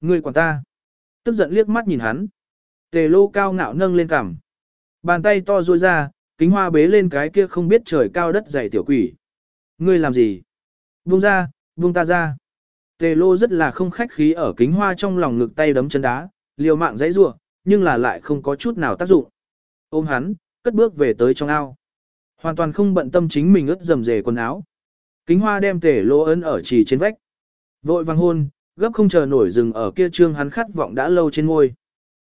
Ngươi quản ta. Tức giận liếc mắt nhìn hắn. Tề lô cao ngạo nâng lên cằm. Bàn tay to ruôi ra, kính hoa bế lên cái kia không biết trời cao đất dày tiểu quỷ. Ngươi làm gì? Buông ra, buông ta ra. Tề lô rất là không khách khí ở kính hoa trong lòng ngực tay đấm chân đá, liều mạng dãy rua, nhưng là lại không có chút nào tác dụng. Ôm hắn, cất bước về tới trong ao. Hoàn toàn không bận tâm chính mình ướt dầm dề quần áo. Kính hoa đem tề lô ấn ở trì trên vách. Vội vàng hôn, gấp không chờ nổi dừng ở kia trương hắn khát vọng đã lâu trên ngôi.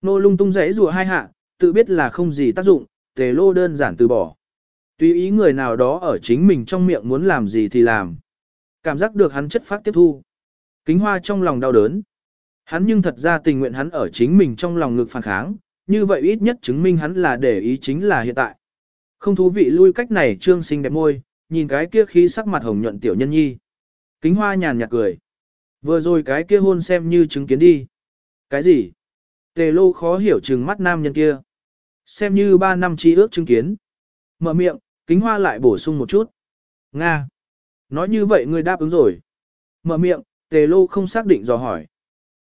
Nô lung tung rẽ rùa hai hạ, tự biết là không gì tác dụng, tề lô đơn giản từ bỏ. Tùy ý người nào đó ở chính mình trong miệng muốn làm gì thì làm. Cảm giác được hắn chất phát tiếp thu. Kính hoa trong lòng đau đớn. Hắn nhưng thật ra tình nguyện hắn ở chính mình trong lòng ngực phản kháng, như vậy ít nhất chứng minh hắn là để ý chính là hiện tại. Không thú vị lui cách này trương xinh đẹp môi, nhìn cái kia khí sắc mặt hồng nhuận tiểu nhân nhi. Kính hoa nhàn nhạt cười. Vừa rồi cái kia hôn xem như chứng kiến đi. Cái gì? Tề lô khó hiểu chừng mắt nam nhân kia. Xem như ba năm chi ước chứng kiến. Mở miệng, kính hoa lại bổ sung một chút. Nga. Nói như vậy ngươi đáp ứng rồi. Mở miệng, tề lô không xác định dò hỏi.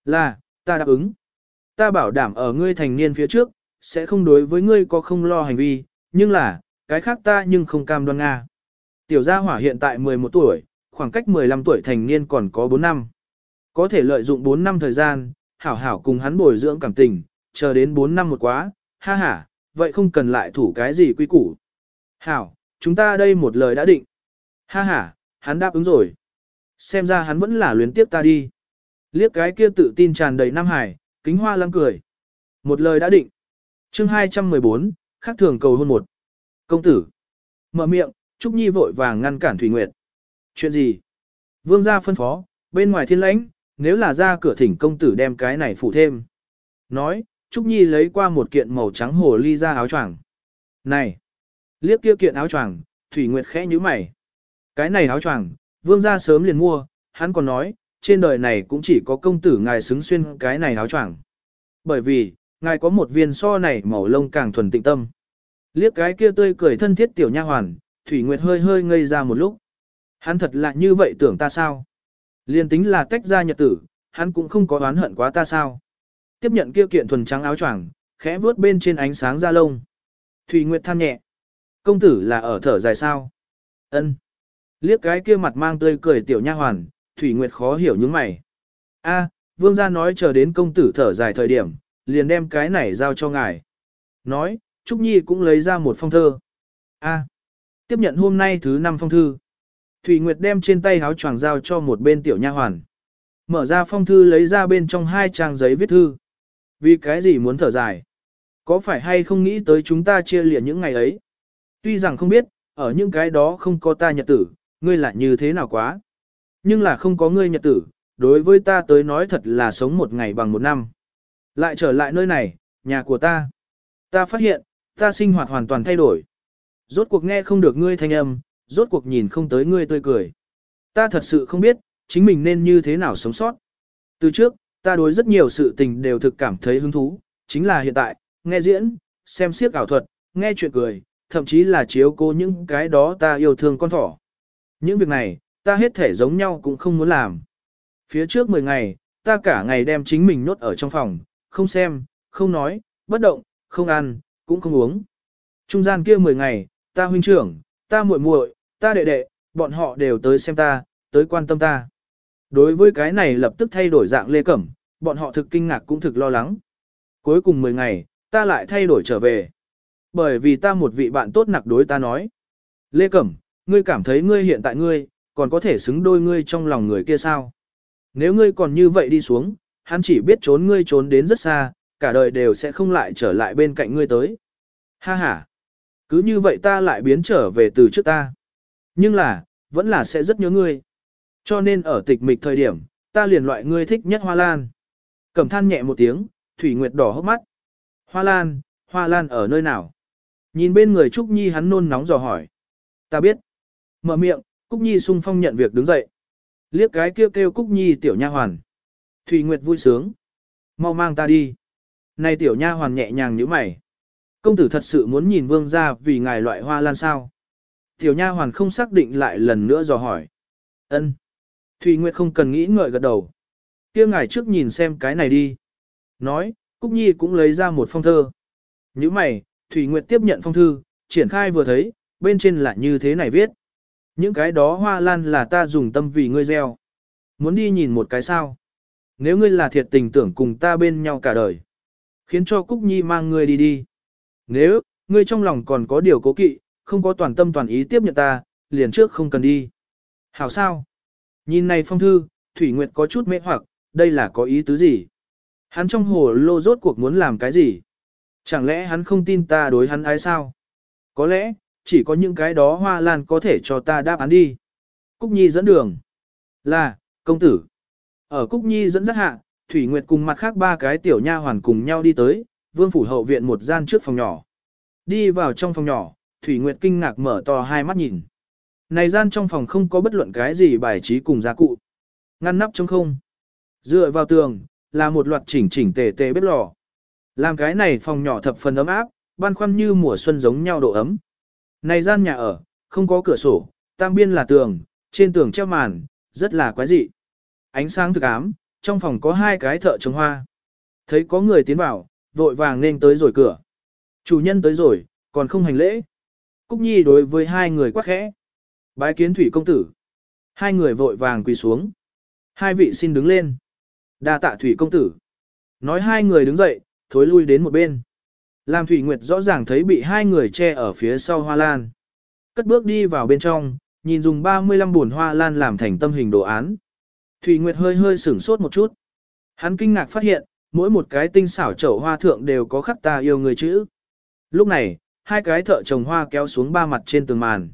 Là, ta đáp ứng. Ta bảo đảm ở ngươi thành niên phía trước, sẽ không đối với ngươi có không lo hành vi, nhưng là, cái khác ta nhưng không cam đoan Nga. Tiểu gia hỏa hiện tại 11 tuổi, khoảng cách 15 tuổi thành niên còn có 4 năm. Có thể lợi dụng 4 năm thời gian, hảo hảo cùng hắn bồi dưỡng cảm tình, chờ đến 4 năm một quá, ha ha, vậy không cần lại thủ cái gì quy củ. Hảo, chúng ta đây một lời đã định. Ha ha, hắn đáp ứng rồi. Xem ra hắn vẫn là luyến tiếp ta đi. Liếc cái kia tự tin tràn đầy Nam Hải, kính hoa lăng cười. Một lời đã định. chương 214, khắc thường cầu hôn một. Công tử. Mở miệng, Trúc Nhi vội vàng ngăn cản Thủy Nguyệt. Chuyện gì? Vương gia phân phó, bên ngoài thiên lãnh, nếu là ra cửa thỉnh công tử đem cái này phủ thêm. Nói, Trúc Nhi lấy qua một kiện màu trắng hồ ly ra áo choàng. Này! Liếc kia kiện áo choàng, Thủy Nguyệt khẽ nhíu mày. Cái này áo choàng, vương gia sớm liền mua, hắn còn nói, trên đời này cũng chỉ có công tử ngài xứng xuyên cái này áo choàng. Bởi vì, ngài có một viên so này màu lông càng thuần tịnh tâm. Liếc cái kia tươi cười thân thiết tiểu nha hoàn, Thủy Nguyệt hơi hơi ngây ra một lúc. Hắn thật là như vậy tưởng ta sao? Liên tính là tách ra nhật tử, hắn cũng không có oán hận quá ta sao? Tiếp nhận kia kiện thuần trắng áo choàng, khẽ vướt bên trên ánh sáng da lông. Thủy Nguyệt than nhẹ. Công tử là ở thở dài sao? Ân. Liếc cái kia mặt mang tươi cười tiểu nha hoàn, Thủy Nguyệt khó hiểu những mày. A, vương gia nói chờ đến công tử thở dài thời điểm, liền đem cái này giao cho ngài. Nói, Trúc Nhi cũng lấy ra một phong thơ. A, tiếp nhận hôm nay thứ năm phong thư. Thủy Nguyệt đem trên tay háo choàng giao cho một bên tiểu nha hoàn. Mở ra phong thư lấy ra bên trong hai trang giấy viết thư. Vì cái gì muốn thở dài? Có phải hay không nghĩ tới chúng ta chia lìa những ngày ấy? Tuy rằng không biết, ở những cái đó không có ta nhật tử, ngươi lại như thế nào quá. Nhưng là không có ngươi nhật tử, đối với ta tới nói thật là sống một ngày bằng một năm. Lại trở lại nơi này, nhà của ta. Ta phát hiện, ta sinh hoạt hoàn toàn thay đổi. Rốt cuộc nghe không được ngươi thanh âm, rốt cuộc nhìn không tới ngươi tươi cười. Ta thật sự không biết, chính mình nên như thế nào sống sót. Từ trước, ta đối rất nhiều sự tình đều thực cảm thấy hứng thú, chính là hiện tại, nghe diễn, xem siếc ảo thuật, nghe chuyện cười, thậm chí là chiếu cố những cái đó ta yêu thương con thỏ. Những việc này, ta hết thể giống nhau cũng không muốn làm. Phía trước 10 ngày, ta cả ngày đem chính mình nốt ở trong phòng, không xem, không nói, bất động, không ăn, cũng không uống. Trung gian kia 10 ngày, ta huynh trưởng, ta muội muội, ta đệ đệ, bọn họ đều tới xem ta, tới quan tâm ta. Đối với cái này lập tức thay đổi dạng lê cẩm, bọn họ thực kinh ngạc cũng thực lo lắng. Cuối cùng 10 ngày, ta lại thay đổi trở về. Bởi vì ta một vị bạn tốt nặc đối ta nói. Lê Cẩm, ngươi cảm thấy ngươi hiện tại ngươi, còn có thể xứng đôi ngươi trong lòng người kia sao? Nếu ngươi còn như vậy đi xuống, hắn chỉ biết trốn ngươi trốn đến rất xa, cả đời đều sẽ không lại trở lại bên cạnh ngươi tới. Ha ha! Cứ như vậy ta lại biến trở về từ trước ta. Nhưng là, vẫn là sẽ rất nhớ ngươi. Cho nên ở tịch mịch thời điểm, ta liền loại ngươi thích nhất hoa lan. Cẩm than nhẹ một tiếng, Thủy Nguyệt đỏ hốc mắt. Hoa lan, hoa lan ở nơi nào? Nhìn bên người Trúc Nhi hắn nôn nóng dò hỏi. Ta biết. Mở miệng, Cúc Nhi sung phong nhận việc đứng dậy. Liếc cái kêu kêu Cúc Nhi tiểu nha hoàn. Thủy Nguyệt vui sướng. Mau mang ta đi. Này tiểu nha hoàn nhẹ nhàng như mày. Công tử thật sự muốn nhìn vương ra vì ngài loại hoa lan sao. Tiểu nha hoàn không xác định lại lần nữa dò hỏi. ân Thủy Nguyệt không cần nghĩ ngợi gật đầu. kia ngài trước nhìn xem cái này đi. Nói, Cúc Nhi cũng lấy ra một phong thơ. Như mày, Thủy Nguyệt tiếp nhận phong thư, triển khai vừa thấy, bên trên là như thế này viết. Những cái đó hoa lan là ta dùng tâm vì ngươi gieo. Muốn đi nhìn một cái sao? Nếu ngươi là thiệt tình tưởng cùng ta bên nhau cả đời. Khiến cho Cúc Nhi mang ngươi đi đi. Nếu, ngươi trong lòng còn có điều cố kỵ, không có toàn tâm toàn ý tiếp nhận ta, liền trước không cần đi. Hảo sao? Nhìn này phong thư, Thủy Nguyệt có chút mê hoặc, đây là có ý tứ gì? Hắn trong hồ lô rốt cuộc muốn làm cái gì? Chẳng lẽ hắn không tin ta đối hắn ái sao? Có lẽ, chỉ có những cái đó hoa lan có thể cho ta đáp án đi. Cúc Nhi dẫn đường. Là, công tử. Ở Cúc Nhi dẫn dắt hạ, Thủy Nguyệt cùng mặt khác ba cái tiểu nha hoàn cùng nhau đi tới, vương phủ hậu viện một gian trước phòng nhỏ. Đi vào trong phòng nhỏ, Thủy Nguyệt kinh ngạc mở to hai mắt nhìn. Này gian trong phòng không có bất luận cái gì bài trí cùng gia cụ. Ngăn nắp trong không. Dựa vào tường, là một loạt chỉnh chỉnh tề tề bếp lò. Làm cái này phòng nhỏ thập phần ấm áp, ban khoăn như mùa xuân giống nhau độ ấm. Này gian nhà ở, không có cửa sổ, tam biên là tường, trên tường treo màn, rất là quái dị. Ánh sáng thực ám, trong phòng có hai cái thợ trồng hoa. Thấy có người tiến vào, vội vàng nên tới rồi cửa. Chủ nhân tới rồi, còn không hành lễ. Cúc Nhi đối với hai người quát khẽ. Bái kiến thủy công tử. Hai người vội vàng quỳ xuống. Hai vị xin đứng lên. đa tạ thủy công tử. Nói hai người đứng dậy, thối lui đến một bên. Làm Thủy Nguyệt rõ ràng thấy bị hai người che ở phía sau hoa lan. Cất bước đi vào bên trong, nhìn dùng 35 buồn hoa lan làm thành tâm hình đồ án. Thủy Nguyệt hơi hơi sửng sốt một chút. Hắn kinh ngạc phát hiện, mỗi một cái tinh xảo chậu hoa thượng đều có khắc ta yêu người chữ. Lúc này, hai cái thợ trồng hoa kéo xuống ba mặt trên tường màn.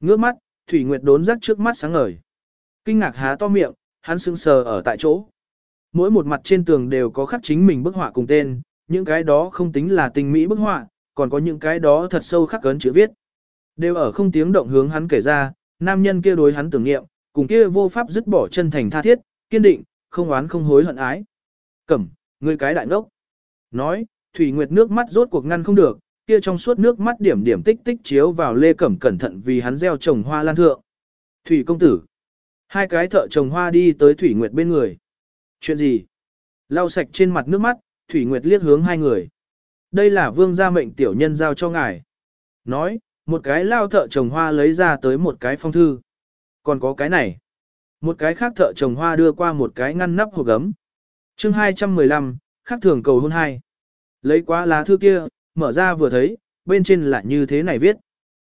Ngước mắt, Thủy Nguyệt đốn rắc trước mắt sáng ngời. Kinh ngạc há to miệng, hắn sững sờ ở tại chỗ. Mỗi một mặt trên tường đều có khắc chính mình bức họa cùng tên, những cái đó không tính là tình mỹ bức họa, còn có những cái đó thật sâu khắc cấn chữ viết. Đều ở không tiếng động hướng hắn kể ra, nam nhân kia đối hắn tưởng nghiệm, cùng kia vô pháp dứt bỏ chân thành tha thiết, kiên định, không oán không hối hận ái. Cẩm, ngươi cái đại ngốc. Nói, Thủy Nguyệt nước mắt rốt cuộc ngăn không được, kia trong suốt nước mắt điểm điểm tích tích chiếu vào Lê Cẩm cẩn thận vì hắn gieo trồng hoa lan thượng. Thủy công tử. Hai cái thợ trồng hoa đi tới Thủy Nguyệt bên người. Chuyện gì? Lau sạch trên mặt nước mắt, Thủy Nguyệt liếc hướng hai người. Đây là vương gia mệnh tiểu nhân giao cho ngài. Nói, một cái lao thợ trồng hoa lấy ra tới một cái phong thư. Còn có cái này. Một cái khác thợ trồng hoa đưa qua một cái ngăn nắp hộp gấm. chương 215, khác thường cầu hôn hai. Lấy qua lá thư kia, mở ra vừa thấy, bên trên là như thế này viết.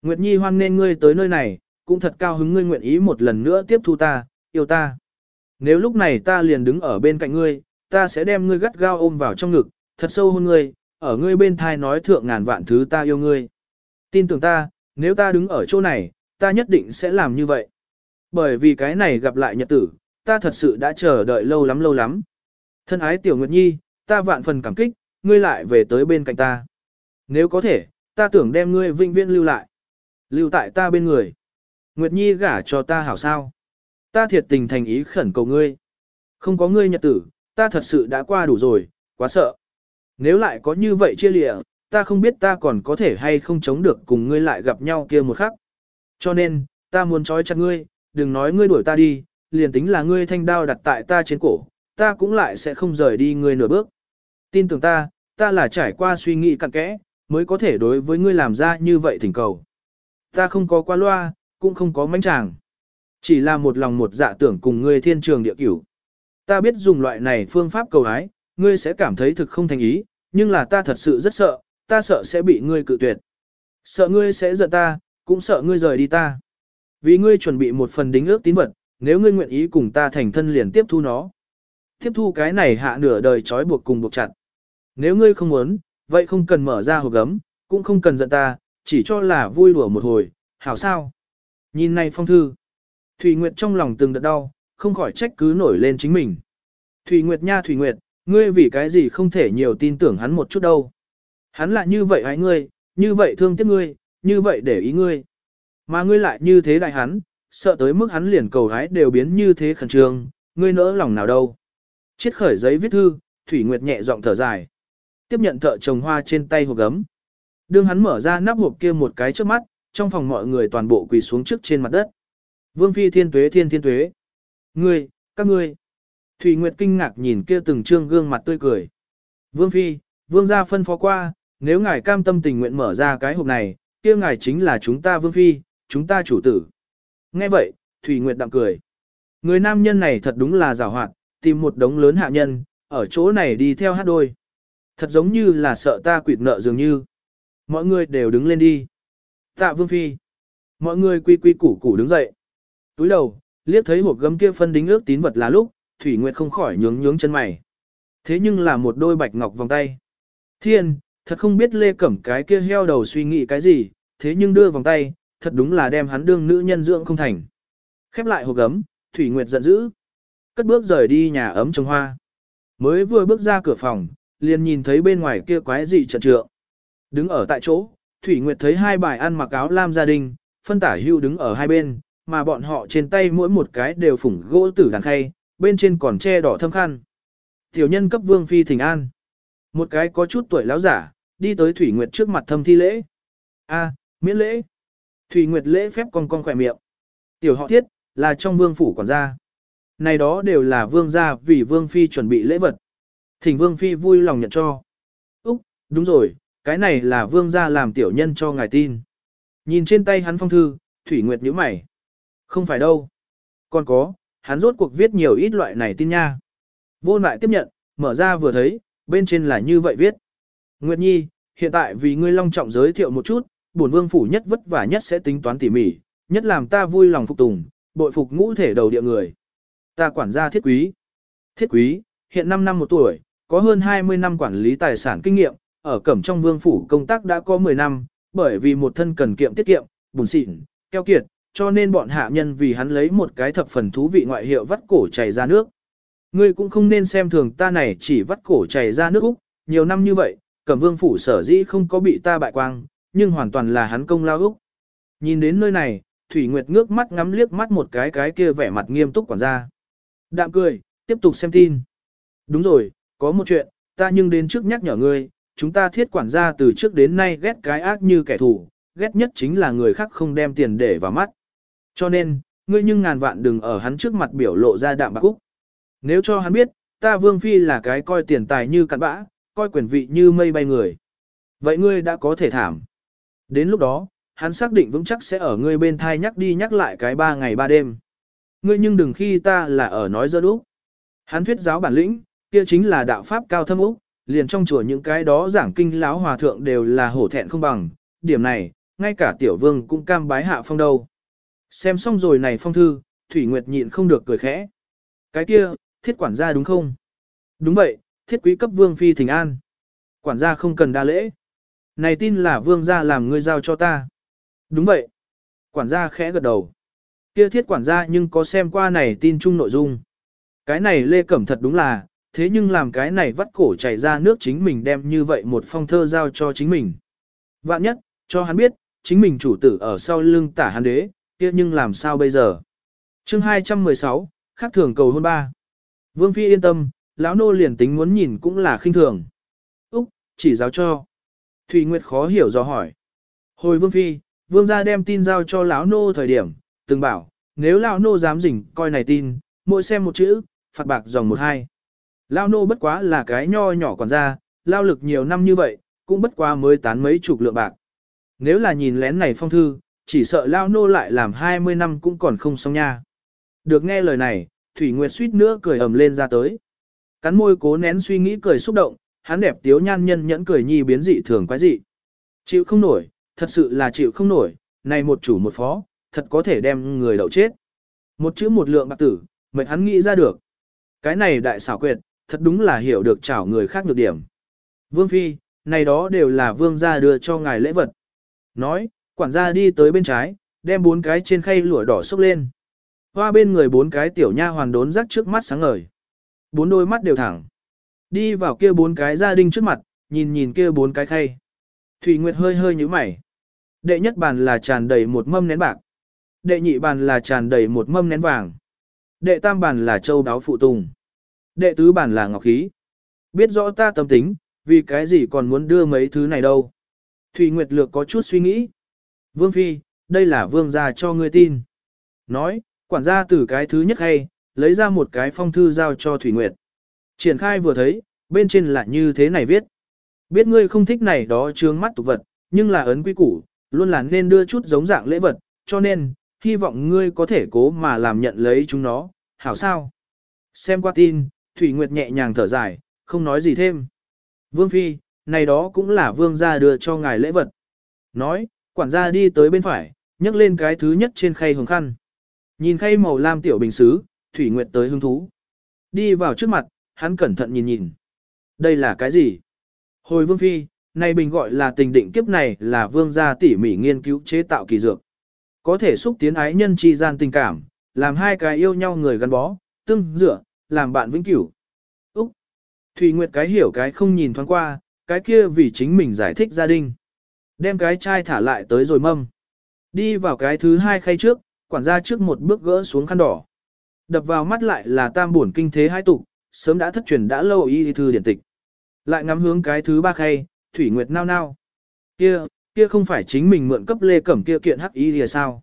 Nguyệt Nhi hoan nên ngươi tới nơi này, cũng thật cao hứng ngươi nguyện ý một lần nữa tiếp thu ta, yêu ta. Nếu lúc này ta liền đứng ở bên cạnh ngươi, ta sẽ đem ngươi gắt gao ôm vào trong ngực, thật sâu hôn ngươi, ở ngươi bên thai nói thượng ngàn vạn thứ ta yêu ngươi. Tin tưởng ta, nếu ta đứng ở chỗ này, ta nhất định sẽ làm như vậy. Bởi vì cái này gặp lại nhật tử, ta thật sự đã chờ đợi lâu lắm lâu lắm. Thân ái Tiểu Nguyệt Nhi, ta vạn phần cảm kích, ngươi lại về tới bên cạnh ta. Nếu có thể, ta tưởng đem ngươi vinh viễn lưu lại. Lưu tại ta bên người. Nguyệt Nhi gả cho ta hảo sao. Ta thiệt tình thành ý khẩn cầu ngươi. Không có ngươi nhật tử, ta thật sự đã qua đủ rồi, quá sợ. Nếu lại có như vậy chia lịa, ta không biết ta còn có thể hay không chống được cùng ngươi lại gặp nhau kia một khắc. Cho nên, ta muốn trói chặt ngươi, đừng nói ngươi đuổi ta đi, liền tính là ngươi thanh đao đặt tại ta trên cổ, ta cũng lại sẽ không rời đi ngươi nửa bước. Tin tưởng ta, ta là trải qua suy nghĩ cặn kẽ, mới có thể đối với ngươi làm ra như vậy thỉnh cầu. Ta không có qua loa, cũng không có mánh chàng. Chỉ là một lòng một dạ tưởng cùng ngươi thiên trường địa cửu. Ta biết dùng loại này phương pháp cầu hái, ngươi sẽ cảm thấy thực không thành ý, nhưng là ta thật sự rất sợ, ta sợ sẽ bị ngươi cự tuyệt. Sợ ngươi sẽ giận ta, cũng sợ ngươi rời đi ta. Vì ngươi chuẩn bị một phần đính ước tín vật, nếu ngươi nguyện ý cùng ta thành thân liền tiếp thu nó. Tiếp thu cái này hạ nửa đời trói buộc cùng buộc chặt. Nếu ngươi không muốn, vậy không cần mở ra hộp gấm, cũng không cần giận ta, chỉ cho là vui đùa một hồi, hảo sao. Nhìn này phong thư. Thủy Nguyệt trong lòng từng đợt đau, không khỏi trách cứ nổi lên chính mình. Thủy Nguyệt nha Thủy Nguyệt, ngươi vì cái gì không thể nhiều tin tưởng hắn một chút đâu. Hắn lại như vậy hãy ngươi, như vậy thương tiếc ngươi, như vậy để ý ngươi. Mà ngươi lại như thế đại hắn, sợ tới mức hắn liền cầu hái đều biến như thế khẩn trương, ngươi nỡ lòng nào đâu. Chiết khởi giấy viết thư, Thủy Nguyệt nhẹ giọng thở dài. Tiếp nhận thợ trồng hoa trên tay hộp gấm. Đương hắn mở ra nắp hộp kia một cái trước mắt, trong phòng mọi người toàn bộ quỳ xuống trước trên mặt đất. Vương phi thiên tuế thiên thiên tuế. Ngươi, các ngươi. Thủy Nguyệt kinh ngạc nhìn kia từng trương gương mặt tươi cười. Vương Phi, Vương gia phân phó qua, nếu ngài cam tâm tình nguyện mở ra cái hộp này, kia ngài chính là chúng ta Vương Phi, chúng ta chủ tử. Nghe vậy, Thủy Nguyệt đạm cười. Người nam nhân này thật đúng là giàu hoạt, tìm một đống lớn hạ nhân, ở chỗ này đi theo hát đôi. Thật giống như là sợ ta quỵt nợ dường như. Mọi người đều đứng lên đi. Tạ Vương Phi. Mọi người quy quy củ củ đứng dậy. Túi đầu, liếc thấy hộp gấm kia phân đính ước tín vật là lúc, Thủy Nguyệt không khỏi nhướng nhướng chân mày. Thế nhưng là một đôi bạch ngọc vòng tay. Thiên, thật không biết Lê Cẩm cái kia heo đầu suy nghĩ cái gì, thế nhưng đưa vòng tay, thật đúng là đem hắn đương nữ nhân dưỡng không thành. Khép lại hộp gấm, Thủy Nguyệt giận dữ. Cất bước rời đi nhà ấm trồng hoa. Mới vừa bước ra cửa phòng, liền nhìn thấy bên ngoài kia quái dị trận trượng. Đứng ở tại chỗ, Thủy Nguyệt thấy hai bài ăn mặc áo lam gia đình, phân tả hưu đứng ở hai bên, mà bọn họ trên tay mỗi một cái đều phủng gỗ tử đàn khay, bên trên còn che đỏ thâm khăn. Tiểu nhân cấp vương phi thỉnh an. Một cái có chút tuổi lão giả, đi tới Thủy Nguyệt trước mặt thâm thi lễ. A, miễn lễ. Thủy Nguyệt lễ phép con con khỏe miệng. Tiểu họ thiết, là trong vương phủ quản gia. Này đó đều là vương gia vì vương phi chuẩn bị lễ vật. Thỉnh vương phi vui lòng nhận cho. Úc, đúng rồi, cái này là vương gia làm tiểu nhân cho ngài tin. Nhìn trên tay hắn phong thư, Thủy Nguyệt nhíu mày. Không phải đâu. Còn có, hắn rốt cuộc viết nhiều ít loại này tin nha. Vô lại tiếp nhận, mở ra vừa thấy, bên trên là như vậy viết. Nguyệt Nhi, hiện tại vì ngươi long trọng giới thiệu một chút, bổn vương phủ nhất vất vả nhất sẽ tính toán tỉ mỉ, nhất làm ta vui lòng phục tùng, bội phục ngũ thể đầu địa người. Ta quản gia thiết quý. Thiết quý, hiện 5 năm một tuổi, có hơn 20 năm quản lý tài sản kinh nghiệm, ở cẩm trong vương phủ công tác đã có 10 năm, bởi vì một thân cần kiệm tiết kiệm, bùn xịn, keo kiệt, cho nên bọn hạ nhân vì hắn lấy một cái thập phần thú vị ngoại hiệu vắt cổ chảy ra nước. Ngươi cũng không nên xem thường ta này chỉ vắt cổ chảy ra nước Úc, nhiều năm như vậy, cẩm vương phủ sở dĩ không có bị ta bại quang, nhưng hoàn toàn là hắn công lao Úc. Nhìn đến nơi này, Thủy Nguyệt ngước mắt ngắm liếc mắt một cái cái kia vẻ mặt nghiêm túc quản gia. Đạm cười, tiếp tục xem tin. Đúng rồi, có một chuyện, ta nhưng đến trước nhắc nhở ngươi, chúng ta thiết quản gia từ trước đến nay ghét cái ác như kẻ thù, ghét nhất chính là người khác không đem tiền để vào mắt. Cho nên, ngươi nhưng ngàn vạn đừng ở hắn trước mặt biểu lộ ra đạm bạc cúc. Nếu cho hắn biết, ta vương phi là cái coi tiền tài như cặn bã, coi quyền vị như mây bay người. Vậy ngươi đã có thể thảm. Đến lúc đó, hắn xác định vững chắc sẽ ở ngươi bên thai nhắc đi nhắc lại cái ba ngày ba đêm. Ngươi nhưng đừng khi ta là ở nói dơ đúc. Hắn thuyết giáo bản lĩnh, kia chính là đạo pháp cao thâm úc, liền trong chùa những cái đó giảng kinh láo hòa thượng đều là hổ thẹn không bằng, điểm này, ngay cả tiểu vương cũng cam bái hạ phong đâu. Xem xong rồi này phong thư, Thủy Nguyệt nhịn không được cười khẽ. Cái kia, thiết quản gia đúng không? Đúng vậy, thiết quý cấp vương phi thỉnh an. Quản gia không cần đa lễ. Này tin là vương gia làm ngươi giao cho ta. Đúng vậy. Quản gia khẽ gật đầu. Kia thiết quản gia nhưng có xem qua này tin chung nội dung. Cái này Lê Cẩm thật đúng là, thế nhưng làm cái này vắt cổ chảy ra nước chính mình đem như vậy một phong thơ giao cho chính mình. Vạn nhất, cho hắn biết, chính mình chủ tử ở sau lưng tả hắn đế, kia nhưng làm sao bây giờ? chương 216, khắc thường cầu hôn ba. Vương Phi yên tâm, lão nô liền tính muốn nhìn cũng là khinh thường. Úc, chỉ giáo cho. Thùy Nguyệt khó hiểu do hỏi. Hồi Vương Phi, Vương gia đem tin giao cho lão nô thời điểm, từng bảo, nếu lão nô dám rình coi này tin, mỗi xem một chữ, phạt bạc dòng một hai. Lão nô bất quá là cái nho nhỏ còn ra, lao lực nhiều năm như vậy, cũng bất quá mới tán mấy chục lượng bạc. Nếu là nhìn lén này phong thư, chỉ sợ lao nô lại làm 20 năm cũng còn không xong nha. Được nghe lời này, Thủy Nguyệt suýt nữa cười ầm lên ra tới. Cắn môi cố nén suy nghĩ cười xúc động, hắn đẹp tiếu nhan nhân nhẫn cười nhi biến dị thường quái dị. Chịu không nổi, thật sự là chịu không nổi, này một chủ một phó, thật có thể đem người đậu chết. Một chữ một lượng bạc tử, mệt hắn nghĩ ra được. Cái này đại xảo quyệt, thật đúng là hiểu được chảo người khác nhược điểm. Vương Phi, này đó đều là vương gia đưa cho ngài lễ vật. Nói, quản gia đi tới bên trái, đem bốn cái trên khay lụa đỏ xúc lên. Hoa bên người bốn cái tiểu nha hoàn đốn rắc trước mắt sáng ngời. Bốn đôi mắt đều thẳng. Đi vào kia bốn cái gia đình trước mặt, nhìn nhìn kia bốn cái khay. Thủy Nguyệt hơi hơi như mày. Đệ nhất bàn là tràn đầy một mâm nén bạc. Đệ nhị bàn là tràn đầy một mâm nén vàng. Đệ tam bàn là châu đáo phụ tùng. Đệ tứ bản là ngọc khí. Biết rõ ta tâm tính, vì cái gì còn muốn đưa mấy thứ này đâu. Thủy Nguyệt Lược có chút suy nghĩ. Vương Phi, đây là vương gia cho ngươi tin. Nói, quản gia từ cái thứ nhất hay, lấy ra một cái phong thư giao cho Thủy Nguyệt. Triển khai vừa thấy, bên trên là như thế này viết. Biết ngươi không thích này đó trướng mắt tục vật, nhưng là ấn quy củ, luôn là nên đưa chút giống dạng lễ vật, cho nên, hy vọng ngươi có thể cố mà làm nhận lấy chúng nó, hảo sao. Xem qua tin, Thủy Nguyệt nhẹ nhàng thở dài, không nói gì thêm. Vương Phi, này đó cũng là vương gia đưa cho ngài lễ vật. Nói, quản gia đi tới bên phải, nhấc lên cái thứ nhất trên khay hồng khăn. Nhìn khay màu lam tiểu bình xứ, Thủy Nguyệt tới hứng thú. Đi vào trước mặt, hắn cẩn thận nhìn nhìn. Đây là cái gì? Hồi Vương Phi, này bình gọi là tình định kiếp này là vương gia tỉ mỉ nghiên cứu chế tạo kỳ dược. Có thể xúc tiến ái nhân chi gian tình cảm, làm hai cái yêu nhau người gắn bó, tương dựa, làm bạn vĩnh cửu. Úc! Thủy Nguyệt cái hiểu cái không nhìn thoáng qua, cái kia vì chính mình giải thích gia đình. Đem cái chai thả lại tới rồi mâm. Đi vào cái thứ hai khay trước, quản gia trước một bước gỡ xuống khăn đỏ. Đập vào mắt lại là tam buồn kinh thế hai tục, sớm đã thất truyền đã lâu y thư điển tịch. Lại ngắm hướng cái thứ ba khay, Thủy Nguyệt nao nao. Kia, kia không phải chính mình mượn cấp lê cẩm kia kiện hắc y thì sao?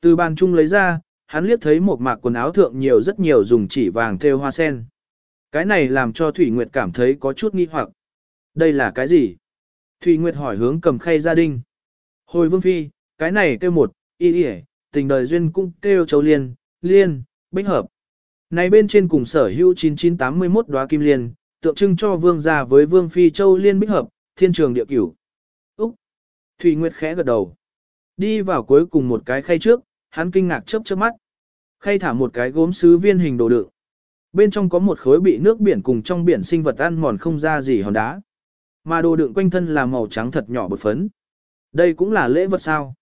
Từ bàn chung lấy ra, hắn liếc thấy một mạc quần áo thượng nhiều rất nhiều dùng chỉ vàng thêu hoa sen. Cái này làm cho Thủy Nguyệt cảm thấy có chút nghi hoặc. Đây là cái gì? Thủy Nguyệt hỏi hướng cầm khay gia đình. Hồi vương phi, cái này kêu một, y y tình đời duyên cũng kêu châu liên, liên, bích hợp. Này bên trên cùng sở hữu 9981 đóa kim liên, tượng trưng cho vương gia với vương phi châu liên bích hợp, thiên trường địa cửu. Úc! Thủy Nguyệt khẽ gật đầu. Đi vào cuối cùng một cái khay trước, hắn kinh ngạc chớp chớp mắt. Khay thả một cái gốm sứ viên hình đồ đựng. Bên trong có một khối bị nước biển cùng trong biển sinh vật ăn mòn không ra gì hòn đá. Mà đồ đựng quanh thân là màu trắng thật nhỏ bột phấn. Đây cũng là lễ vật sao.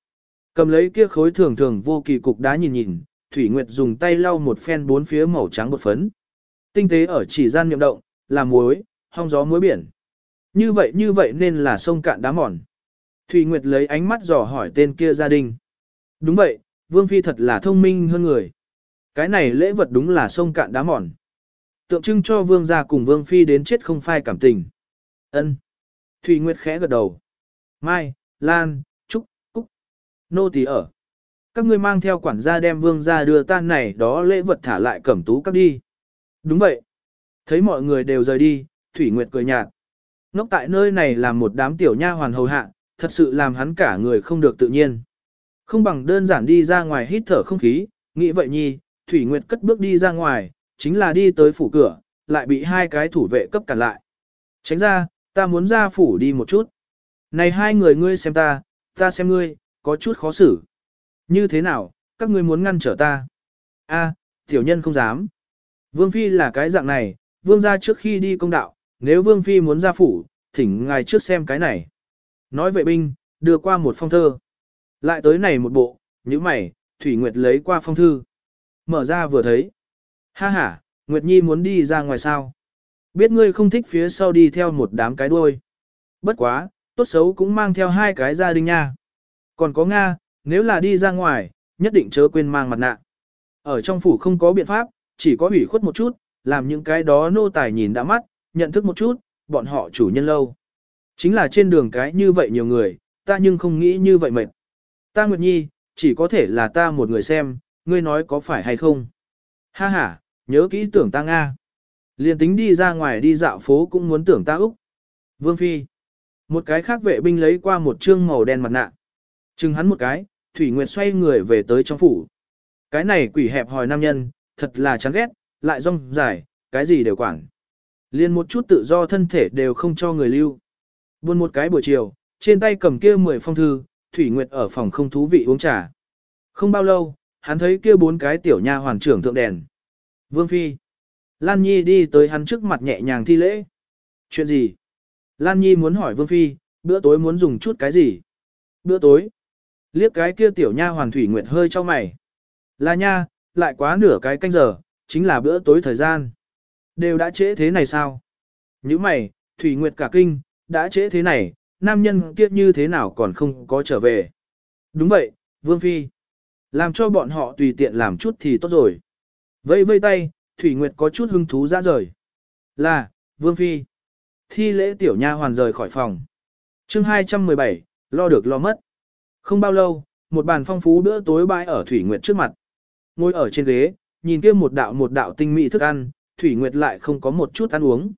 Cầm lấy kia khối thường thường vô kỳ cục đá nhìn nhìn, Thủy Nguyệt dùng tay lau một phen bốn phía màu trắng bột phấn. Tinh tế ở chỉ gian nhậm động, là muối, hong gió muối biển. Như vậy như vậy nên là sông cạn đá mòn. Thủy Nguyệt lấy ánh mắt dò hỏi tên kia gia đình. Đúng vậy, Vương Phi thật là thông minh hơn người. Cái này lễ vật đúng là sông cạn đá mòn. Tượng trưng cho Vương gia cùng Vương Phi đến chết không phai cảm tình. Ân. Thủy Nguyệt khẽ gật đầu. Mai, Lan, Trúc, Cúc. Nô tỳ ở. Các ngươi mang theo quản gia đem Vương gia đưa tan này đó lễ vật thả lại cẩm tú các đi. Đúng vậy. Thấy mọi người đều rời đi, Thủy Nguyệt cười nhạt. Ngốc tại nơi này là một đám tiểu nha hoàn hầu hạ, thật sự làm hắn cả người không được tự nhiên. Không bằng đơn giản đi ra ngoài hít thở không khí, nghĩ vậy nhi, Thủy Nguyệt cất bước đi ra ngoài, chính là đi tới phủ cửa, lại bị hai cái thủ vệ cấp cản lại. Tránh ra, ta muốn ra phủ đi một chút. Này hai người ngươi xem ta, ta xem ngươi, có chút khó xử. Như thế nào, các ngươi muốn ngăn trở ta? A, tiểu nhân không dám. Vương Phi là cái dạng này, vương ra trước khi đi công đạo, nếu Vương Phi muốn ra phủ, thỉnh ngài trước xem cái này. Nói vệ binh, đưa qua một phong thơ. Lại tới này một bộ, như mày, Thủy Nguyệt lấy qua phong thư. Mở ra vừa thấy. Ha ha, Nguyệt Nhi muốn đi ra ngoài sao? Biết ngươi không thích phía sau đi theo một đám cái đuôi. Bất quá, tốt xấu cũng mang theo hai cái gia đình nha. Còn có Nga, nếu là đi ra ngoài, nhất định chớ quên mang mặt nạ. Ở trong phủ không có biện pháp, chỉ có ủy khuất một chút, làm những cái đó nô tài nhìn đã mắt, nhận thức một chút, bọn họ chủ nhân lâu. Chính là trên đường cái như vậy nhiều người, ta nhưng không nghĩ như vậy mệt. Ta Nguyệt Nhi, chỉ có thể là ta một người xem, ngươi nói có phải hay không. Ha ha, nhớ kỹ tưởng ta Nga. Liên tính đi ra ngoài đi dạo phố cũng muốn tưởng ta Úc. Vương Phi. Một cái khác vệ binh lấy qua một trương màu đen mặt nạ. Chừng hắn một cái, Thủy Nguyệt xoay người về tới trong phủ. Cái này quỷ hẹp hòi nam nhân, thật là chán ghét, lại rong dài, cái gì đều quản. Liên một chút tự do thân thể đều không cho người lưu. Buồn một cái buổi chiều, trên tay cầm kia 10 phong thư, Thủy Nguyệt ở phòng không thú vị uống trà. Không bao lâu, hắn thấy kia bốn cái tiểu nha hoàn trưởng thượng đèn. Vương Phi. Lan Nhi đi tới hắn trước mặt nhẹ nhàng thi lễ. Chuyện gì? Lan Nhi muốn hỏi Vương Phi, bữa tối muốn dùng chút cái gì? Bữa tối. Liếc cái kia tiểu nha hoàn Thủy Nguyệt hơi cho mày. Là nha, lại quá nửa cái canh giờ, chính là bữa tối thời gian. Đều đã trễ thế này sao? Như mày, Thủy Nguyệt cả kinh, đã trễ thế này, nam nhân kia như thế nào còn không có trở về. Đúng vậy, Vương Phi. Làm cho bọn họ tùy tiện làm chút thì tốt rồi. Vây vây tay, Thủy Nguyệt có chút hứng thú ra rời. Là, Vương Phi. Thi lễ tiểu nha hoàn rời khỏi phòng. chương 217, lo được lo mất. Không bao lâu, một bàn phong phú bữa tối bãi ở Thủy Nguyệt trước mặt. Ngồi ở trên ghế, nhìn kia một đạo một đạo tinh mỹ thức ăn, Thủy Nguyệt lại không có một chút ăn uống.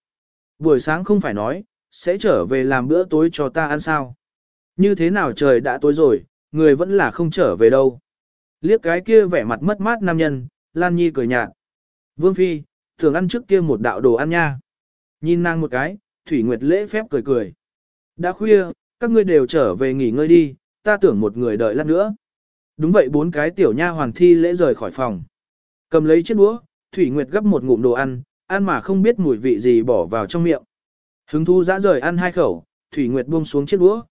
Buổi sáng không phải nói, sẽ trở về làm bữa tối cho ta ăn sao. Như thế nào trời đã tối rồi, người vẫn là không trở về đâu. Liếc cái kia vẻ mặt mất mát nam nhân, Lan Nhi cười nhạt. Vương Phi, thường ăn trước kia một đạo đồ ăn nha. Nhìn nàng một cái, Thủy Nguyệt lễ phép cười cười. Đã khuya, các ngươi đều trở về nghỉ ngơi đi, ta tưởng một người đợi lát nữa. Đúng vậy bốn cái tiểu nha hoàng thi lễ rời khỏi phòng. Cầm lấy chiếc đũa, Thủy Nguyệt gấp một ngụm đồ ăn, ăn mà không biết mùi vị gì bỏ vào trong miệng. Hứng thu dã rời ăn hai khẩu, Thủy Nguyệt buông xuống chiếc đũa.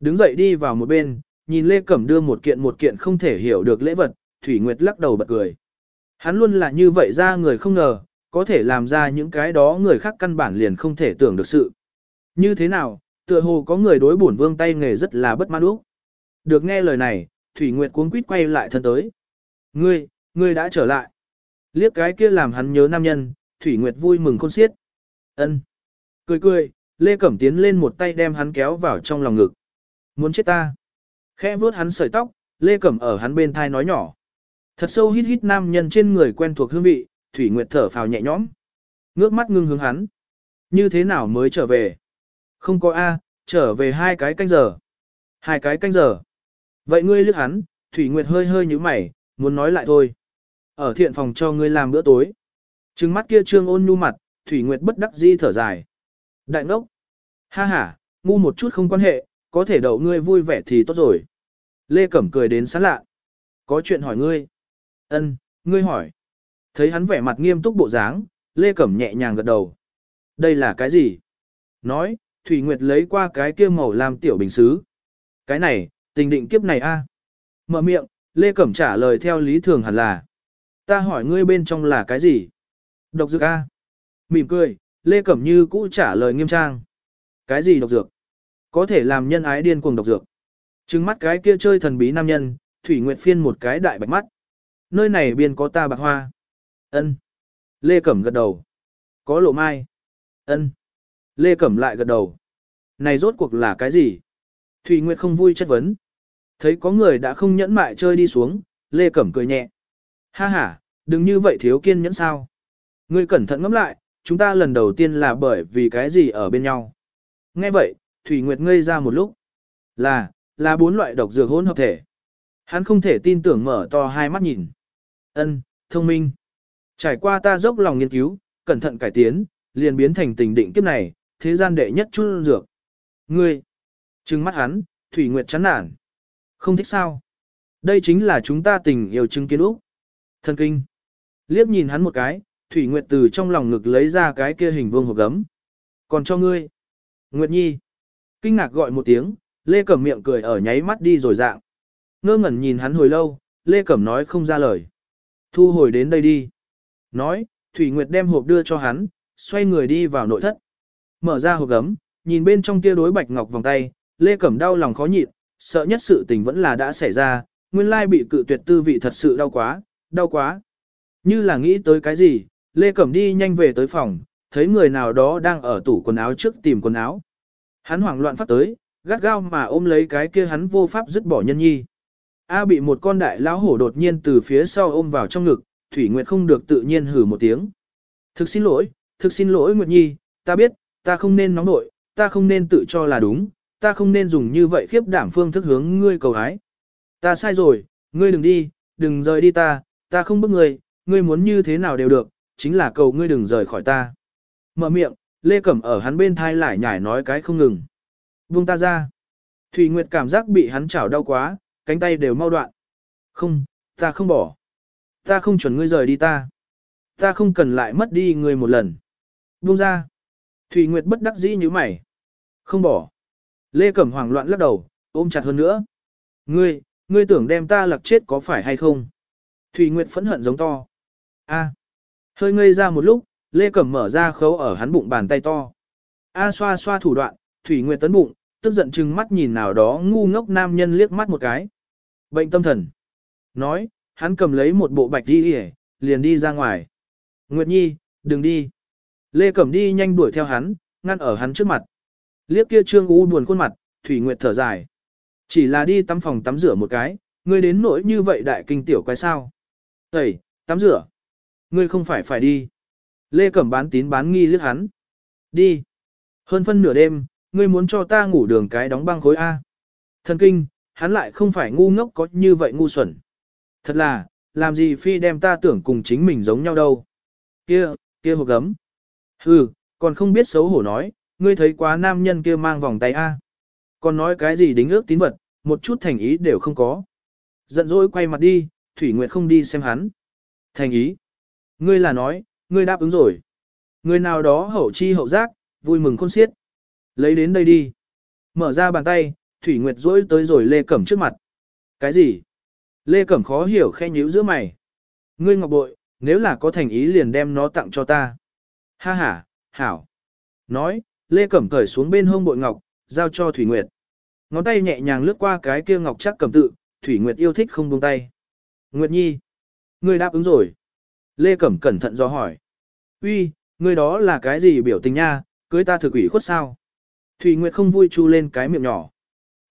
Đứng dậy đi vào một bên, nhìn Lê Cẩm đưa một kiện một kiện không thể hiểu được lễ vật, Thủy Nguyệt lắc đầu bật cười. Hắn luôn là như vậy ra người không ngờ, có thể làm ra những cái đó người khác căn bản liền không thể tưởng được sự. Như thế nào, tựa hồ có người đối bổn vương tay nghề rất là bất mãn úc. Được nghe lời này, Thủy Nguyệt cuống quýt quay lại thân tới. Ngươi, ngươi đã trở lại. Liếc cái kia làm hắn nhớ nam nhân, Thủy Nguyệt vui mừng khôn xiết. Ân. Cười cười, Lê Cẩm tiến lên một tay đem hắn kéo vào trong lòng ngực. Muốn chết ta. Khẽ vuốt hắn sợi tóc, Lê Cẩm ở hắn bên thai nói nhỏ. Thật sâu hít hít nam nhân trên người quen thuộc hương vị, Thủy Nguyệt thở phào nhẹ nhõm. Ngước mắt ngưng hướng hắn. Như thế nào mới trở về? Không có A, trở về hai cái canh giờ. Hai cái canh giờ. Vậy ngươi lướt hắn, Thủy Nguyệt hơi hơi như mày, muốn nói lại thôi. Ở thiện phòng cho ngươi làm bữa tối. Trừng mắt kia trương ôn nhu mặt, Thủy Nguyệt bất đắc di thở dài. Đại ngốc. Ha ha, ngu một chút không quan hệ, có thể đậu ngươi vui vẻ thì tốt rồi. Lê Cẩm cười đến sán lạ. Có chuyện hỏi ngươi. Ân, ngươi hỏi. Thấy hắn vẻ mặt nghiêm túc bộ dáng, Lê Cẩm nhẹ nhàng gật đầu. Đây là cái gì? Nói, Thủy Nguyệt lấy qua cái kia màu làm tiểu bình xứ. Cái này, tình định kiếp này a. Mở miệng, Lê Cẩm trả lời theo lý thường hẳn là. Ta hỏi ngươi bên trong là cái gì? Độc dược a. Mỉm cười, Lê Cẩm như cũ trả lời nghiêm trang. Cái gì độc dược? Có thể làm nhân ái điên cuồng độc dược. Trừng mắt cái kia chơi thần bí nam nhân, Thủy Nguyệt phiên một cái đại bạch mắt. Nơi này biên có ta bạc hoa. Ân. Lê Cẩm gật đầu. Có lộ mai. Ân. Lê Cẩm lại gật đầu. Này rốt cuộc là cái gì? Thủy Nguyệt không vui chất vấn. Thấy có người đã không nhẫn mại chơi đi xuống, Lê Cẩm cười nhẹ. Ha ha, đừng như vậy thiếu kiên nhẫn sao. Ngươi cẩn thận ngẫm lại, chúng ta lần đầu tiên là bởi vì cái gì ở bên nhau. Nghe vậy, Thủy Nguyệt ngây ra một lúc. Là, là bốn loại độc dược hỗn hợp thể. Hắn không thể tin tưởng mở to hai mắt nhìn. Ân, thông minh. Trải qua ta dốc lòng nghiên cứu, cẩn thận cải tiến, liền biến thành tình định kiếp này, thế gian đệ nhất chút dược. Ngươi, trừng mắt hắn, Thủy Nguyệt chán nản. Không thích sao? Đây chính là chúng ta tình yêu chứng kiến Úc. Thần kinh. Liếc nhìn hắn một cái, Thủy Nguyệt từ trong lòng ngực lấy ra cái kia hình vuông hộp gấm. Còn cho ngươi. Nguyệt Nhi. Kinh ngạc gọi một tiếng, Lê Cẩm miệng cười ở nháy mắt đi rồi dạng. Ngơ ngẩn nhìn hắn hồi lâu, Lê Cẩm nói không ra lời. Thu hồi đến đây đi. Nói, Thủy Nguyệt đem hộp đưa cho hắn, xoay người đi vào nội thất. Mở ra hộp gấm, nhìn bên trong kia đối bạch ngọc vòng tay, Lê Cẩm đau lòng khó nhịn, sợ nhất sự tình vẫn là đã xảy ra, nguyên lai bị cự tuyệt tư vị thật sự đau quá, đau quá. Như là nghĩ tới cái gì, Lê Cẩm đi nhanh về tới phòng, thấy người nào đó đang ở tủ quần áo trước tìm quần áo. Hắn hoảng loạn phát tới, gắt gao mà ôm lấy cái kia hắn vô pháp dứt bỏ nhân nhi. A bị một con đại lão hổ đột nhiên từ phía sau ôm vào trong ngực, Thủy Nguyệt không được tự nhiên hử một tiếng. Thực xin lỗi, thực xin lỗi Nguyệt Nhi, ta biết, ta không nên nóng nội, ta không nên tự cho là đúng, ta không nên dùng như vậy khiếp đảm phương thức hướng ngươi cầu hái. Ta sai rồi, ngươi đừng đi, đừng rời đi ta, ta không bức ngươi, ngươi muốn như thế nào đều được, chính là cầu ngươi đừng rời khỏi ta. Mở miệng, Lê Cẩm ở hắn bên thai lại nhải nói cái không ngừng. Buông ta ra. Thủy Nguyệt cảm giác bị hắn chảo đau quá, cánh tay đều mau đoạn. Không, ta không bỏ. Ta không chuẩn ngươi rời đi ta. Ta không cần lại mất đi ngươi một lần. Buông ra. Thủy Nguyệt bất đắc dĩ như mày. Không bỏ. Lê Cẩm hoảng loạn lắc đầu, ôm chặt hơn nữa. Ngươi, ngươi tưởng đem ta lặc chết có phải hay không? Thủy Nguyệt phẫn hận giống to. A. Hơi ngây ra một lúc, Lê Cẩm mở ra khấu ở hắn bụng bàn tay to. A xoa xoa thủ đoạn, Thủy Nguyệt tấn bụng, tức giận chừng mắt nhìn nào đó ngu ngốc nam nhân liếc mắt một cái. Bệnh tâm thần. Nói, hắn cầm lấy một bộ bạch đi hề, liền đi ra ngoài. Nguyệt Nhi, đừng đi. Lê Cẩm đi nhanh đuổi theo hắn, ngăn ở hắn trước mặt. Liếc kia trương u buồn khuôn mặt, Thủy Nguyệt thở dài. Chỉ là đi tắm phòng tắm rửa một cái, ngươi đến nỗi như vậy đại kinh tiểu quái sao. Tẩy, tắm rửa, Ngươi không phải phải đi. Lê Cẩm bán tín bán nghi liếc hắn. Đi. Hơn phân nửa đêm, ngươi muốn cho ta ngủ đường cái đóng băng khối A. Thần kinh, hắn lại không phải ngu ngốc có như vậy ngu xuẩn. Thật là, làm gì phi đem ta tưởng cùng chính mình giống nhau đâu. Kia, kia hộp gấm. Hừ, còn không biết xấu hổ nói, ngươi thấy quá nam nhân kia mang vòng tay A. Còn nói cái gì đính ước tín vật, một chút thành ý đều không có. Giận dỗi quay mặt đi, Thủy Nguyệt không đi xem hắn. Thành ý. Ngươi là nói, ngươi đáp ứng rồi. Người nào đó hậu chi hậu giác, vui mừng khôn xiết. Lấy đến đây đi. Mở ra bàn tay, Thủy Nguyệt rỗi tới rồi Lê Cẩm trước mặt. Cái gì? Lê Cẩm khó hiểu khe nhíu giữa mày. Ngươi ngọc bội, nếu là có thành ý liền đem nó tặng cho ta. Ha ha, hảo. Nói, Lê Cẩm cởi xuống bên hông bội ngọc, giao cho Thủy Nguyệt. Ngón tay nhẹ nhàng lướt qua cái kia ngọc chắc cầm tự, Thủy Nguyệt yêu thích không buông tay. Nguyệt Nhi, ngươi đáp ứng rồi. Lê Cẩm cẩn thận do hỏi. Uy, ngươi đó là cái gì biểu tình nha, cưới ta thực ủy khuất sao? Thủy Nguyệt không vui chu lên cái miệng nhỏ.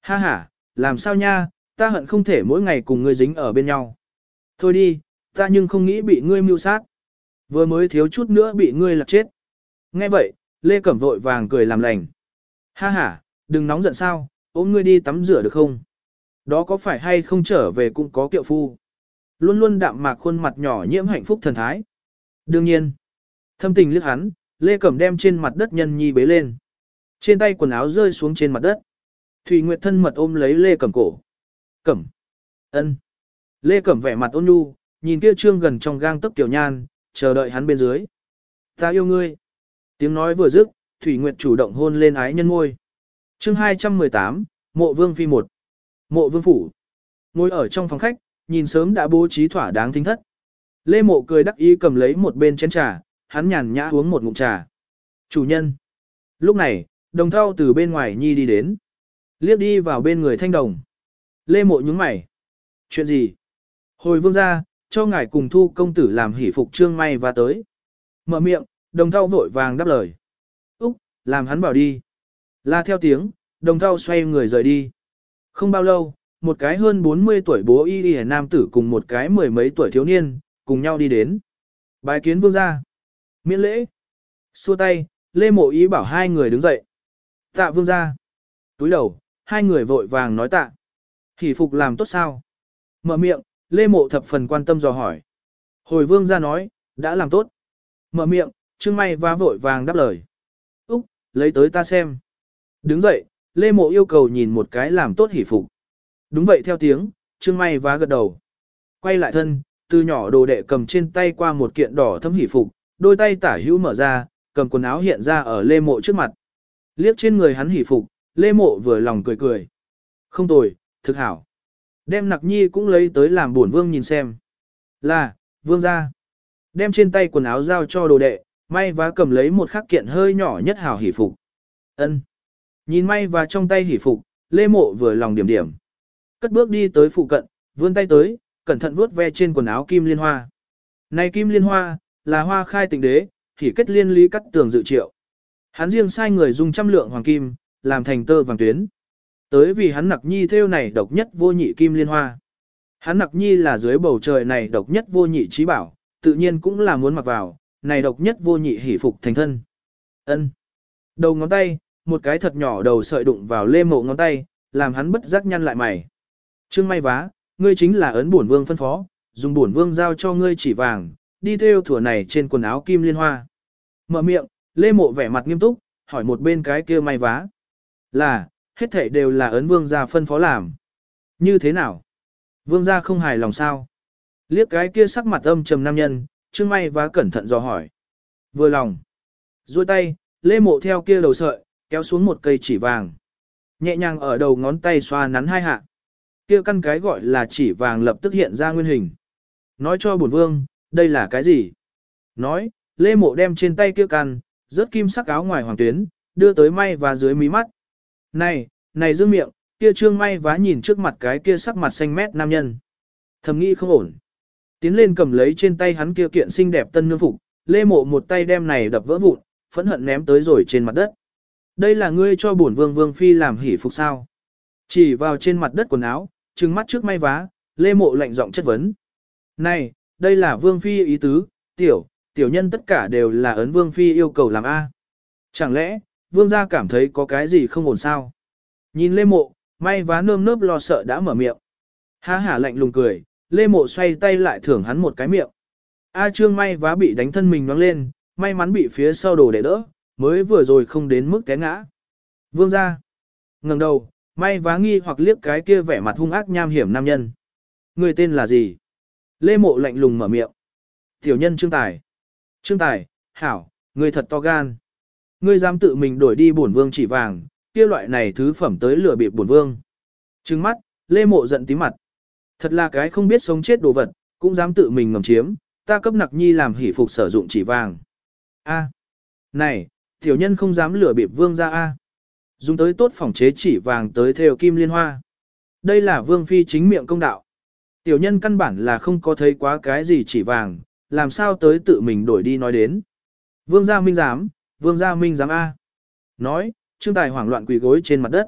Ha ha, làm sao nha, ta hận không thể mỗi ngày cùng ngươi dính ở bên nhau. Thôi đi, ta nhưng không nghĩ bị ngươi mưu sát. Vừa mới thiếu chút nữa bị ngươi lạc chết. Nghe vậy, Lê Cẩm vội vàng cười làm lành. Ha ha, đừng nóng giận sao, ôm ngươi đi tắm rửa được không? Đó có phải hay không trở về cũng có kiệu phu. Luôn luôn đạm mạc khuôn mặt nhỏ nhiễm hạnh phúc thần thái. Đương nhiên, thâm tình liếc hắn, Lê Cẩm đem trên mặt đất nhân nhi bế lên. Trên tay quần áo rơi xuống trên mặt đất. Thủy Nguyệt thân mật ôm lấy Lê Cẩm cổ. Cẩm. ân. Lê Cẩm vẻ mặt ôn nhu, nhìn kia trương gần trong gang tấc tiểu nhan, chờ đợi hắn bên dưới. Ta yêu ngươi. Tiếng nói vừa dứt, Thủy Nguyệt chủ động hôn lên ái nhân ngôi. Chương 218, Mộ Vương Phi 1. Mộ Vương Phủ. Ngồi ở trong phòng khách, nhìn sớm đã bố trí thỏa đáng thính thất. Lê Mộ cười đắc ý cầm lấy một bên chén trà, hắn nhàn nhã uống một ngụm trà. Chủ nhân. Lúc này, đồng thao từ bên ngoài nhi đi đến. Liếc đi vào bên người thanh đồng. Lê Mộ nhúng mày. Chuyện gì? Hồi vương ra, cho ngài cùng thu công tử làm hỷ phục trương may và tới. Mở miệng, đồng thao vội vàng đáp lời. Úc, làm hắn bảo đi. La theo tiếng, đồng thao xoay người rời đi. Không bao lâu, một cái hơn 40 tuổi bố y y nam tử cùng một cái mười mấy tuổi thiếu niên, cùng nhau đi đến. Bài kiến vương gia. Miễn lễ. Xua tay, Lê Mộ ý bảo hai người đứng dậy. Tạ vương gia. Túi đầu, hai người vội vàng nói tạ. Hỷ phục làm tốt sao? Mở miệng, Lê Mộ thập phần quan tâm dò hỏi. Hồi vương gia nói, đã làm tốt. Mở miệng, Trương May và vội vàng đáp lời. Úc, lấy tới ta xem. Đứng dậy, Lê Mộ yêu cầu nhìn một cái làm tốt hỷ phục. Đúng vậy theo tiếng, Trương May vá gật đầu. Quay lại thân, từ nhỏ đồ đệ cầm trên tay qua một kiện đỏ thâm hỷ phục, đôi tay tả hữu mở ra, cầm quần áo hiện ra ở Lê Mộ trước mặt. Liếc trên người hắn hỉ phục, Lê Mộ vừa lòng cười cười. Không tồi, thực hảo. Đem nặc nhi cũng lấy tới làm buồn vương nhìn xem. Là, vương ra. Đem trên tay quần áo giao cho đồ đệ, may và cầm lấy một khắc kiện hơi nhỏ nhất hảo hỉ phục. ân Nhìn may và trong tay hỉ phục, Lê Mộ vừa lòng điểm điểm. Cất bước đi tới phụ cận, vươn tay tới, cẩn thận vuốt ve trên quần áo kim liên hoa. Này kim liên hoa, là hoa khai tịnh đế, thì kết liên lý cắt tường dự triệu. Hắn riêng sai người dùng trăm lượng hoàng kim, làm thành tơ vàng tuyến. Tới vì hắn nặc nhi theo này độc nhất vô nhị kim liên hoa. Hắn nặc nhi là dưới bầu trời này độc nhất vô nhị trí bảo, tự nhiên cũng là muốn mặc vào, này độc nhất vô nhị hỷ phục thành thân. ân Đầu ngón tay, một cái thật nhỏ đầu sợi đụng vào lê mộ ngón tay, làm hắn bất giác nhăn lại mày. Trương may vá, ngươi chính là ấn bổn vương phân phó, dùng bổn vương giao cho ngươi chỉ vàng, đi theo thủa này trên quần áo kim liên hoa. Mở miệng, lê mộ vẻ mặt nghiêm túc, hỏi một bên cái kia may vá. Là, hết thảy đều là ấn vương gia phân phó làm. Như thế nào? Vương gia không hài lòng sao? Liếc cái kia sắc mặt âm trầm nam nhân, trương may vá cẩn thận dò hỏi. Vừa lòng. duỗi tay, lê mộ theo kia đầu sợi, kéo xuống một cây chỉ vàng. Nhẹ nhàng ở đầu ngón tay xoa nắn hai hạ. Kia căn cái gọi là chỉ vàng lập tức hiện ra nguyên hình. Nói cho bổn vương, đây là cái gì? Nói, Lê Mộ đem trên tay kia căn, rớt kim sắc áo ngoài hoàng tuyến, đưa tới may và dưới mí mắt. Này, này dương miệng, kia trương may vá nhìn trước mặt cái kia sắc mặt xanh mét nam nhân. Thầm nghĩ không ổn. Tiến lên cầm lấy trên tay hắn kia kiện xinh đẹp tân nương phục, Lê Mộ một tay đem này đập vỡ vụn, phẫn hận ném tới rồi trên mặt đất. Đây là ngươi cho bổn vương vương phi làm hỉ phục sao. Chỉ vào trên mặt đất quần áo, trừng mắt trước may vá, lê mộ lạnh giọng chất vấn. Này, đây là vương phi ý tứ, Tiểu, tiểu nhân tất cả đều là ấn vương phi yêu cầu làm A. Chẳng lẽ, vương gia cảm thấy có cái gì không ổn sao? Nhìn lê mộ, may vá nơm nớp lo sợ đã mở miệng. Ha hả lạnh lùng cười, lê mộ xoay tay lại thưởng hắn một cái miệng. A trương may vá bị đánh thân mình nhoáng lên, may mắn bị phía sau đồ để đỡ, mới vừa rồi không đến mức té ngã. Vương gia ngẩng đầu, may vá nghi hoặc liếc cái kia vẻ mặt hung ác nham hiểm nam nhân. Người tên là gì? Lê mộ lạnh lùng mở miệng. Tiểu nhân Trương Tài. Trương Tài, hảo, người thật to gan. Ngươi dám tự mình đổi đi bổn vương chỉ vàng, kia loại này thứ phẩm tới lửa bịp bổn vương. Trừng mắt, Lê Mộ giận tím mặt. Thật là cái không biết sống chết đồ vật, cũng dám tự mình ngầm chiếm, ta cấp nặc nhi làm hỷ phục sử dụng chỉ vàng. A, này, tiểu nhân không dám lửa bịp vương ra a. Dùng tới tốt phòng chế chỉ vàng tới theo kim liên hoa. Đây là vương phi chính miệng công đạo. Tiểu nhân căn bản là không có thấy quá cái gì chỉ vàng, làm sao tới tự mình đổi đi nói đến. Vương gia minh dám, vương gia minh dám A. Nói, trương tài hoảng loạn quỳ gối trên mặt đất.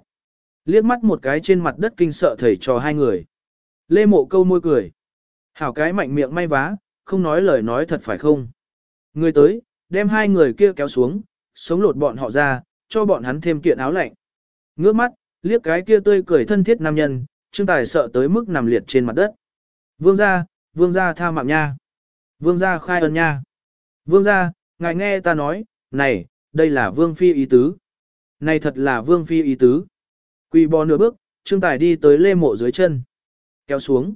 Liếc mắt một cái trên mặt đất kinh sợ thầy cho hai người. Lê mộ câu môi cười. Hảo cái mạnh miệng may vá, không nói lời nói thật phải không. Người tới, đem hai người kia kéo xuống, sống lột bọn họ ra, cho bọn hắn thêm kiện áo lạnh. Ngước mắt, liếc cái kia tươi cười thân thiết nam nhân, Trương Tài sợ tới mức nằm liệt trên mặt đất. Vương gia, vương gia tha mạng nha. Vương gia khai ân nha. Vương gia, ngài nghe ta nói, này, đây là vương phi ý tứ. Này thật là vương phi ý tứ. Quỳ bò nửa bước, Trương Tài đi tới lê mộ dưới chân. Kéo xuống.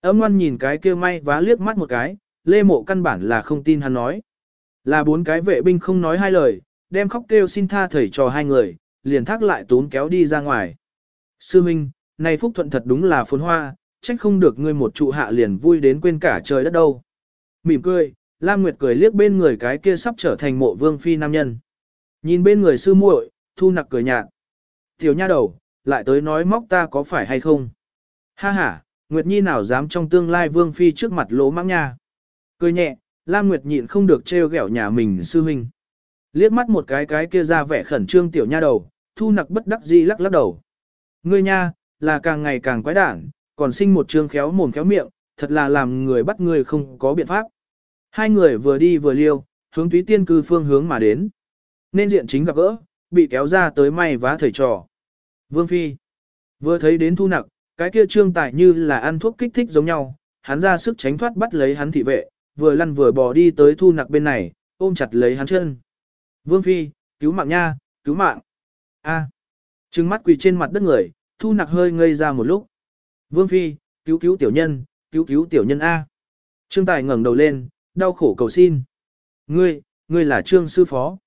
Ấm ngoan nhìn cái kia may vá liếc mắt một cái, lê mộ căn bản là không tin hắn nói. Là bốn cái vệ binh không nói hai lời, đem khóc kêu xin tha thầy trò hai người, liền thác lại tốn kéo đi ra ngoài. Sư Minh, này Phúc Thuận thật đúng là phồn hoa, trách không được ngươi một trụ hạ liền vui đến quên cả trời đất đâu. Mỉm cười, Lam Nguyệt cười liếc bên người cái kia sắp trở thành mộ vương phi nam nhân. Nhìn bên người sư muội, thu nặc cười nhạt. Tiểu nha đầu, lại tới nói móc ta có phải hay không? Ha ha, Nguyệt Nhi nào dám trong tương lai vương phi trước mặt lỗ mãng nha. Cười nhẹ, Lam Nguyệt nhịn không được trêu ghẹo nhà mình sư huynh. Liếc mắt một cái cái kia ra vẻ khẩn trương tiểu nha đầu, thu nặc bất đắc dĩ lắc lắc đầu. Ngươi nha, là càng ngày càng quái đản, còn sinh một trương khéo mồm khéo miệng, thật là làm người bắt người không có biện pháp. Hai người vừa đi vừa liêu, hướng túy tiên cư phương hướng mà đến. Nên diện chính gặp gỡ, bị kéo ra tới may vá thầy trò. Vương Phi vừa thấy đến thu nặc, cái kia trương tài như là ăn thuốc kích thích giống nhau, hắn ra sức tránh thoát bắt lấy hắn thị vệ, vừa lăn vừa bò đi tới thu nặc bên này, ôm chặt lấy hắn chân. Vương Phi, cứu mạng nha, cứu mạng. A. Trừng mắt quỳ trên mặt đất người, thu nặc hơi ngây ra một lúc. Vương Phi, cứu cứu tiểu nhân, cứu cứu tiểu nhân A. Trương Tài ngẩng đầu lên, đau khổ cầu xin. Ngươi, ngươi là trương sư phó.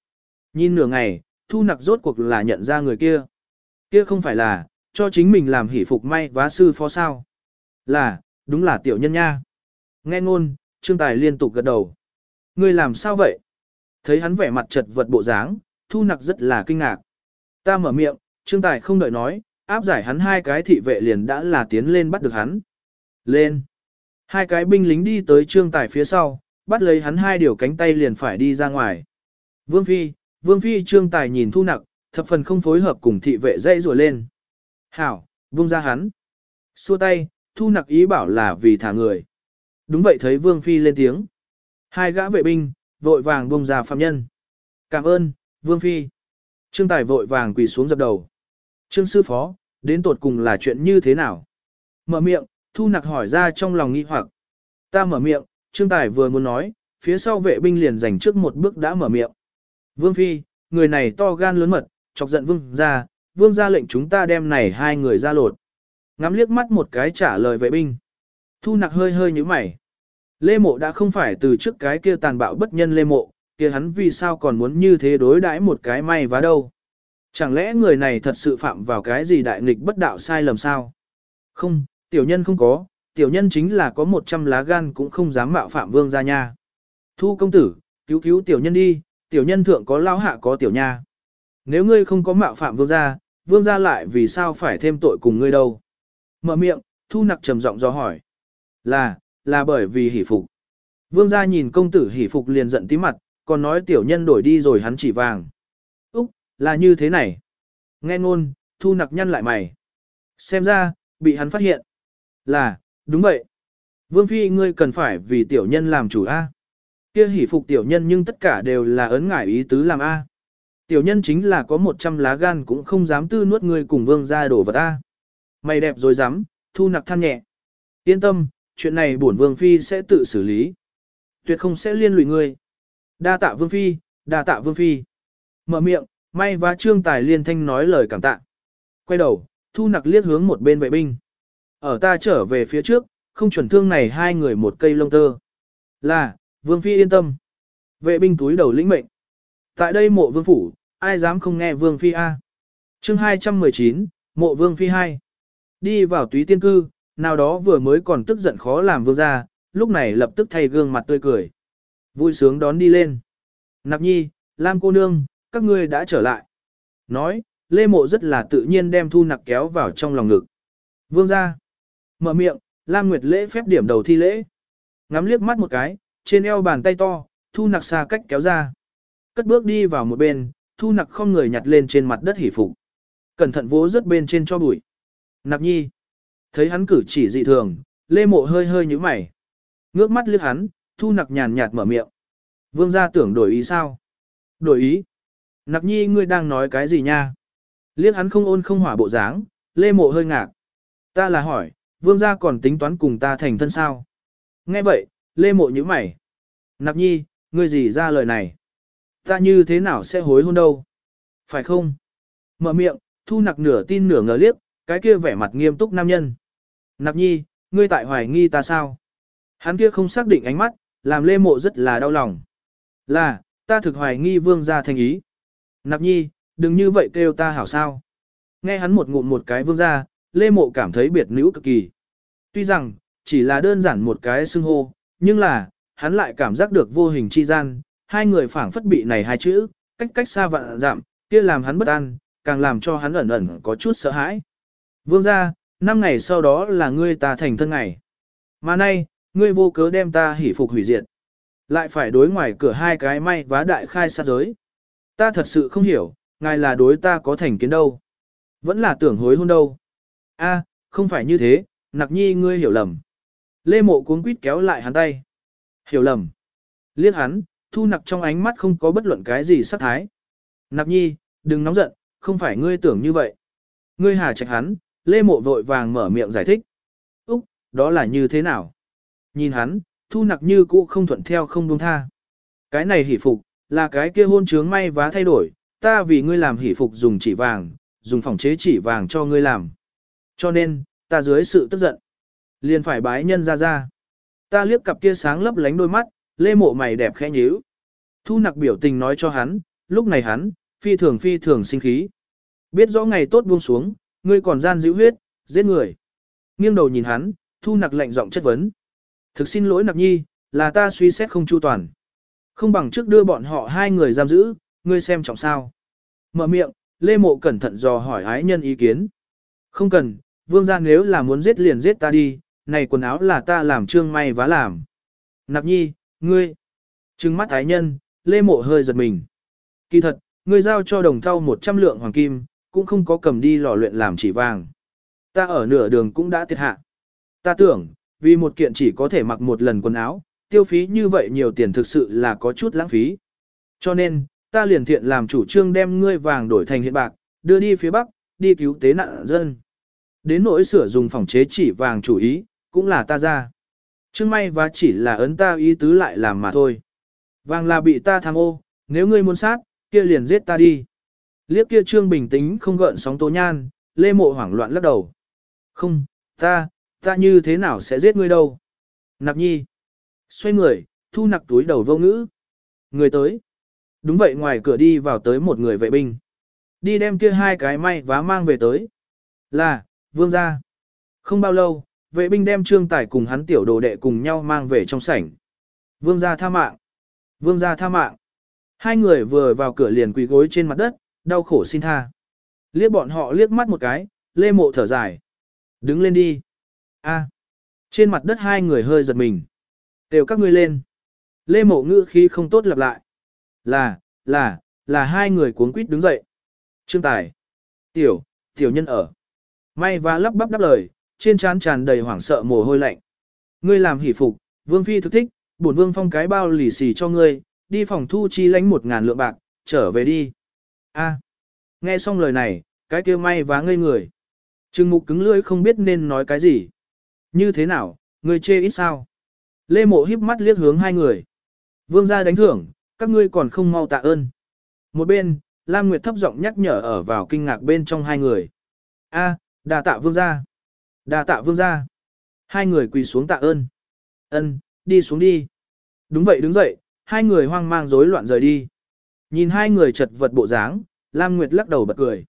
Nhìn nửa ngày, thu nặc rốt cuộc là nhận ra người kia. Kia không phải là, cho chính mình làm hỷ phục may vá sư phó sao. Là, đúng là tiểu nhân nha. Nghe ngôn, Trương Tài liên tục gật đầu. Ngươi làm sao vậy? Thấy hắn vẻ mặt chật vật bộ dáng, thu nặc rất là kinh ngạc. Ta mở miệng, Trương Tài không đợi nói, áp giải hắn hai cái thị vệ liền đã là tiến lên bắt được hắn. Lên. Hai cái binh lính đi tới Trương Tài phía sau, bắt lấy hắn hai điều cánh tay liền phải đi ra ngoài. Vương Phi, Vương Phi Trương Tài nhìn thu nặc, thập phần không phối hợp cùng thị vệ dây rùa lên. Hảo, vung ra hắn. Xua tay, thu nặc ý bảo là vì thả người. Đúng vậy thấy Vương Phi lên tiếng. Hai gã vệ binh, vội vàng buông ra phạm nhân. Cảm ơn, Vương Phi. Trương Tài vội vàng quỳ xuống dập đầu. Trương Sư Phó, đến tột cùng là chuyện như thế nào? Mở miệng, Thu Nặc hỏi ra trong lòng nghi hoặc. Ta mở miệng, Trương Tài vừa muốn nói, phía sau vệ binh liền giành trước một bước đã mở miệng. Vương Phi, người này to gan lớn mật, chọc giận Vương ra, Vương ra lệnh chúng ta đem này hai người ra lột. Ngắm liếc mắt một cái trả lời vệ binh. Thu Nặc hơi hơi như mày. Lê Mộ đã không phải từ trước cái kia tàn bạo bất nhân Lê Mộ, kia hắn vì sao còn muốn như thế đối đãi một cái may vá đâu. Chẳng lẽ người này thật sự phạm vào cái gì đại nghịch bất đạo sai lầm sao? Không, tiểu nhân không có, tiểu nhân chính là có một trăm lá gan cũng không dám mạo phạm vương gia nha. Thu công tử, cứu cứu tiểu nhân đi, tiểu nhân thượng có lao hạ có tiểu nha. Nếu ngươi không có mạo phạm vương gia, vương gia lại vì sao phải thêm tội cùng ngươi đâu? Mở miệng, thu nặc trầm giọng do hỏi. Là, là bởi vì hỷ phục. Vương gia nhìn công tử hỷ phục liền giận tí mặt, còn nói tiểu nhân đổi đi rồi hắn chỉ vàng. Là như thế này. Nghe ngôn, thu nặc nhăn lại mày. Xem ra, bị hắn phát hiện. Là, đúng vậy. Vương Phi ngươi cần phải vì tiểu nhân làm chủ A. Kia hỉ phục tiểu nhân nhưng tất cả đều là ấn ngải ý tứ làm A. Tiểu nhân chính là có 100 lá gan cũng không dám tư nuốt người cùng vương ra đổ vật A. Mày đẹp rồi dám, thu nặc than nhẹ. Yên tâm, chuyện này bổn vương phi sẽ tự xử lý. Tuyệt không sẽ liên lụy ngươi. Đa tạ vương phi, đa tạ vương phi. Mở miệng, may và trương tài liên thanh nói lời cảm tạ. Quay đầu, thu nặc liếc hướng một bên vệ binh. Ở ta trở về phía trước, không chuẩn thương này hai người một cây lông tơ. Là, vương phi yên tâm. Vệ binh túi đầu lĩnh mệnh. Tại đây mộ vương phủ, ai dám không nghe vương phi A. chương 219, mộ vương phi 2. Đi vào túy tiên cư, nào đó vừa mới còn tức giận khó làm vương ra, lúc này lập tức thay gương mặt tươi cười. Vui sướng đón đi lên. Nạp nhi, Lam cô nương, các ngươi đã trở lại. Nói, Lê Mộ rất là tự nhiên đem thu nặc kéo vào trong lòng ngực. Vương ra. Mở miệng, Lam Nguyệt lễ phép điểm đầu thi lễ. Ngắm liếc mắt một cái, trên eo bàn tay to, thu nặc xa cách kéo ra. Cất bước đi vào một bên, thu nặc không người nhặt lên trên mặt đất hỉ phục. Cẩn thận vỗ rất bên trên cho bụi. nặc nhi. Thấy hắn cử chỉ dị thường, lê mộ hơi hơi như mày. Ngước mắt liếc hắn, thu nặc nhàn nhạt mở miệng. Vương gia tưởng đổi ý sao? Đổi ý? Nặc nhi ngươi đang nói cái gì nha? Liếc hắn không ôn không hỏa bộ dáng, lê mộ hơi ngạc. Ta là hỏi, vương gia còn tính toán cùng ta thành thân sao? Nghe vậy, lê mộ như mày. Nặc nhi, ngươi gì ra lời này? Ta như thế nào sẽ hối hôn đâu? Phải không? Mở miệng, thu nặc nửa tin nửa ngờ liếc, cái kia vẻ mặt nghiêm túc nam nhân. Nặc nhi, ngươi tại hoài nghi ta sao? Hắn kia không xác định ánh mắt, làm lê mộ rất là đau lòng. Là, ta thực hoài nghi vương gia thành ý. Nạp nhi, đừng như vậy kêu ta hảo sao. Nghe hắn một ngụm một cái vương gia, lê mộ cảm thấy biệt nữ cực kỳ. Tuy rằng, chỉ là đơn giản một cái xưng hô, nhưng là, hắn lại cảm giác được vô hình chi gian, hai người phảng phất bị này hai chữ, cách cách xa vạn giảm, kia làm hắn bất an, càng làm cho hắn ẩn ẩn có chút sợ hãi. Vương gia, năm ngày sau đó là ngươi ta thành thân ngày. Mà nay, ngươi vô cớ đem ta hỉ phục hủy diệt. Lại phải đối ngoài cửa hai cái may vá đại khai sát giới. Ta thật sự không hiểu, ngài là đối ta có thành kiến đâu. Vẫn là tưởng hối hôn đâu. A, không phải như thế, nặc nhi ngươi hiểu lầm. Lê mộ cuốn quýt kéo lại hắn tay. Hiểu lầm. Liếc hắn, thu nặc trong ánh mắt không có bất luận cái gì sắc thái. Nặc nhi, đừng nóng giận, không phải ngươi tưởng như vậy. Ngươi hà trạch hắn, Lê Mộ vội vàng mở miệng giải thích. Úc, đó là như thế nào? Nhìn hắn, thu nặc như cũ không thuận theo không buông tha. Cái này hỉ phục, là cái kia hôn trướng may vá thay đổi, ta vì ngươi làm hỉ phục dùng chỉ vàng, dùng phòng chế chỉ vàng cho ngươi làm. Cho nên, ta dưới sự tức giận, liền phải bái nhân ra ra. Ta liếc cặp kia sáng lấp lánh đôi mắt, lê mộ mày đẹp khẽ nhíu. Thu nặc biểu tình nói cho hắn, lúc này hắn, phi thường phi thường sinh khí. Biết rõ ngày tốt buông xuống, ngươi còn gian dữ huyết, giết người. Nghiêng đầu nhìn hắn, thu nặc lạnh giọng chất vấn. Thực xin lỗi nặc nhi, là ta suy xét không chu toàn. Không bằng trước đưa bọn họ hai người giam giữ, ngươi xem trọng sao. Mở miệng, Lê Mộ cẩn thận dò hỏi ái nhân ý kiến. Không cần, vương gia nếu là muốn giết liền giết ta đi, này quần áo là ta làm trương may vá làm. Nặc nhi, ngươi. Trừng mắt ái nhân, Lê Mộ hơi giật mình. Kỳ thật, ngươi giao cho đồng thau 100 lượng hoàng kim, cũng không có cầm đi lò luyện làm chỉ vàng. Ta ở nửa đường cũng đã thiệt hạ. Ta tưởng, vì một kiện chỉ có thể mặc một lần quần áo, tiêu phí như vậy nhiều tiền thực sự là có chút lãng phí. Cho nên, ta liền thiện làm chủ trương đem ngươi vàng đổi thành hiện bạc, đưa đi phía Bắc, đi cứu tế nạn dân. Đến nỗi sửa dùng phòng chế chỉ vàng chủ ý, cũng là ta ra. Trương may và chỉ là ấn ta ý tứ lại làm mà thôi. Vàng là bị ta tham ô, nếu ngươi muốn sát, kia liền giết ta đi. Liếc kia trương bình tĩnh không gợn sóng tố nhan, lê mộ hoảng loạn lắc đầu. Không, ta, ta như thế nào sẽ giết ngươi đâu? Nạp nhi. Xoay người, thu nặc túi đầu vô ngữ. Người tới. Đúng vậy ngoài cửa đi vào tới một người vệ binh. Đi đem kia hai cái may vá mang về tới. Là, vương gia. Không bao lâu, vệ binh đem trương tải cùng hắn tiểu đồ đệ cùng nhau mang về trong sảnh. Vương gia tha mạng. Vương gia tha mạng. Hai người vừa vào cửa liền quỳ gối trên mặt đất, đau khổ xin tha. Liếc bọn họ liếc mắt một cái, lê mộ thở dài. Đứng lên đi. A. Trên mặt đất hai người hơi giật mình. Đều các ngươi lên. Lê mộ ngữ khí không tốt lặp lại. Là, là, là hai người cuốn quýt đứng dậy. Trương Tài. Tiểu, tiểu nhân ở. May và lắp bắp đáp lời, trên trán tràn đầy hoảng sợ mồ hôi lạnh. Ngươi làm hỉ phục, vương phi thực thích, bổn vương phong cái bao lì xì cho ngươi, đi phòng thu chi lãnh một ngàn lượng bạc, trở về đi. A. Nghe xong lời này, cái kia may vá ngây người. Trừng mục cứng lưỡi không biết nên nói cái gì. Như thế nào, ngươi chê ít sao? Lê mộ híp mắt liếc hướng hai người. Vương gia đánh thưởng, các ngươi còn không mau tạ ơn. Một bên, Lam Nguyệt thấp giọng nhắc nhở ở vào kinh ngạc bên trong hai người. A, đà tạ vương gia. Đà tạ vương gia. Hai người quỳ xuống tạ ơn. Ân, đi xuống đi. Đúng vậy đứng dậy, hai người hoang mang rối loạn rời đi. Nhìn hai người chật vật bộ dáng, Lam Nguyệt lắc đầu bật cười.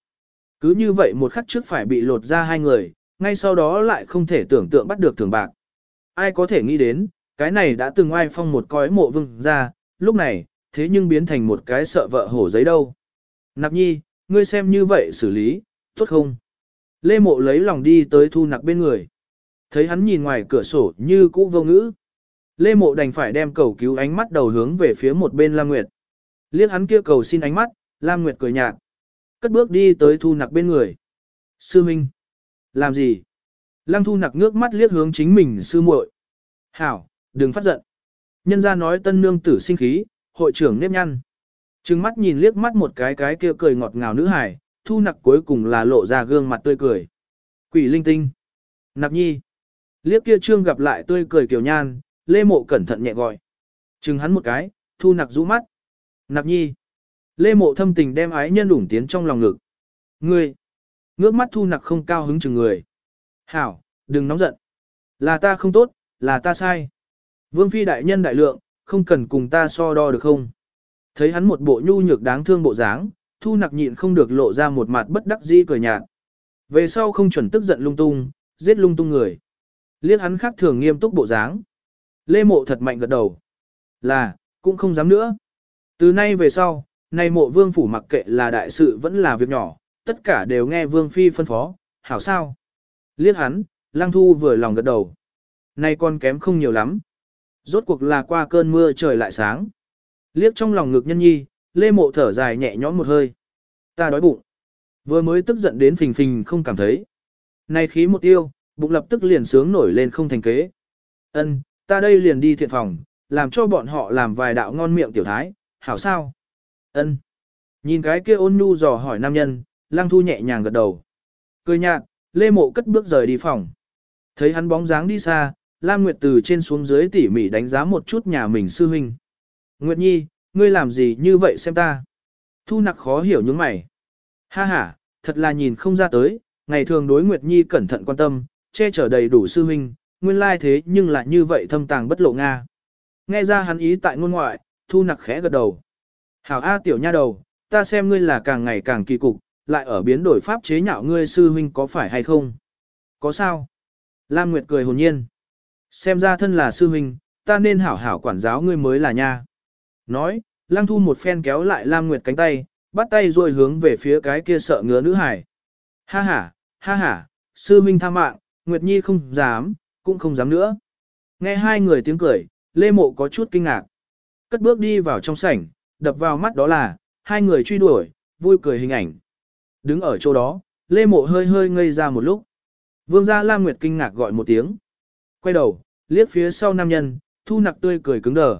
Cứ như vậy một khắc trước phải bị lột ra hai người, ngay sau đó lại không thể tưởng tượng bắt được thưởng bạc. Ai có thể nghĩ đến, cái này đã từng ai phong một cõi mộ vương ra, lúc này, thế nhưng biến thành một cái sợ vợ hổ giấy đâu. Nạp nhi, ngươi xem như vậy xử lý, tốt không? Lê mộ lấy lòng đi tới thu nặc bên người. Thấy hắn nhìn ngoài cửa sổ như cũ vô ngữ. Lê mộ đành phải đem cầu cứu ánh mắt đầu hướng về phía một bên Lam Nguyệt. Liếc hắn kia cầu xin ánh mắt, Lam Nguyệt cười nhạt. Cất bước đi tới thu nặc bên người. Sư Minh. Làm gì? Lăng thu nặc ngước mắt liếc hướng chính mình sư muội. Hảo, đừng phát giận. Nhân ra nói tân nương tử sinh khí, hội trưởng nếp nhăn. Trừng mắt nhìn liếc mắt một cái cái kia cười ngọt ngào nữ hải, thu nặc cuối cùng là lộ ra gương mặt tươi cười. Quỷ linh tinh. Nạp nhi. Liếc kia trương gặp lại tươi cười kiểu nhan, lê mộ cẩn thận nhẹ gọi. Trừng hắn một cái, thu nặc rũ mắt. Nạp nhi. Lê mộ thâm tình đem ái nhân đủng tiến trong lòng ngực. Ngươi. Ngước mắt thu nặc không cao hứng chừng người. Hảo, đừng nóng giận. Là ta không tốt, là ta sai. Vương phi đại nhân đại lượng, không cần cùng ta so đo được không? Thấy hắn một bộ nhu nhược đáng thương bộ dáng, thu nặc nhịn không được lộ ra một mặt bất đắc dĩ cười nhạt. Về sau không chuẩn tức giận lung tung, giết lung tung người. Liếc hắn khác thường nghiêm túc bộ dáng. Lê mộ thật mạnh gật đầu. Là, cũng không dám nữa. Từ nay về sau, nay mộ vương phủ mặc kệ là đại sự vẫn là việc nhỏ, tất cả đều nghe vương phi phân phó, hảo sao. Liết hắn, lang thu vừa lòng gật đầu. Nay con kém không nhiều lắm. Rốt cuộc là qua cơn mưa trời lại sáng. Liếc trong lòng ngực nhân nhi, lê mộ thở dài nhẹ nhõm một hơi. Ta đói bụng. Vừa mới tức giận đến phình phình không cảm thấy. Nay khí một tiêu, bụng lập tức liền sướng nổi lên không thành kế. Ân, ta đây liền đi thiện phòng, làm cho bọn họ làm vài đạo ngon miệng tiểu thái, hảo sao? Ân. Nhìn cái kia ôn nhu dò hỏi nam nhân, lăng thu nhẹ nhàng gật đầu. Cười nhạt, lê mộ cất bước rời đi phòng. Thấy hắn bóng dáng đi xa, Lam Nguyệt từ trên xuống dưới tỉ mỉ đánh giá một chút nhà mình sư huynh. Nguyệt Nhi, ngươi làm gì như vậy xem ta? Thu nặc khó hiểu những mày. Ha ha, thật là nhìn không ra tới, ngày thường đối Nguyệt Nhi cẩn thận quan tâm, che chở đầy đủ sư huynh, nguyên lai thế nhưng lại như vậy thâm tàng bất lộ Nga. Nghe ra hắn ý tại ngôn ngoại, thu nặc khẽ gật đầu. Hảo A tiểu nha đầu, ta xem ngươi là càng ngày càng kỳ cục, lại ở biến đổi pháp chế nhạo ngươi sư huynh có phải hay không? Có sao? Lam Nguyệt cười hồn nhiên. Xem ra thân là sư huynh, ta nên hảo hảo quản giáo ngươi mới là nha. Nói, Lăng Thu một phen kéo lại Lam Nguyệt cánh tay, bắt tay rồi hướng về phía cái kia sợ ngứa nữ hải. Ha ha, ha ha, sư huynh tha mạng, Nguyệt Nhi không dám, cũng không dám nữa. Nghe hai người tiếng cười, Lê Mộ có chút kinh ngạc. Cất bước đi vào trong sảnh, đập vào mắt đó là, hai người truy đuổi, vui cười hình ảnh. Đứng ở chỗ đó, Lê Mộ hơi hơi ngây ra một lúc. Vương gia Lam Nguyệt kinh ngạc gọi một tiếng. Quay đầu, liếc phía sau nam nhân, thu nặc tươi cười cứng đờ.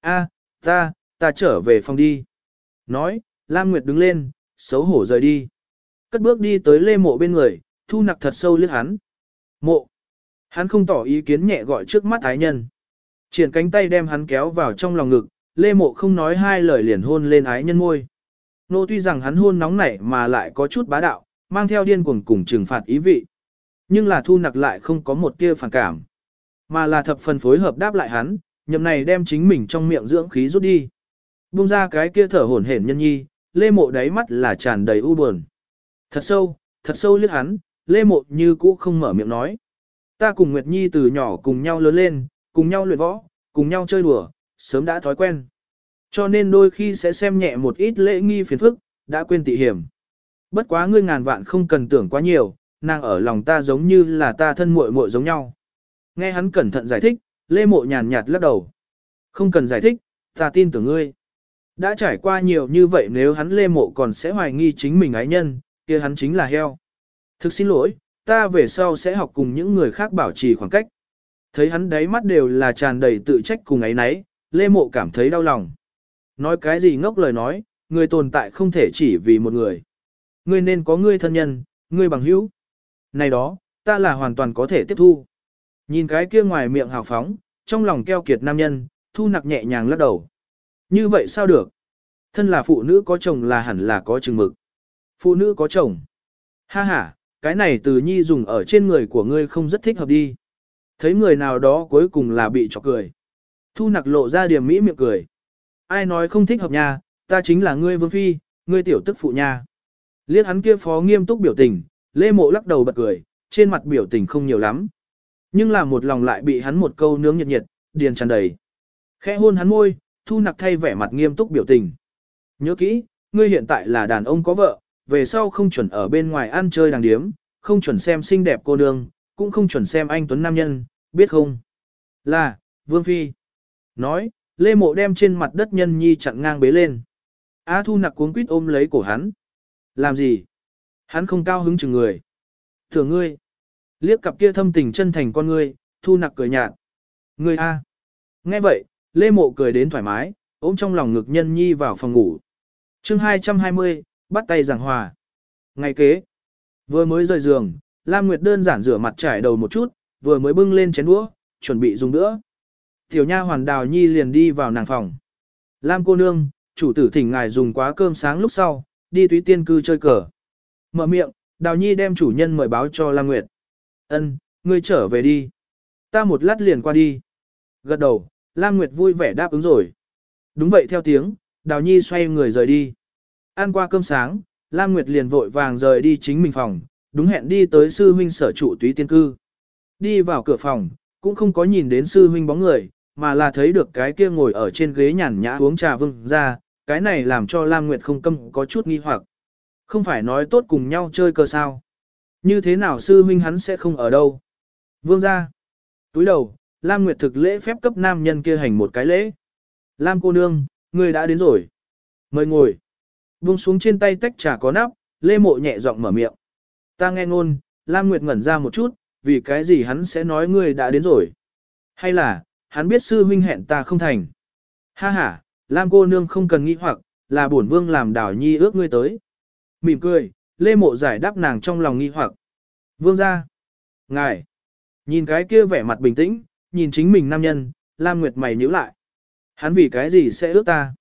A, ta, ta trở về phòng đi. Nói, Lam Nguyệt đứng lên, xấu hổ rời đi. Cất bước đi tới lê mộ bên người, thu nặc thật sâu liếc hắn. Mộ. Hắn không tỏ ý kiến nhẹ gọi trước mắt ái nhân. Triển cánh tay đem hắn kéo vào trong lòng ngực, lê mộ không nói hai lời liền hôn lên ái nhân môi. Nô tuy rằng hắn hôn nóng nảy mà lại có chút bá đạo, mang theo điên cuồng cùng trừng phạt ý vị. Nhưng là thu nặc lại không có một tia phản cảm. Mà là thập phần phối hợp đáp lại hắn, nhậm này đem chính mình trong miệng dưỡng khí rút đi. Bung ra cái kia thở hổn hển nhân nhi, lê mộ đáy mắt là tràn đầy u buồn. Thật sâu, thật sâu liếc hắn, lê mộ như cũ không mở miệng nói. Ta cùng Nguyệt Nhi từ nhỏ cùng nhau lớn lên, cùng nhau luyện võ, cùng nhau chơi đùa, sớm đã thói quen. Cho nên đôi khi sẽ xem nhẹ một ít lễ nghi phiền phức, đã quên tị hiểm. Bất quá ngươi ngàn vạn không cần tưởng quá nhiều, nàng ở lòng ta giống như là ta thân muội muội giống nhau. Nghe hắn cẩn thận giải thích, Lê Mộ nhàn nhạt lắc đầu. Không cần giải thích, ta tin tưởng ngươi. Đã trải qua nhiều như vậy nếu hắn Lê Mộ còn sẽ hoài nghi chính mình ái nhân, kia hắn chính là heo. Thực xin lỗi, ta về sau sẽ học cùng những người khác bảo trì khoảng cách. Thấy hắn đáy mắt đều là tràn đầy tự trách cùng ấy nấy, Lê Mộ cảm thấy đau lòng. Nói cái gì ngốc lời nói, người tồn tại không thể chỉ vì một người. Ngươi nên có ngươi thân nhân, ngươi bằng hữu. Này đó, ta là hoàn toàn có thể tiếp thu. Nhìn cái kia ngoài miệng hào phóng, trong lòng keo kiệt nam nhân, thu nặc nhẹ nhàng lắc đầu. Như vậy sao được? Thân là phụ nữ có chồng là hẳn là có chừng mực. Phụ nữ có chồng. Ha ha, cái này từ nhi dùng ở trên người của ngươi không rất thích hợp đi. Thấy người nào đó cuối cùng là bị chọc cười. Thu nặc lộ ra điểm mỹ miệng cười. Ai nói không thích hợp nha, ta chính là ngươi vương phi, ngươi tiểu tức phụ nha. Liếc hắn kia phó nghiêm túc biểu tình, lê mộ lắc đầu bật cười, trên mặt biểu tình không nhiều lắm. Nhưng là một lòng lại bị hắn một câu nướng nhiệt nhiệt, điền tràn đầy. Khẽ hôn hắn môi, thu nặc thay vẻ mặt nghiêm túc biểu tình. Nhớ kỹ, ngươi hiện tại là đàn ông có vợ, về sau không chuẩn ở bên ngoài ăn chơi đàng điếm, không chuẩn xem xinh đẹp cô nương, cũng không chuẩn xem anh tuấn nam nhân, biết không? Là, Vương Phi. Nói, Lê Mộ đem trên mặt đất nhân nhi chặn ngang bế lên. A Thu nặc cuống quýt ôm lấy cổ hắn. Làm gì? Hắn không cao hứng chừng người. Thừa ngươi. Liếc cặp kia thâm tình chân thành con ngươi, Thu nặc cười nhạt. Ngươi A. Nghe vậy, Lê Mộ cười đến thoải mái, ôm trong lòng ngực nhân nhi vào phòng ngủ. chương 220, bắt tay giảng hòa. Ngày kế, vừa mới rời giường, Lam Nguyệt đơn giản rửa mặt trải đầu một chút, vừa mới bưng lên chén đũa, chuẩn bị dùng nữa. Tiểu nha hoàn đào nhi liền đi vào nàng phòng. Lam cô nương, chủ tử thỉnh ngài dùng quá cơm sáng lúc sau, đi túy tiên cư chơi cờ. Mở miệng, đào nhi đem chủ nhân mời báo cho Lam Nguyệt. Ân, ngươi trở về đi. Ta một lát liền qua đi. Gật đầu, Lam Nguyệt vui vẻ đáp ứng rồi. Đúng vậy theo tiếng, đào nhi xoay người rời đi. Ăn qua cơm sáng, Lam Nguyệt liền vội vàng rời đi chính mình phòng, đúng hẹn đi tới sư huynh sở trụ túy tiên cư. Đi vào cửa phòng, cũng không có nhìn đến sư huynh bóng người, mà là thấy được cái kia ngồi ở trên ghế nhàn nhã uống trà vương ra, cái này làm cho Lam Nguyệt không câm có chút nghi hoặc. Không phải nói tốt cùng nhau chơi cờ sao. Như thế nào sư huynh hắn sẽ không ở đâu. Vương ra. Túi đầu, Lam Nguyệt thực lễ phép cấp nam nhân kia hành một cái lễ. Lam cô nương, người đã đến rồi. Mời ngồi. Vương xuống trên tay tách trà có nắp, Lê Mộ nhẹ giọng mở miệng. Ta nghe ngôn, Lam Nguyệt ngẩn ra một chút, vì cái gì hắn sẽ nói ngươi đã đến rồi. Hay là, hắn biết sư huynh hẹn ta không thành. Ha ha, Lam cô nương không cần nghĩ hoặc, là bổn vương làm đảo nhi ước ngươi tới. Mỉm cười, Lê Mộ giải đáp nàng trong lòng nghi hoặc. Vương gia, Ngài. Nhìn cái kia vẻ mặt bình tĩnh, nhìn chính mình nam nhân, Lam Nguyệt mày nhíu lại. Hắn vì cái gì sẽ ước ta?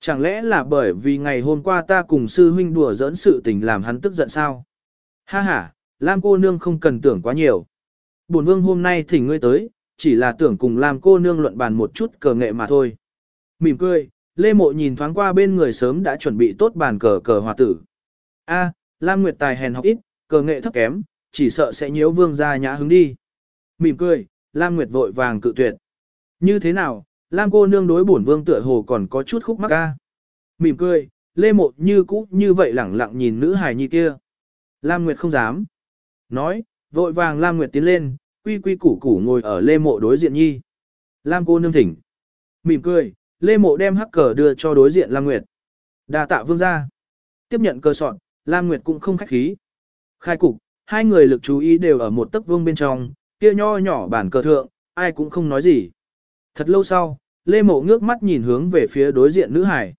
Chẳng lẽ là bởi vì ngày hôm qua ta cùng sư huynh đùa giỡn sự tình làm hắn tức giận sao? Ha ha, Lam cô nương không cần tưởng quá nhiều. Bổn vương hôm nay thỉnh ngươi tới, chỉ là tưởng cùng Lam cô nương luận bàn một chút cờ nghệ mà thôi. Mỉm cười, Lê Mộ nhìn thoáng qua bên người sớm đã chuẩn bị tốt bàn cờ cờ hòa tử. A, Lam Nguyệt tài hèn học ít, cờ nghệ thấp kém, chỉ sợ sẽ nhiễu vương gia nhã hứng đi. Mỉm cười, Lam Nguyệt vội vàng cự tuyệt. Như thế nào, Lam cô nương đối bổn vương tựa hồ còn có chút khúc mắc a. Mỉm cười, Lê Mộ như cũ như vậy lẳng lặng nhìn nữ hài nhi kia. Lam Nguyệt không dám. Nói, vội vàng Lam Nguyệt tiến lên, quy quy củ củ ngồi ở Lê Mộ đối diện nhi. Lam cô nương thỉnh. Mỉm cười, Lê Mộ đem hắc cờ đưa cho đối diện Lam Nguyệt. đa tạ vương gia. Tiếp nhận cơ soạn, Lam Nguyệt cũng không khách khí. Khai cục, hai người lực chú ý đều ở một tấc vương bên trong, kia nho nhỏ bản cờ thượng, ai cũng không nói gì. Thật lâu sau, Lê Mộ ngước mắt nhìn hướng về phía đối diện nữ hải.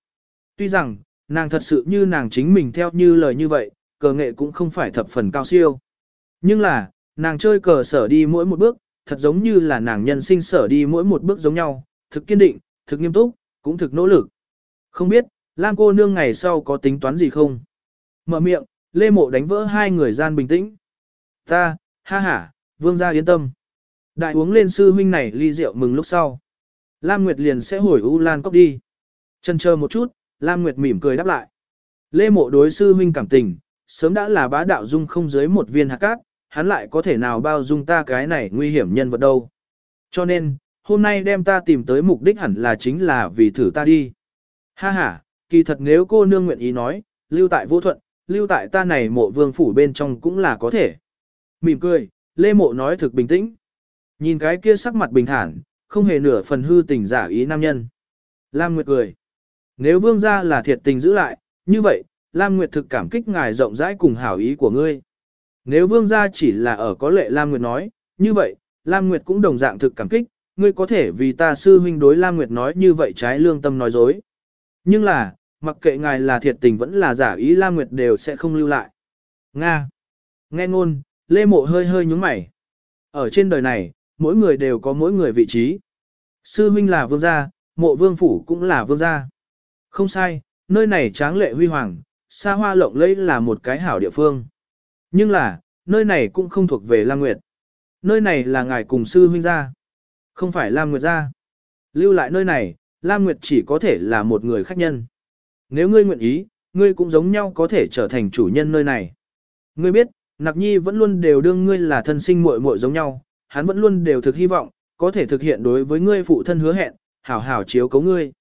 Tuy rằng, nàng thật sự như nàng chính mình theo như lời như vậy, cờ nghệ cũng không phải thập phần cao siêu. Nhưng là, nàng chơi cờ sở đi mỗi một bước, thật giống như là nàng nhân sinh sở đi mỗi một bước giống nhau, thực kiên định, thực nghiêm túc, cũng thực nỗ lực. Không biết, Lam cô nương ngày sau có tính toán gì không? Mở miệng, Lê Mộ đánh vỡ hai người gian bình tĩnh. Ta, ha ha, vương gia yên tâm. Đại uống lên sư huynh này ly rượu mừng lúc sau. Lam Nguyệt liền sẽ hồi U Lan Cốc đi. Chân chờ một chút, Lam Nguyệt mỉm cười đáp lại. Lê mộ đối sư huynh cảm tình, sớm đã là bá đạo dung không dưới một viên hạt cát, hắn lại có thể nào bao dung ta cái này nguy hiểm nhân vật đâu. Cho nên, hôm nay đem ta tìm tới mục đích hẳn là chính là vì thử ta đi. Ha ha, kỳ thật nếu cô nương nguyện ý nói, lưu tại vô thuận, lưu tại ta này mộ vương phủ bên trong cũng là có thể. Mỉm cười, Lê Mộ nói thực bình tĩnh. Nhìn cái kia sắc mặt bình thản, không hề nửa phần hư tình giả ý nam nhân. Lam Nguyệt cười. Nếu vương gia là thiệt tình giữ lại, như vậy, Lam Nguyệt thực cảm kích ngài rộng rãi cùng hảo ý của ngươi. Nếu vương gia chỉ là ở có lệ Lam Nguyệt nói, như vậy, Lam Nguyệt cũng đồng dạng thực cảm kích, ngươi có thể vì ta sư huynh đối Lam Nguyệt nói như vậy trái lương tâm nói dối. Nhưng là, mặc kệ ngài là thiệt tình vẫn là giả ý Lam Nguyệt đều sẽ không lưu lại. Nga. Nghe ngôn, Lê Mộ hơi hơi nhúng mày. Ở trên đời này, mỗi người đều có mỗi người vị trí. Sư huynh là vương gia, mộ vương phủ cũng là vương gia. Không sai, nơi này tráng lệ huy hoàng, xa hoa lộng lẫy là một cái hảo địa phương. Nhưng là, nơi này cũng không thuộc về Lam Nguyệt. Nơi này là ngài cùng sư huynh gia, không phải Lam Nguyệt gia. Lưu lại nơi này, Lam Nguyệt chỉ có thể là một người khách nhân. Nếu ngươi nguyện ý, ngươi cũng giống nhau có thể trở thành chủ nhân nơi này. Ngươi biết, Nặc Nhi vẫn luôn đều đương ngươi là thân sinh muội muội giống nhau, hắn vẫn luôn đều thực hy vọng, có thể thực hiện đối với ngươi phụ thân hứa hẹn, hảo hảo chiếu cố ngươi.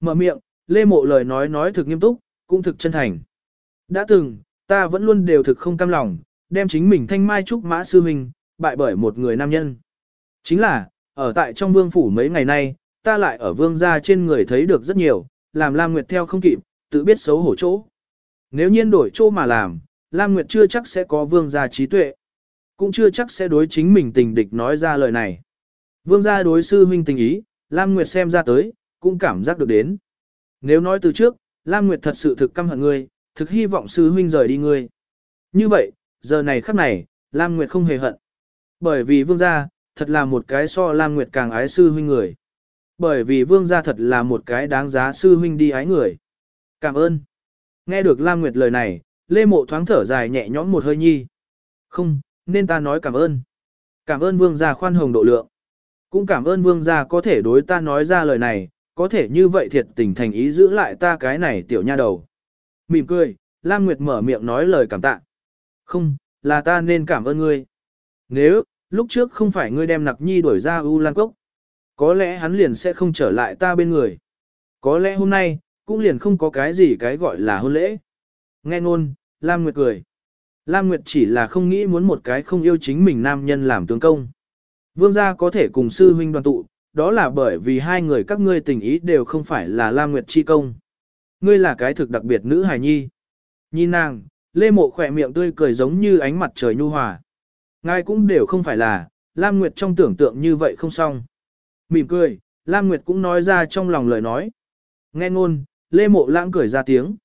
Mở miệng, Lê Mộ lời nói nói thực nghiêm túc, cũng thực chân thành. Đã từng, ta vẫn luôn đều thực không cam lòng, đem chính mình thanh mai trúc mã sư huynh, bại bởi một người nam nhân. Chính là, ở tại trong vương phủ mấy ngày nay, ta lại ở vương gia trên người thấy được rất nhiều, làm Lam Nguyệt theo không kịp, tự biết xấu hổ chỗ. Nếu nhiên đổi chỗ mà làm, Lam Nguyệt chưa chắc sẽ có vương gia trí tuệ. Cũng chưa chắc sẽ đối chính mình tình địch nói ra lời này. Vương gia đối sư huynh tình ý, Lam Nguyệt xem ra tới, cũng cảm giác được đến. Nếu nói từ trước, Lam Nguyệt thật sự thực căm hận ngươi, thực hy vọng sư huynh rời đi ngươi. Như vậy, giờ này khắc này, Lam Nguyệt không hề hận. Bởi vì vương gia, thật là một cái so Lam Nguyệt càng ái sư huynh người. Bởi vì vương gia thật là một cái đáng giá sư huynh đi ái người. Cảm ơn. Nghe được Lam Nguyệt lời này, Lê Mộ thoáng thở dài nhẹ nhõm một hơi nhi. Không, nên ta nói cảm ơn. Cảm ơn vương gia khoan hồng độ lượng. Cũng cảm ơn vương gia có thể đối ta nói ra lời này, có thể như vậy thiệt tình thành ý giữ lại ta cái này tiểu nha đầu. Mỉm cười, Lam Nguyệt mở miệng nói lời cảm tạ. Không, là ta nên cảm ơn ngươi. Nếu, lúc trước không phải ngươi đem nặc nhi đuổi ra U Lan Cốc, có lẽ hắn liền sẽ không trở lại ta bên người. Có lẽ hôm nay, cũng liền không có cái gì cái gọi là hôn lễ. Nghe ngôn, Lam Nguyệt cười. Lam Nguyệt chỉ là không nghĩ muốn một cái không yêu chính mình nam nhân làm tướng công. Vương gia có thể cùng sư huynh đoàn tụ, đó là bởi vì hai người các ngươi tình ý đều không phải là Lam Nguyệt chi công. Ngươi là cái thực đặc biệt nữ hài nhi. Nhìn nàng, Lê Mộ khỏe miệng tươi cười giống như ánh mặt trời nhu hòa. Ngài cũng đều không phải là, Lam Nguyệt trong tưởng tượng như vậy không xong. Mỉm cười, Lam Nguyệt cũng nói ra trong lòng lời nói. Nghe ngôn, Lê Mộ lãng cười ra tiếng.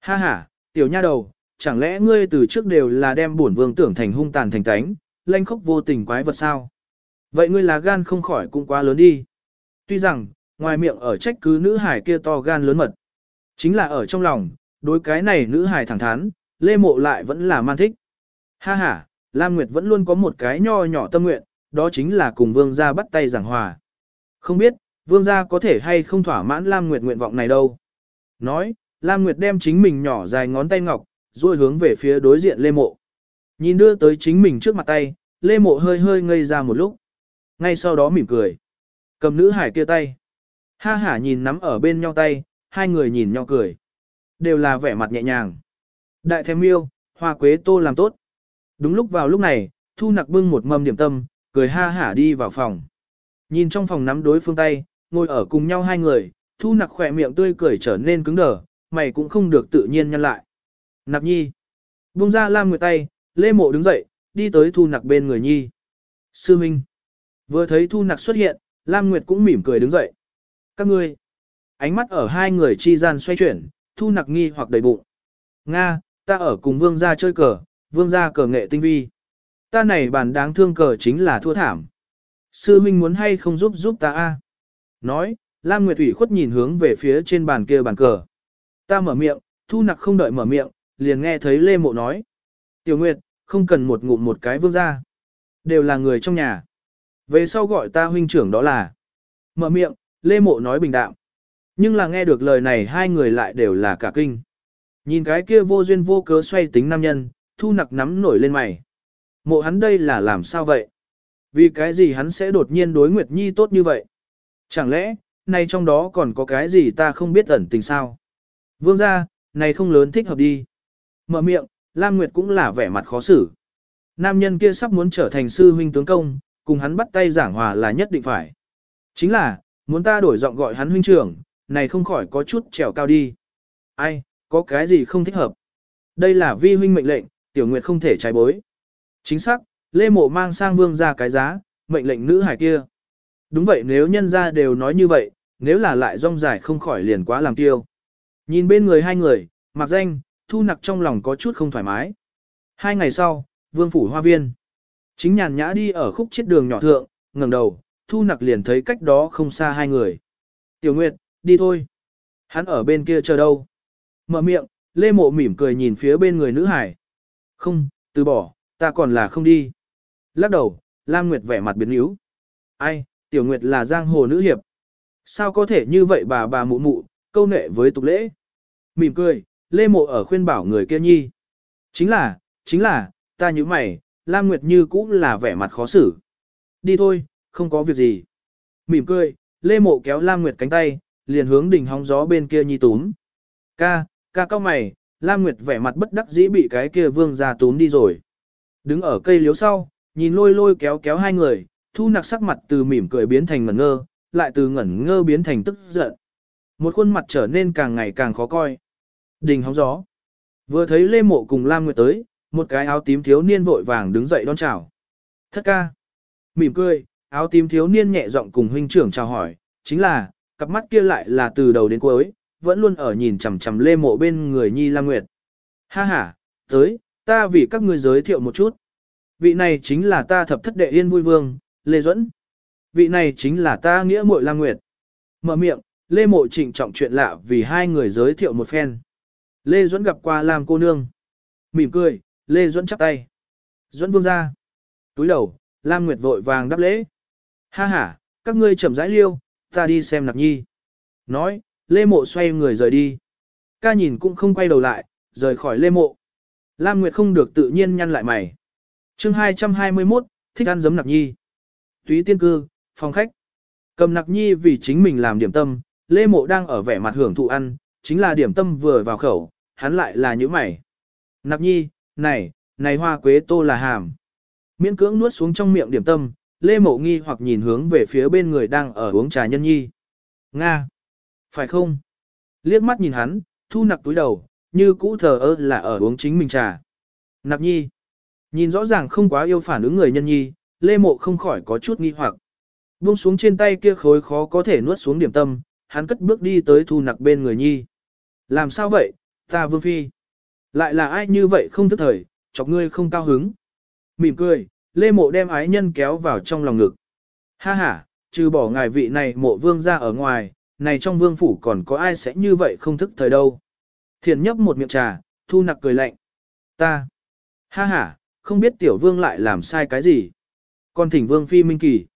Ha ha, tiểu nha đầu, chẳng lẽ ngươi từ trước đều là đem bổn vương tưởng thành hung tàn thành tánh, lanh khốc vô tình quái vật sao? Vậy ngươi là gan không khỏi cũng quá lớn đi. Tuy rằng, ngoài miệng ở trách cứ nữ hải kia to gan lớn mật. Chính là ở trong lòng, đối cái này nữ hải thẳng thắn, Lê Mộ lại vẫn là man thích. Ha ha, Lam Nguyệt vẫn luôn có một cái nho nhỏ tâm nguyện, đó chính là cùng vương gia bắt tay giảng hòa. Không biết, vương gia có thể hay không thỏa mãn Lam Nguyệt nguyện vọng này đâu. Nói, Lam Nguyệt đem chính mình nhỏ dài ngón tay ngọc, rồi hướng về phía đối diện Lê Mộ. Nhìn đưa tới chính mình trước mặt tay, Lê Mộ hơi hơi ngây ra một lúc. Ngay sau đó mỉm cười. Cầm nữ hải kia tay. Ha hả nhìn nắm ở bên nhau tay, hai người nhìn nhau cười. Đều là vẻ mặt nhẹ nhàng. Đại thèm miêu, hoa quế tô làm tốt. Đúng lúc vào lúc này, thu nặc bưng một mâm điểm tâm, cười ha hả đi vào phòng. Nhìn trong phòng nắm đối phương tay, ngồi ở cùng nhau hai người, thu nặc khỏe miệng tươi cười trở nên cứng đờ, mày cũng không được tự nhiên nhăn lại. Nặc nhi. Bung ra Lam Nguyệt tay, Lê Mộ đứng dậy, đi tới thu nặc bên người nhi. Sư Minh. Vừa thấy thu nặc xuất hiện, Lam Nguyệt cũng mỉm cười đứng dậy. Các ngươi. Ánh mắt ở hai người chi gian xoay chuyển, thu nặc nghi hoặc đầy bụng. Nga, ta ở cùng vương gia chơi cờ, vương gia cờ nghệ tinh vi. Ta này bản đáng thương cờ chính là thua thảm. Sư huynh muốn hay không giúp giúp ta a? Nói, Lam Nguyệt ủy khuất nhìn hướng về phía trên bàn kia bàn cờ. Ta mở miệng, thu nặc không đợi mở miệng, liền nghe thấy Lê Mộ nói. Tiểu Nguyệt, không cần một ngụm một cái vương ra, Đều là người trong nhà. Về sau gọi ta huynh trưởng đó là. Mở miệng, Lê Mộ nói bình đạm. Nhưng là nghe được lời này hai người lại đều là cả kinh. Nhìn cái kia vô duyên vô cớ xoay tính nam nhân, thu nặc nắm nổi lên mày. Mộ hắn đây là làm sao vậy? Vì cái gì hắn sẽ đột nhiên đối Nguyệt Nhi tốt như vậy? Chẳng lẽ, nay trong đó còn có cái gì ta không biết ẩn tình sao? Vương gia, này không lớn thích hợp đi. Mở miệng, Lam Nguyệt cũng là vẻ mặt khó xử. Nam nhân kia sắp muốn trở thành sư huynh tướng công, cùng hắn bắt tay giảng hòa là nhất định phải. Chính là, muốn ta đổi giọng gọi hắn huynh trưởng, này không khỏi có chút trèo cao đi. Ai, có cái gì không thích hợp? Đây là vi huynh mệnh lệnh, tiểu nguyệt không thể trái bối. Chính xác, Lê Mộ mang sang vương ra cái giá, mệnh lệnh nữ hải kia. Đúng vậy nếu nhân ra đều nói như vậy, nếu là lại rong dài không khỏi liền quá làm tiêu. Nhìn bên người hai người, mặc danh, thu nặc trong lòng có chút không thoải mái. Hai ngày sau, vương phủ hoa viên. Chính nhàn nhã đi ở khúc chết đường nhỏ thượng, ngẩng đầu, thu nặc liền thấy cách đó không xa hai người. Tiểu Nguyệt, đi thôi. Hắn ở bên kia chờ đâu. Mở miệng, Lê Mộ mỉm cười nhìn phía bên người nữ hải. Không, từ bỏ, ta còn là không đi. Lắc đầu, Lam Nguyệt vẻ mặt biến yếu. Ai, Tiểu Nguyệt là giang hồ nữ hiệp. Sao có thể như vậy bà bà mụ mụ, câu nệ với tục lễ. Mỉm cười, Lê Mộ ở khuyên bảo người kia nhi. Chính là, chính là, ta như mày, Lam Nguyệt như cũng là vẻ mặt khó xử. Đi thôi, không có việc gì. Mỉm cười, Lê Mộ kéo Lam Nguyệt cánh tay, liền hướng đỉnh hóng gió bên kia nhi túm. Ca, ca cao mày, Lam Nguyệt vẻ mặt bất đắc dĩ bị cái kia vương ra túm đi rồi. Đứng ở cây liếu sau, nhìn lôi lôi kéo kéo hai người, thu nặc sắc mặt từ mỉm cười biến thành ngẩn ngơ, lại từ ngẩn ngơ biến thành tức giận. Một khuôn mặt trở nên càng ngày càng khó coi. Đình hóng gió. Vừa thấy Lê Mộ cùng Lam Nguyệt tới, một cái áo tím thiếu niên vội vàng đứng dậy đón chào. Thất ca. Mỉm cười, áo tím thiếu niên nhẹ giọng cùng huynh trưởng chào hỏi, chính là, cặp mắt kia lại là từ đầu đến cuối, vẫn luôn ở nhìn chằm chằm Lê Mộ bên người Nhi Lam Nguyệt. Ha ha, tới, ta vì các ngươi giới thiệu một chút. Vị này chính là ta thập thất đệ yên vui vương, Lê Duẫn. Vị này chính là ta nghĩa muội Lam Nguyệt. Mở miệng, Lê Mộ trịnh trọng chuyện lạ vì hai người giới thiệu một phen. Lê Duẫn gặp qua Lam cô nương. Mỉm cười, Lê Duẫn chắp tay. Duẫn vương ra. Túi đầu, Lam Nguyệt vội vàng đáp lễ. Ha ha, các ngươi chậm rãi liêu, ta đi xem nặc nhi. Nói, Lê Mộ xoay người rời đi. Ca nhìn cũng không quay đầu lại, rời khỏi Lê Mộ. Lam Nguyệt không được tự nhiên nhăn lại mày chương 221, thích ăn giấm nặc nhi. Túy tiên cư, phòng khách. Cầm nặc nhi vì chính mình làm điểm tâm, Lê Mộ đang ở vẻ mặt hưởng thụ ăn, chính là điểm tâm vừa vào khẩu, hắn lại là như mày. Nặc nhi, này, này hoa quế tô là hàm. Miễn cưỡng nuốt xuống trong miệng điểm tâm, Lê Mộ nghi hoặc nhìn hướng về phía bên người đang ở uống trà nhân nhi. Nga! Phải không? Liếc mắt nhìn hắn, thu nặc túi đầu, như cũ thờ ơ là ở uống chính mình trà. Nặc nhi! Nhìn rõ ràng không quá yêu phản ứng người nhân nhi, Lê Mộ không khỏi có chút nghi hoặc. Buông xuống trên tay kia khối khó có thể nuốt xuống điểm tâm, hắn cất bước đi tới thu nặc bên người nhi. Làm sao vậy, ta vương phi? Lại là ai như vậy không thức thời, chọc ngươi không cao hứng? Mỉm cười, Lê Mộ đem ái nhân kéo vào trong lòng ngực. Ha ha, trừ bỏ ngài vị này mộ vương ra ở ngoài, này trong vương phủ còn có ai sẽ như vậy không thức thời đâu. Thiền nhấp một miệng trà, thu nặc cười lạnh. Ta. Ha ha, không biết tiểu vương lại làm sai cái gì. Còn thỉnh vương phi minh kỳ.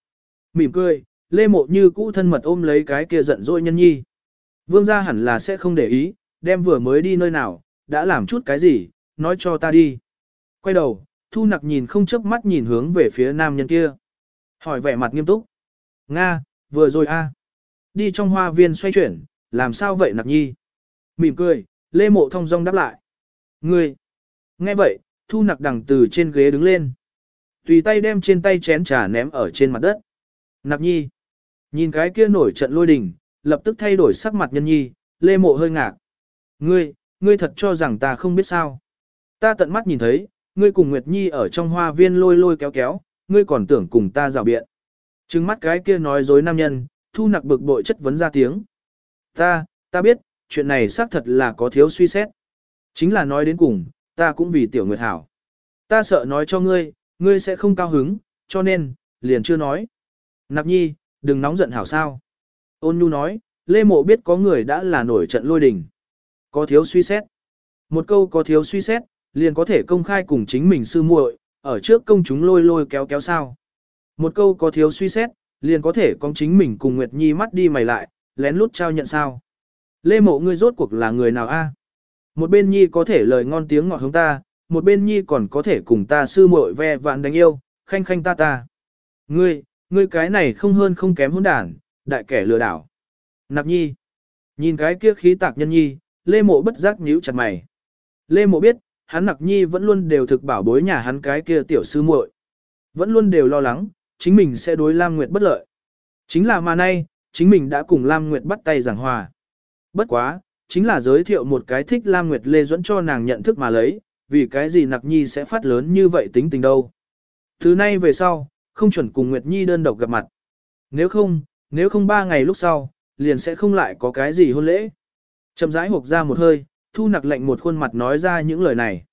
Mỉm cười, Lê Mộ như cũ thân mật ôm lấy cái kia giận dỗi nhân nhi. Vương gia hẳn là sẽ không để ý, đem vừa mới đi nơi nào, đã làm chút cái gì, nói cho ta đi. Quay đầu, thu nặc nhìn không chớp mắt nhìn hướng về phía nam nhân kia. Hỏi vẻ mặt nghiêm túc. Nga, vừa rồi a Đi trong hoa viên xoay chuyển, làm sao vậy nặc nhi? Mỉm cười, lê mộ thông dong đáp lại. Ngươi! Nghe vậy, thu nặc đằng từ trên ghế đứng lên. Tùy tay đem trên tay chén trà ném ở trên mặt đất. Nặc nhi! Nhìn cái kia nổi trận lôi đình, lập tức thay đổi sắc mặt nhân nhi, lê mộ hơi ngạc. Ngươi, ngươi thật cho rằng ta không biết sao. Ta tận mắt nhìn thấy, ngươi cùng Nguyệt Nhi ở trong hoa viên lôi lôi kéo kéo, ngươi còn tưởng cùng ta rào biện. Trừng mắt cái kia nói dối nam nhân, thu nặc bực bội chất vấn ra tiếng. Ta, ta biết, chuyện này xác thật là có thiếu suy xét. Chính là nói đến cùng, ta cũng vì tiểu nguyệt hảo. Ta sợ nói cho ngươi, ngươi sẽ không cao hứng, cho nên, liền chưa nói. Nặc nhi, đừng nóng giận hảo sao. Ôn nhu nói, Lê Mộ biết có người đã là nổi trận lôi đình. Có thiếu suy xét. Một câu có thiếu suy xét, liền có thể công khai cùng chính mình sư muội, ở trước công chúng lôi lôi kéo kéo sao. Một câu có thiếu suy xét, liền có thể con chính mình cùng Nguyệt Nhi mắt đi mày lại, lén lút trao nhận sao. Lê mộ ngươi rốt cuộc là người nào a? Một bên Nhi có thể lời ngon tiếng ngọt hướng ta, một bên Nhi còn có thể cùng ta sư muội ve vạn đánh yêu, khanh khanh ta ta. Ngươi, ngươi cái này không hơn không kém hỗn đản, đại kẻ lừa đảo. Nạp Nhi. Nhìn cái kia khí tạc nhân Nhi, Lê mộ bất giác nhíu chặt mày. Lê mộ biết, hắn nặc nhi vẫn luôn đều thực bảo bối nhà hắn cái kia tiểu sư muội, Vẫn luôn đều lo lắng, chính mình sẽ đối Lam Nguyệt bất lợi. Chính là mà nay, chính mình đã cùng Lam Nguyệt bắt tay giảng hòa. Bất quá, chính là giới thiệu một cái thích Lam Nguyệt Lê dẫn cho nàng nhận thức mà lấy, vì cái gì nặc nhi sẽ phát lớn như vậy tính tình đâu. Thứ nay về sau, không chuẩn cùng Nguyệt Nhi đơn độc gặp mặt. Nếu không, nếu không ba ngày lúc sau, liền sẽ không lại có cái gì hôn lễ. Chậm rãi hộp ra một hơi, thu nặc lệnh một khuôn mặt nói ra những lời này.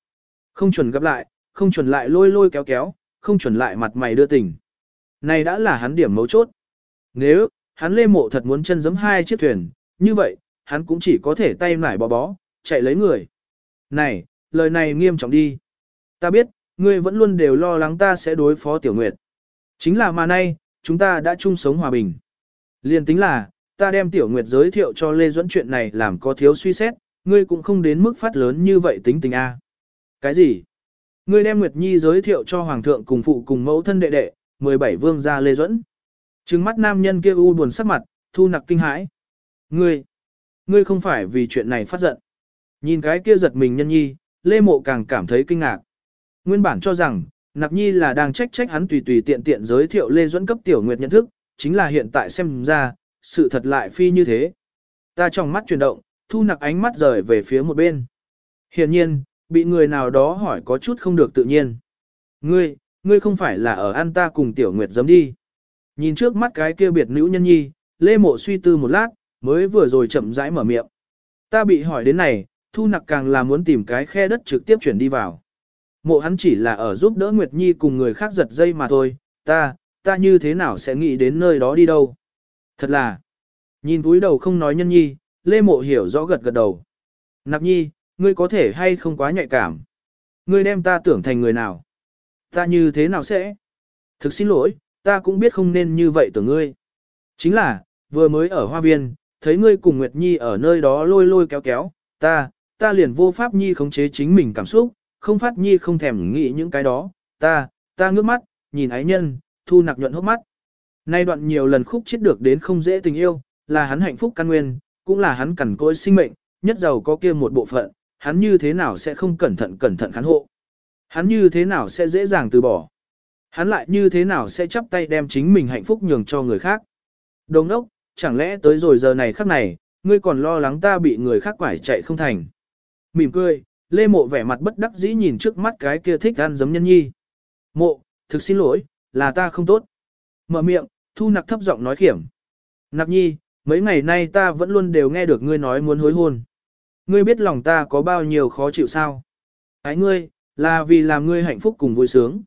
Không chuẩn gặp lại, không chuẩn lại lôi lôi kéo kéo, không chuẩn lại mặt mày đưa tình. Này đã là hắn điểm mấu chốt. Nếu, hắn lê mộ thật muốn chân giấm hai chiếc thuyền, như vậy, hắn cũng chỉ có thể tay nải bó bó, chạy lấy người. Này, lời này nghiêm trọng đi. Ta biết, ngươi vẫn luôn đều lo lắng ta sẽ đối phó tiểu nguyệt. Chính là mà nay, chúng ta đã chung sống hòa bình. Liên tính là, ta đem tiểu nguyệt giới thiệu cho Lê Duẫn chuyện này làm có thiếu suy xét, ngươi cũng không đến mức phát lớn như vậy tính tình A. Cái gì? Ngươi đem Nguyệt Nhi giới thiệu cho Hoàng thượng cùng phụ cùng mẫu thân đệ đệ, 17 vương gia Lê Duẫn. Trừng mắt nam nhân kia u buồn sắc mặt, thu nặc kinh hãi. Ngươi, ngươi không phải vì chuyện này phát giận. Nhìn cái kia giật mình nhân nhi, Lê Mộ càng cảm thấy kinh ngạc. Nguyên bản cho rằng, Nặc Nhi là đang trách trách hắn tùy tùy tiện tiện giới thiệu Lê Duẫn cấp tiểu nguyệt nhận thức, chính là hiện tại xem ra, sự thật lại phi như thế. Ta trong mắt chuyển động, thu nặc ánh mắt rời về phía một bên. Hiện nhiên, bị người nào đó hỏi có chút không được tự nhiên. Ngươi, ngươi không phải là ở ăn ta cùng tiểu nguyệt giấm đi. Nhìn trước mắt cái kia biệt nữ nhân nhi, Lê Mộ suy tư một lát, mới vừa rồi chậm rãi mở miệng. Ta bị hỏi đến này, thu nặc càng là muốn tìm cái khe đất trực tiếp chuyển đi vào. Mộ hắn chỉ là ở giúp đỡ Nguyệt Nhi cùng người khác giật dây mà thôi, ta, ta như thế nào sẽ nghĩ đến nơi đó đi đâu. Thật là, nhìn túi đầu không nói nhân nhi, Lê Mộ hiểu rõ gật gật đầu. Nặc nhi, ngươi có thể hay không quá nhạy cảm. Ngươi đem ta tưởng thành người nào. Ta như thế nào sẽ? Thực xin lỗi, ta cũng biết không nên như vậy tưởng ngươi. Chính là, vừa mới ở hoa viên, thấy ngươi cùng Nguyệt Nhi ở nơi đó lôi lôi kéo kéo, ta, ta liền vô pháp Nhi khống chế chính mình cảm xúc, không phát Nhi không thèm nghĩ những cái đó, ta, ta ngước mắt, nhìn ái nhân, thu nặc nhuận hốc mắt. Nay đoạn nhiều lần khúc chết được đến không dễ tình yêu, là hắn hạnh phúc căn nguyên, cũng là hắn cẩn cối sinh mệnh, nhất giàu có kia một bộ phận, hắn như thế nào sẽ không cẩn thận cẩn thận khán hộ. Hắn như thế nào sẽ dễ dàng từ bỏ. Hắn lại như thế nào sẽ chắp tay đem chính mình hạnh phúc nhường cho người khác. Đồng ốc, chẳng lẽ tới rồi giờ này khắc này, ngươi còn lo lắng ta bị người khác quải chạy không thành. Mỉm cười, Lê Mộ vẻ mặt bất đắc dĩ nhìn trước mắt cái kia thích ăn giấm nhân nhi. Mộ, thực xin lỗi, là ta không tốt. Mở miệng, thu nặc thấp giọng nói khiểm. Nặc nhi, mấy ngày nay ta vẫn luôn đều nghe được ngươi nói muốn hối hôn. Ngươi biết lòng ta có bao nhiêu khó chịu sao? Ái ngươi, là vì làm ngươi hạnh phúc cùng vui sướng.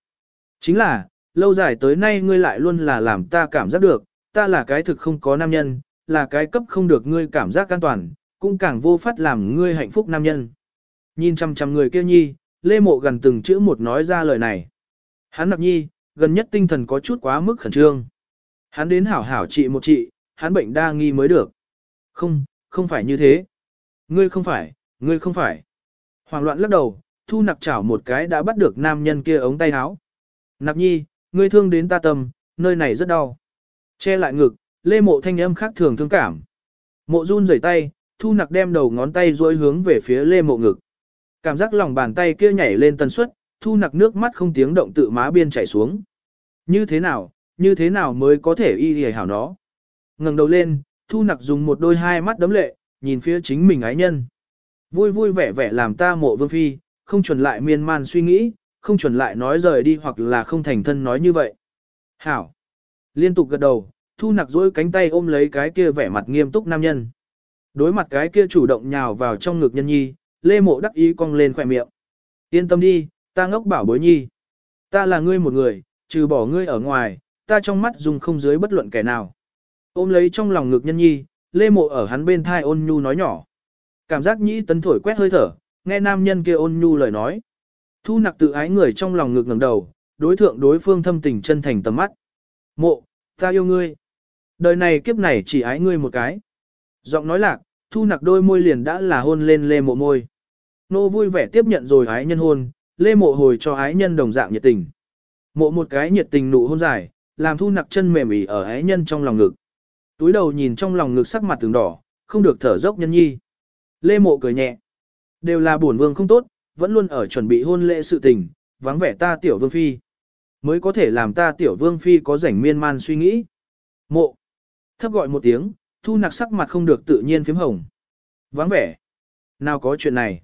Chính là, lâu dài tới nay ngươi lại luôn là làm ta cảm giác được, ta là cái thực không có nam nhân, là cái cấp không được ngươi cảm giác an toàn, cũng càng vô phát làm ngươi hạnh phúc nam nhân. Nhìn chăm chăm người kia nhi, Lê Mộ gần từng chữ một nói ra lời này. Hắn nặc nhi, gần nhất tinh thần có chút quá mức khẩn trương. Hắn đến hảo hảo trị một trị, hắn bệnh đa nghi mới được. Không, không phải như thế. Ngươi không phải, ngươi không phải. Hoàng loạn lắc đầu, thu nặc chảo một cái đã bắt được nam nhân kia ống tay áo. Nặc nhi, ngươi thương đến ta tâm, nơi này rất đau. Che lại ngực, lê mộ thanh âm khác thường thương cảm. Mộ run rẩy tay, thu nặc đem đầu ngón tay duỗi hướng về phía lê mộ ngực. Cảm giác lòng bàn tay kia nhảy lên tần suất, thu nặc nước mắt không tiếng động tự má biên chảy xuống. Như thế nào, như thế nào mới có thể y hề hảo nó. ngẩng đầu lên, thu nặc dùng một đôi hai mắt đấm lệ, nhìn phía chính mình ái nhân. Vui vui vẻ vẻ làm ta mộ vương phi, không chuẩn lại miên man suy nghĩ, không chuẩn lại nói rời đi hoặc là không thành thân nói như vậy. Hảo. Liên tục gật đầu, thu nặc dỗi cánh tay ôm lấy cái kia vẻ mặt nghiêm túc nam nhân. Đối mặt cái kia chủ động nhào vào trong ngực nhân nhi, lê mộ đắc ý cong lên khỏe miệng. Yên tâm đi, ta ngốc bảo bối nhi. Ta là ngươi một người, trừ bỏ ngươi ở ngoài, ta trong mắt dùng không dưới bất luận kẻ nào. Ôm lấy trong lòng ngực nhân nhi, lê mộ ở hắn bên thai ôn nhu nói nhỏ. Cảm giác nhĩ tấn thổi quét hơi thở, nghe nam nhân kia ôn nhu lời nói. Thu nặc tự ái người trong lòng ngực ngẩng đầu, đối thượng đối phương thâm tình chân thành tầm mắt. Mộ, ta yêu ngươi. Đời này kiếp này chỉ ái ngươi một cái. Giọng nói lạc, thu nặc đôi môi liền đã là hôn lên lê mộ môi. Nô vui vẻ tiếp nhận rồi ái nhân hôn, lê mộ hồi cho ái nhân đồng dạng nhiệt tình. Mộ một cái nhiệt tình nụ hôn dài, làm thu nặc chân mềm ỉ ở ái nhân trong lòng ngực. Túi đầu nhìn trong lòng ngực sắc mặt từng đỏ, không được thở dốc nhân nhi. Lê mộ cười nhẹ. Đều là buồn vương không tốt, vẫn luôn ở chuẩn bị hôn lễ sự tình, vắng vẻ ta tiểu vương phi. Mới có thể làm ta tiểu vương phi có rảnh miên man suy nghĩ. Mộ. Thấp gọi một tiếng, thu nặc sắc mặt không được tự nhiên phím hồng. Vắng vẻ. Nào có chuyện này.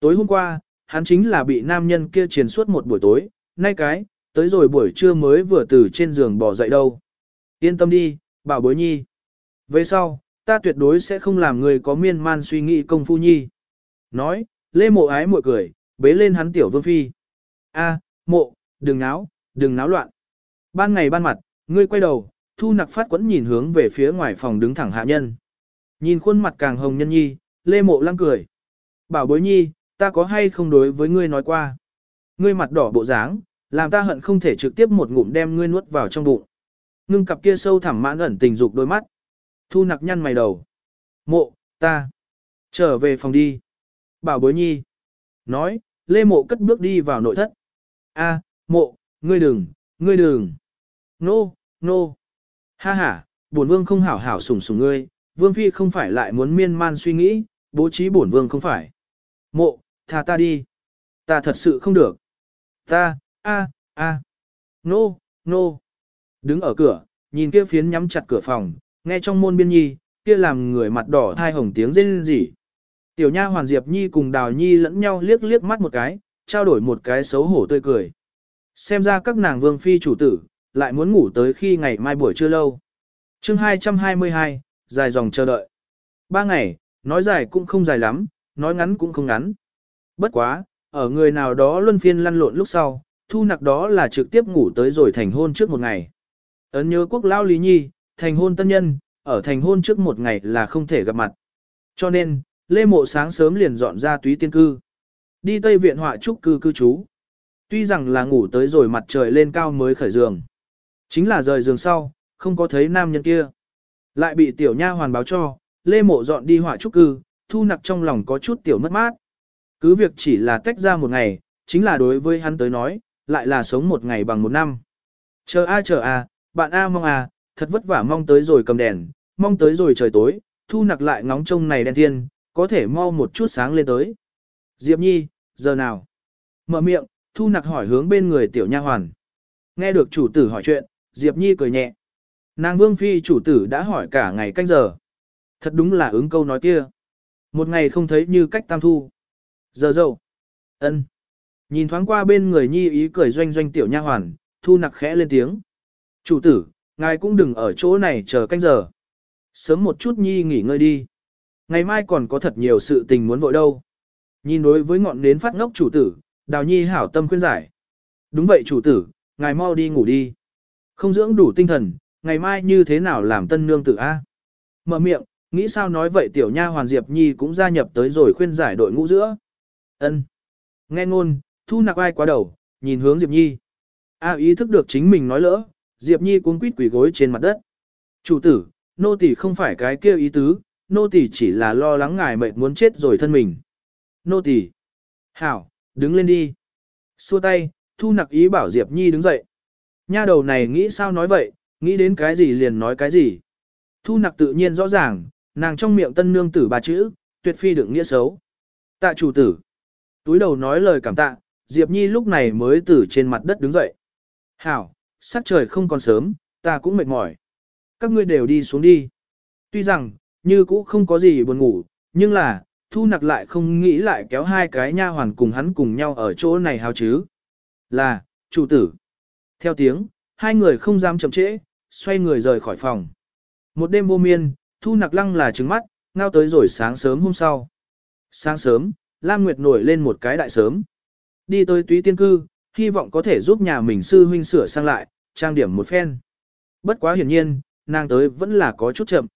Tối hôm qua, hắn chính là bị nam nhân kia triền suốt một buổi tối, nay cái, tới rồi buổi trưa mới vừa từ trên giường bỏ dậy đâu. Yên tâm đi, bảo bối nhi. Về sau, ta tuyệt đối sẽ không làm người có miên man suy nghĩ công phu nhi. Nói, lê mộ ái mội cười, bế lên hắn tiểu vương phi. A, mộ, đừng náo, đừng náo loạn. Ban ngày ban mặt, ngươi quay đầu, thu nặc phát quẫn nhìn hướng về phía ngoài phòng đứng thẳng hạ nhân. Nhìn khuôn mặt càng hồng nhân nhi, lê mộ lăng cười. Bảo bối nhi, ta có hay không đối với ngươi nói qua. Ngươi mặt đỏ bộ dáng, làm ta hận không thể trực tiếp một ngụm đem ngươi nuốt vào trong bụng. Ngưng cặp kia sâu thẳm mãn ẩn tình dục đôi mắt. Thu nặc nhăn mày đầu. Mộ, ta. Trở về phòng đi. Bảo bối nhi. Nói, lê mộ cất bước đi vào nội thất. A, mộ, ngươi đừng, ngươi đừng. Nô, nô. Ha ha, bổn vương không hảo hảo sủng sủng ngươi, vương phi không phải lại muốn miên man suy nghĩ, bố trí bổn vương không phải. Mộ, thả ta đi. Ta thật sự không được. Ta, a, a. Nô, nô. Đứng ở cửa, nhìn kia phiến nhắm chặt cửa phòng, nghe trong môn biên nhi, kia làm người mặt đỏ thai hồng tiếng rên rỉ. Tiểu nha hoàn Diệp Nhi cùng Đào Nhi lẫn nhau liếc liếc mắt một cái, trao đổi một cái xấu hổ tươi cười. Xem ra các nàng vương phi chủ tử, lại muốn ngủ tới khi ngày mai buổi trưa lâu. chương 222, dài dòng chờ đợi. Ba ngày, nói dài cũng không dài lắm, nói ngắn cũng không ngắn. Bất quá, ở người nào đó luân phiên lăn lộn lúc sau, thu nặc đó là trực tiếp ngủ tới rồi thành hôn trước một ngày. Ấn nhớ quốc lao Lý Nhi, thành hôn tân nhân, ở thành hôn trước một ngày là không thể gặp mặt. Cho nên, Lê Mộ sáng sớm liền dọn ra túy tiên cư. Đi Tây Viện họa trúc cư cư trú. Tuy rằng là ngủ tới rồi mặt trời lên cao mới khởi giường. Chính là rời giường sau, không có thấy nam nhân kia. Lại bị tiểu nha hoàn báo cho, Lê Mộ dọn đi hỏa trúc cư, thu nặc trong lòng có chút tiểu mất mát. Cứ việc chỉ là tách ra một ngày, chính là đối với hắn tới nói, lại là sống một ngày bằng một năm. Chờ a chờ a, bạn a mong a, thật vất vả mong tới rồi cầm đèn, mong tới rồi trời tối, thu nặc lại ngóng trông này đen thiên, có thể mau một chút sáng lên tới. Diệp Nhi, giờ nào? Mở miệng, thu nặc hỏi hướng bên người tiểu nha hoàn. Nghe được chủ tử hỏi chuyện, Diệp Nhi cười nhẹ. Nàng vương phi chủ tử đã hỏi cả ngày canh giờ. Thật đúng là ứng câu nói kia. Một ngày không thấy như cách tam thu. Giờ dâu. ân. Nhìn thoáng qua bên người Nhi ý cười doanh doanh tiểu nha hoàn, thu nặc khẽ lên tiếng. Chủ tử, ngài cũng đừng ở chỗ này chờ canh giờ. Sớm một chút Nhi nghỉ ngơi đi. Ngày mai còn có thật nhiều sự tình muốn vội đâu. Nhìn đối với ngọn nến phát ngốc chủ tử, đào nhi hảo tâm khuyên giải. Đúng vậy chủ tử, ngài mau đi ngủ đi. Không dưỡng đủ tinh thần, ngày mai như thế nào làm tân nương tử A. Mở miệng, nghĩ sao nói vậy tiểu nha hoàn Diệp Nhi cũng gia nhập tới rồi khuyên giải đội ngũ giữa. ân Nghe ngôn, thu nặc ai quá đầu, nhìn hướng Diệp Nhi. A ý thức được chính mình nói lỡ, Diệp Nhi cuống quýt quỳ gối trên mặt đất. Chủ tử, nô tỳ không phải cái kia ý tứ, nô tỳ chỉ là lo lắng ngài mệt muốn chết rồi thân mình. Nô tỳ, hảo, đứng lên đi. Xua tay, thu nặc ý bảo Diệp Nhi đứng dậy. Nha đầu này nghĩ sao nói vậy, nghĩ đến cái gì liền nói cái gì. Thu nặc tự nhiên rõ ràng, nàng trong miệng tân nương tử ba chữ, tuyệt phi đựng nghĩa xấu. Tạ chủ tử. Túi đầu nói lời cảm tạ, Diệp Nhi lúc này mới từ trên mặt đất đứng dậy. Hảo, sắc trời không còn sớm, ta cũng mệt mỏi. Các ngươi đều đi xuống đi. Tuy rằng, như cũ không có gì buồn ngủ, nhưng là, thu nặc lại không nghĩ lại kéo hai cái nha hoàn cùng hắn cùng nhau ở chỗ này hào chứ. Là, chủ tử. Theo tiếng, hai người không dám chậm trễ, xoay người rời khỏi phòng. Một đêm vô miên, thu nặc lăng là trứng mắt, ngao tới rồi sáng sớm hôm sau. Sáng sớm, Lam Nguyệt nổi lên một cái đại sớm. Đi tới túy tiên cư, hy vọng có thể giúp nhà mình sư huynh sửa sang lại, trang điểm một phen. Bất quá hiển nhiên, nàng tới vẫn là có chút chậm.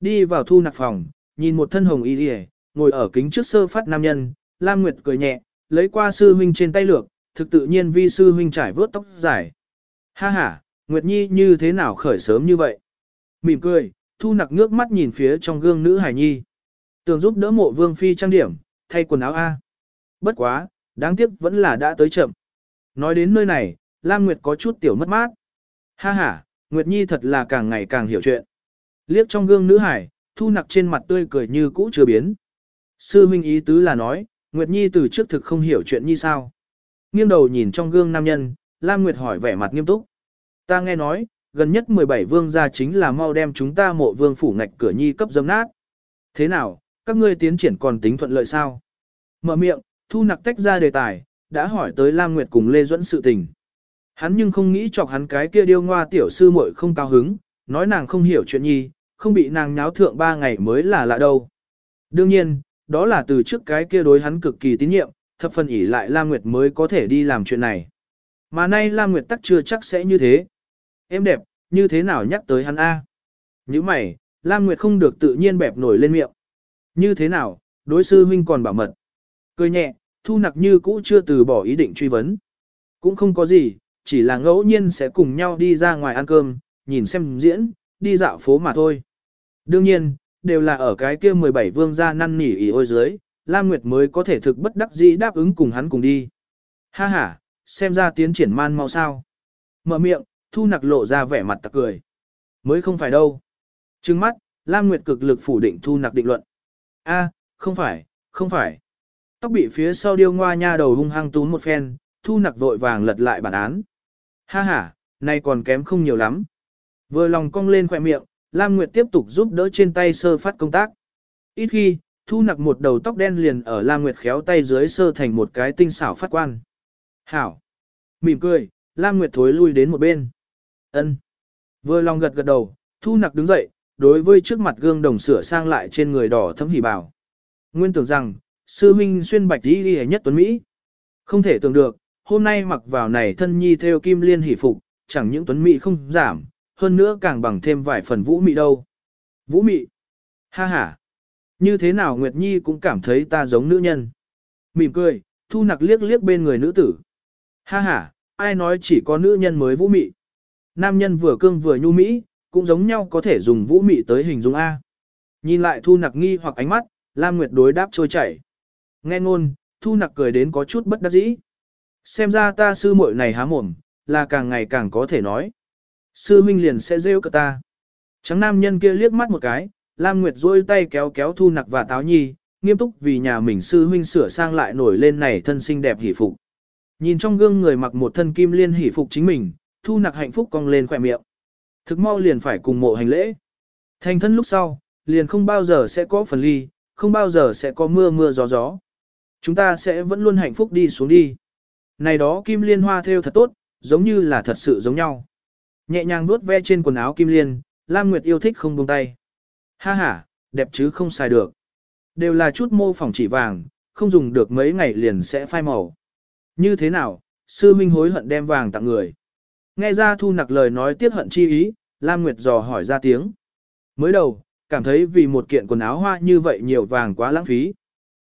Đi vào thu nặc phòng, nhìn một thân hồng y đi ngồi ở kính trước sơ phát nam nhân, Lam Nguyệt cười nhẹ, lấy qua sư huynh trên tay lược, thực tự nhiên vi sư huynh trải vớt tóc dài. Ha ha, Nguyệt Nhi như thế nào khởi sớm như vậy? Mỉm cười, thu nặc ngước mắt nhìn phía trong gương nữ hải nhi. Tường giúp đỡ mộ vương phi trang điểm, thay quần áo A. Bất quá, đáng tiếc vẫn là đã tới chậm. Nói đến nơi này, Lam Nguyệt có chút tiểu mất mát. Ha ha, Nguyệt Nhi thật là càng ngày càng hiểu chuyện. Liếc trong gương nữ hải, thu nặc trên mặt tươi cười như cũ chưa biến. Sư huynh ý tứ là nói, Nguyệt Nhi từ trước thực không hiểu chuyện như sao. Nghiêng đầu nhìn trong gương nam nhân, Lam Nguyệt hỏi vẻ mặt nghiêm túc. Ta nghe nói, gần nhất 17 vương gia chính là mau đem chúng ta mộ vương phủ ngạch cửa nhi cấp dâm nát. Thế nào, các ngươi tiến triển còn tính thuận lợi sao? Mở miệng, thu nặc tách ra đề tài, đã hỏi tới Lam Nguyệt cùng Lê Duẫn sự tình. Hắn nhưng không nghĩ chọc hắn cái kia điêu ngoa tiểu sư muội không cao hứng, nói nàng không hiểu chuyện nhi, không bị nàng nháo thượng ba ngày mới là lạ đâu. Đương nhiên, đó là từ trước cái kia đối hắn cực kỳ tín nhiệm, thập phần ỷ lại Lam Nguyệt mới có thể đi làm chuyện này. Mà nay Lam Nguyệt tắc chưa chắc sẽ như thế. Em đẹp, như thế nào nhắc tới hắn A? Như mày, Lam Nguyệt không được tự nhiên bẹp nổi lên miệng. Như thế nào, đối sư huynh còn bảo mật. Cười nhẹ, thu nặc như cũ chưa từ bỏ ý định truy vấn. Cũng không có gì, chỉ là ngẫu nhiên sẽ cùng nhau đi ra ngoài ăn cơm, nhìn xem diễn, đi dạo phố mà thôi. Đương nhiên, đều là ở cái kia 17 vương gia năn nỉ ý ôi dưới, Lam Nguyệt mới có thể thực bất đắc dĩ đáp ứng cùng hắn cùng đi. Ha ha, xem ra tiến triển man mau sao. Mở miệng, thu nặc lộ ra vẻ mặt tặc cười. Mới không phải đâu. Trừng mắt, Lam Nguyệt cực lực phủ định thu nặc định luận. A, không phải, không phải. Tóc bị phía sau điêu ngoa nha đầu hung hăng tún một phen, thu nặc vội vàng lật lại bản án. Ha ha, nay còn kém không nhiều lắm. Vừa lòng cong lên khỏe miệng, Lam Nguyệt tiếp tục giúp đỡ trên tay sơ phát công tác. Ít khi, thu nặc một đầu tóc đen liền ở Lam Nguyệt khéo tay dưới sơ thành một cái tinh xảo phát quan. Hảo. Mỉm cười, Lam Nguyệt thối lui đến một bên. ân Vừa lòng gật gật đầu, thu nặc đứng dậy, đối với trước mặt gương đồng sửa sang lại trên người đỏ thấm hỉ bảo. Nguyên tưởng rằng, sư minh xuyên bạch đi đi nhất tuấn Mỹ. Không thể tưởng được, hôm nay mặc vào này thân nhi theo kim liên hỉ phục, chẳng những tuấn Mỹ không giảm, hơn nữa càng bằng thêm vài phần vũ mị đâu. Vũ mị? Ha ha! Như thế nào Nguyệt Nhi cũng cảm thấy ta giống nữ nhân. Mỉm cười, thu nặc liếc liếc bên người nữ tử. Ha ha, ai nói chỉ có nữ nhân mới vũ mị. Nam nhân vừa cương vừa nhu mỹ, cũng giống nhau có thể dùng vũ mị tới hình dung A. Nhìn lại thu nặc nghi hoặc ánh mắt, Lam Nguyệt đối đáp trôi chảy. Nghe ngôn, thu nặc cười đến có chút bất đắc dĩ. Xem ra ta sư muội này há mồm, là càng ngày càng có thể nói. Sư huynh liền sẽ rêu cả ta. Trắng nam nhân kia liếc mắt một cái, Lam Nguyệt duỗi tay kéo kéo thu nặc và táo nhi, nghiêm túc vì nhà mình sư huynh sửa sang lại nổi lên này thân xinh đẹp hỷ phục. Nhìn trong gương người mặc một thân kim liên hỷ phục chính mình, thu nặc hạnh phúc cong lên khỏe miệng. Thực mau liền phải cùng mộ hành lễ. Thành thân lúc sau, liền không bao giờ sẽ có phần ly, không bao giờ sẽ có mưa mưa gió gió. Chúng ta sẽ vẫn luôn hạnh phúc đi xuống đi. Này đó kim liên hoa theo thật tốt, giống như là thật sự giống nhau. Nhẹ nhàng vuốt ve trên quần áo kim liên, Lam Nguyệt yêu thích không buông tay. Ha ha, đẹp chứ không xài được. Đều là chút mô phỏng chỉ vàng, không dùng được mấy ngày liền sẽ phai màu. Như thế nào, sư minh hối hận đem vàng tặng người. Nghe ra thu nặc lời nói tiếc hận chi ý, Lam Nguyệt dò hỏi ra tiếng. Mới đầu, cảm thấy vì một kiện quần áo hoa như vậy nhiều vàng quá lãng phí.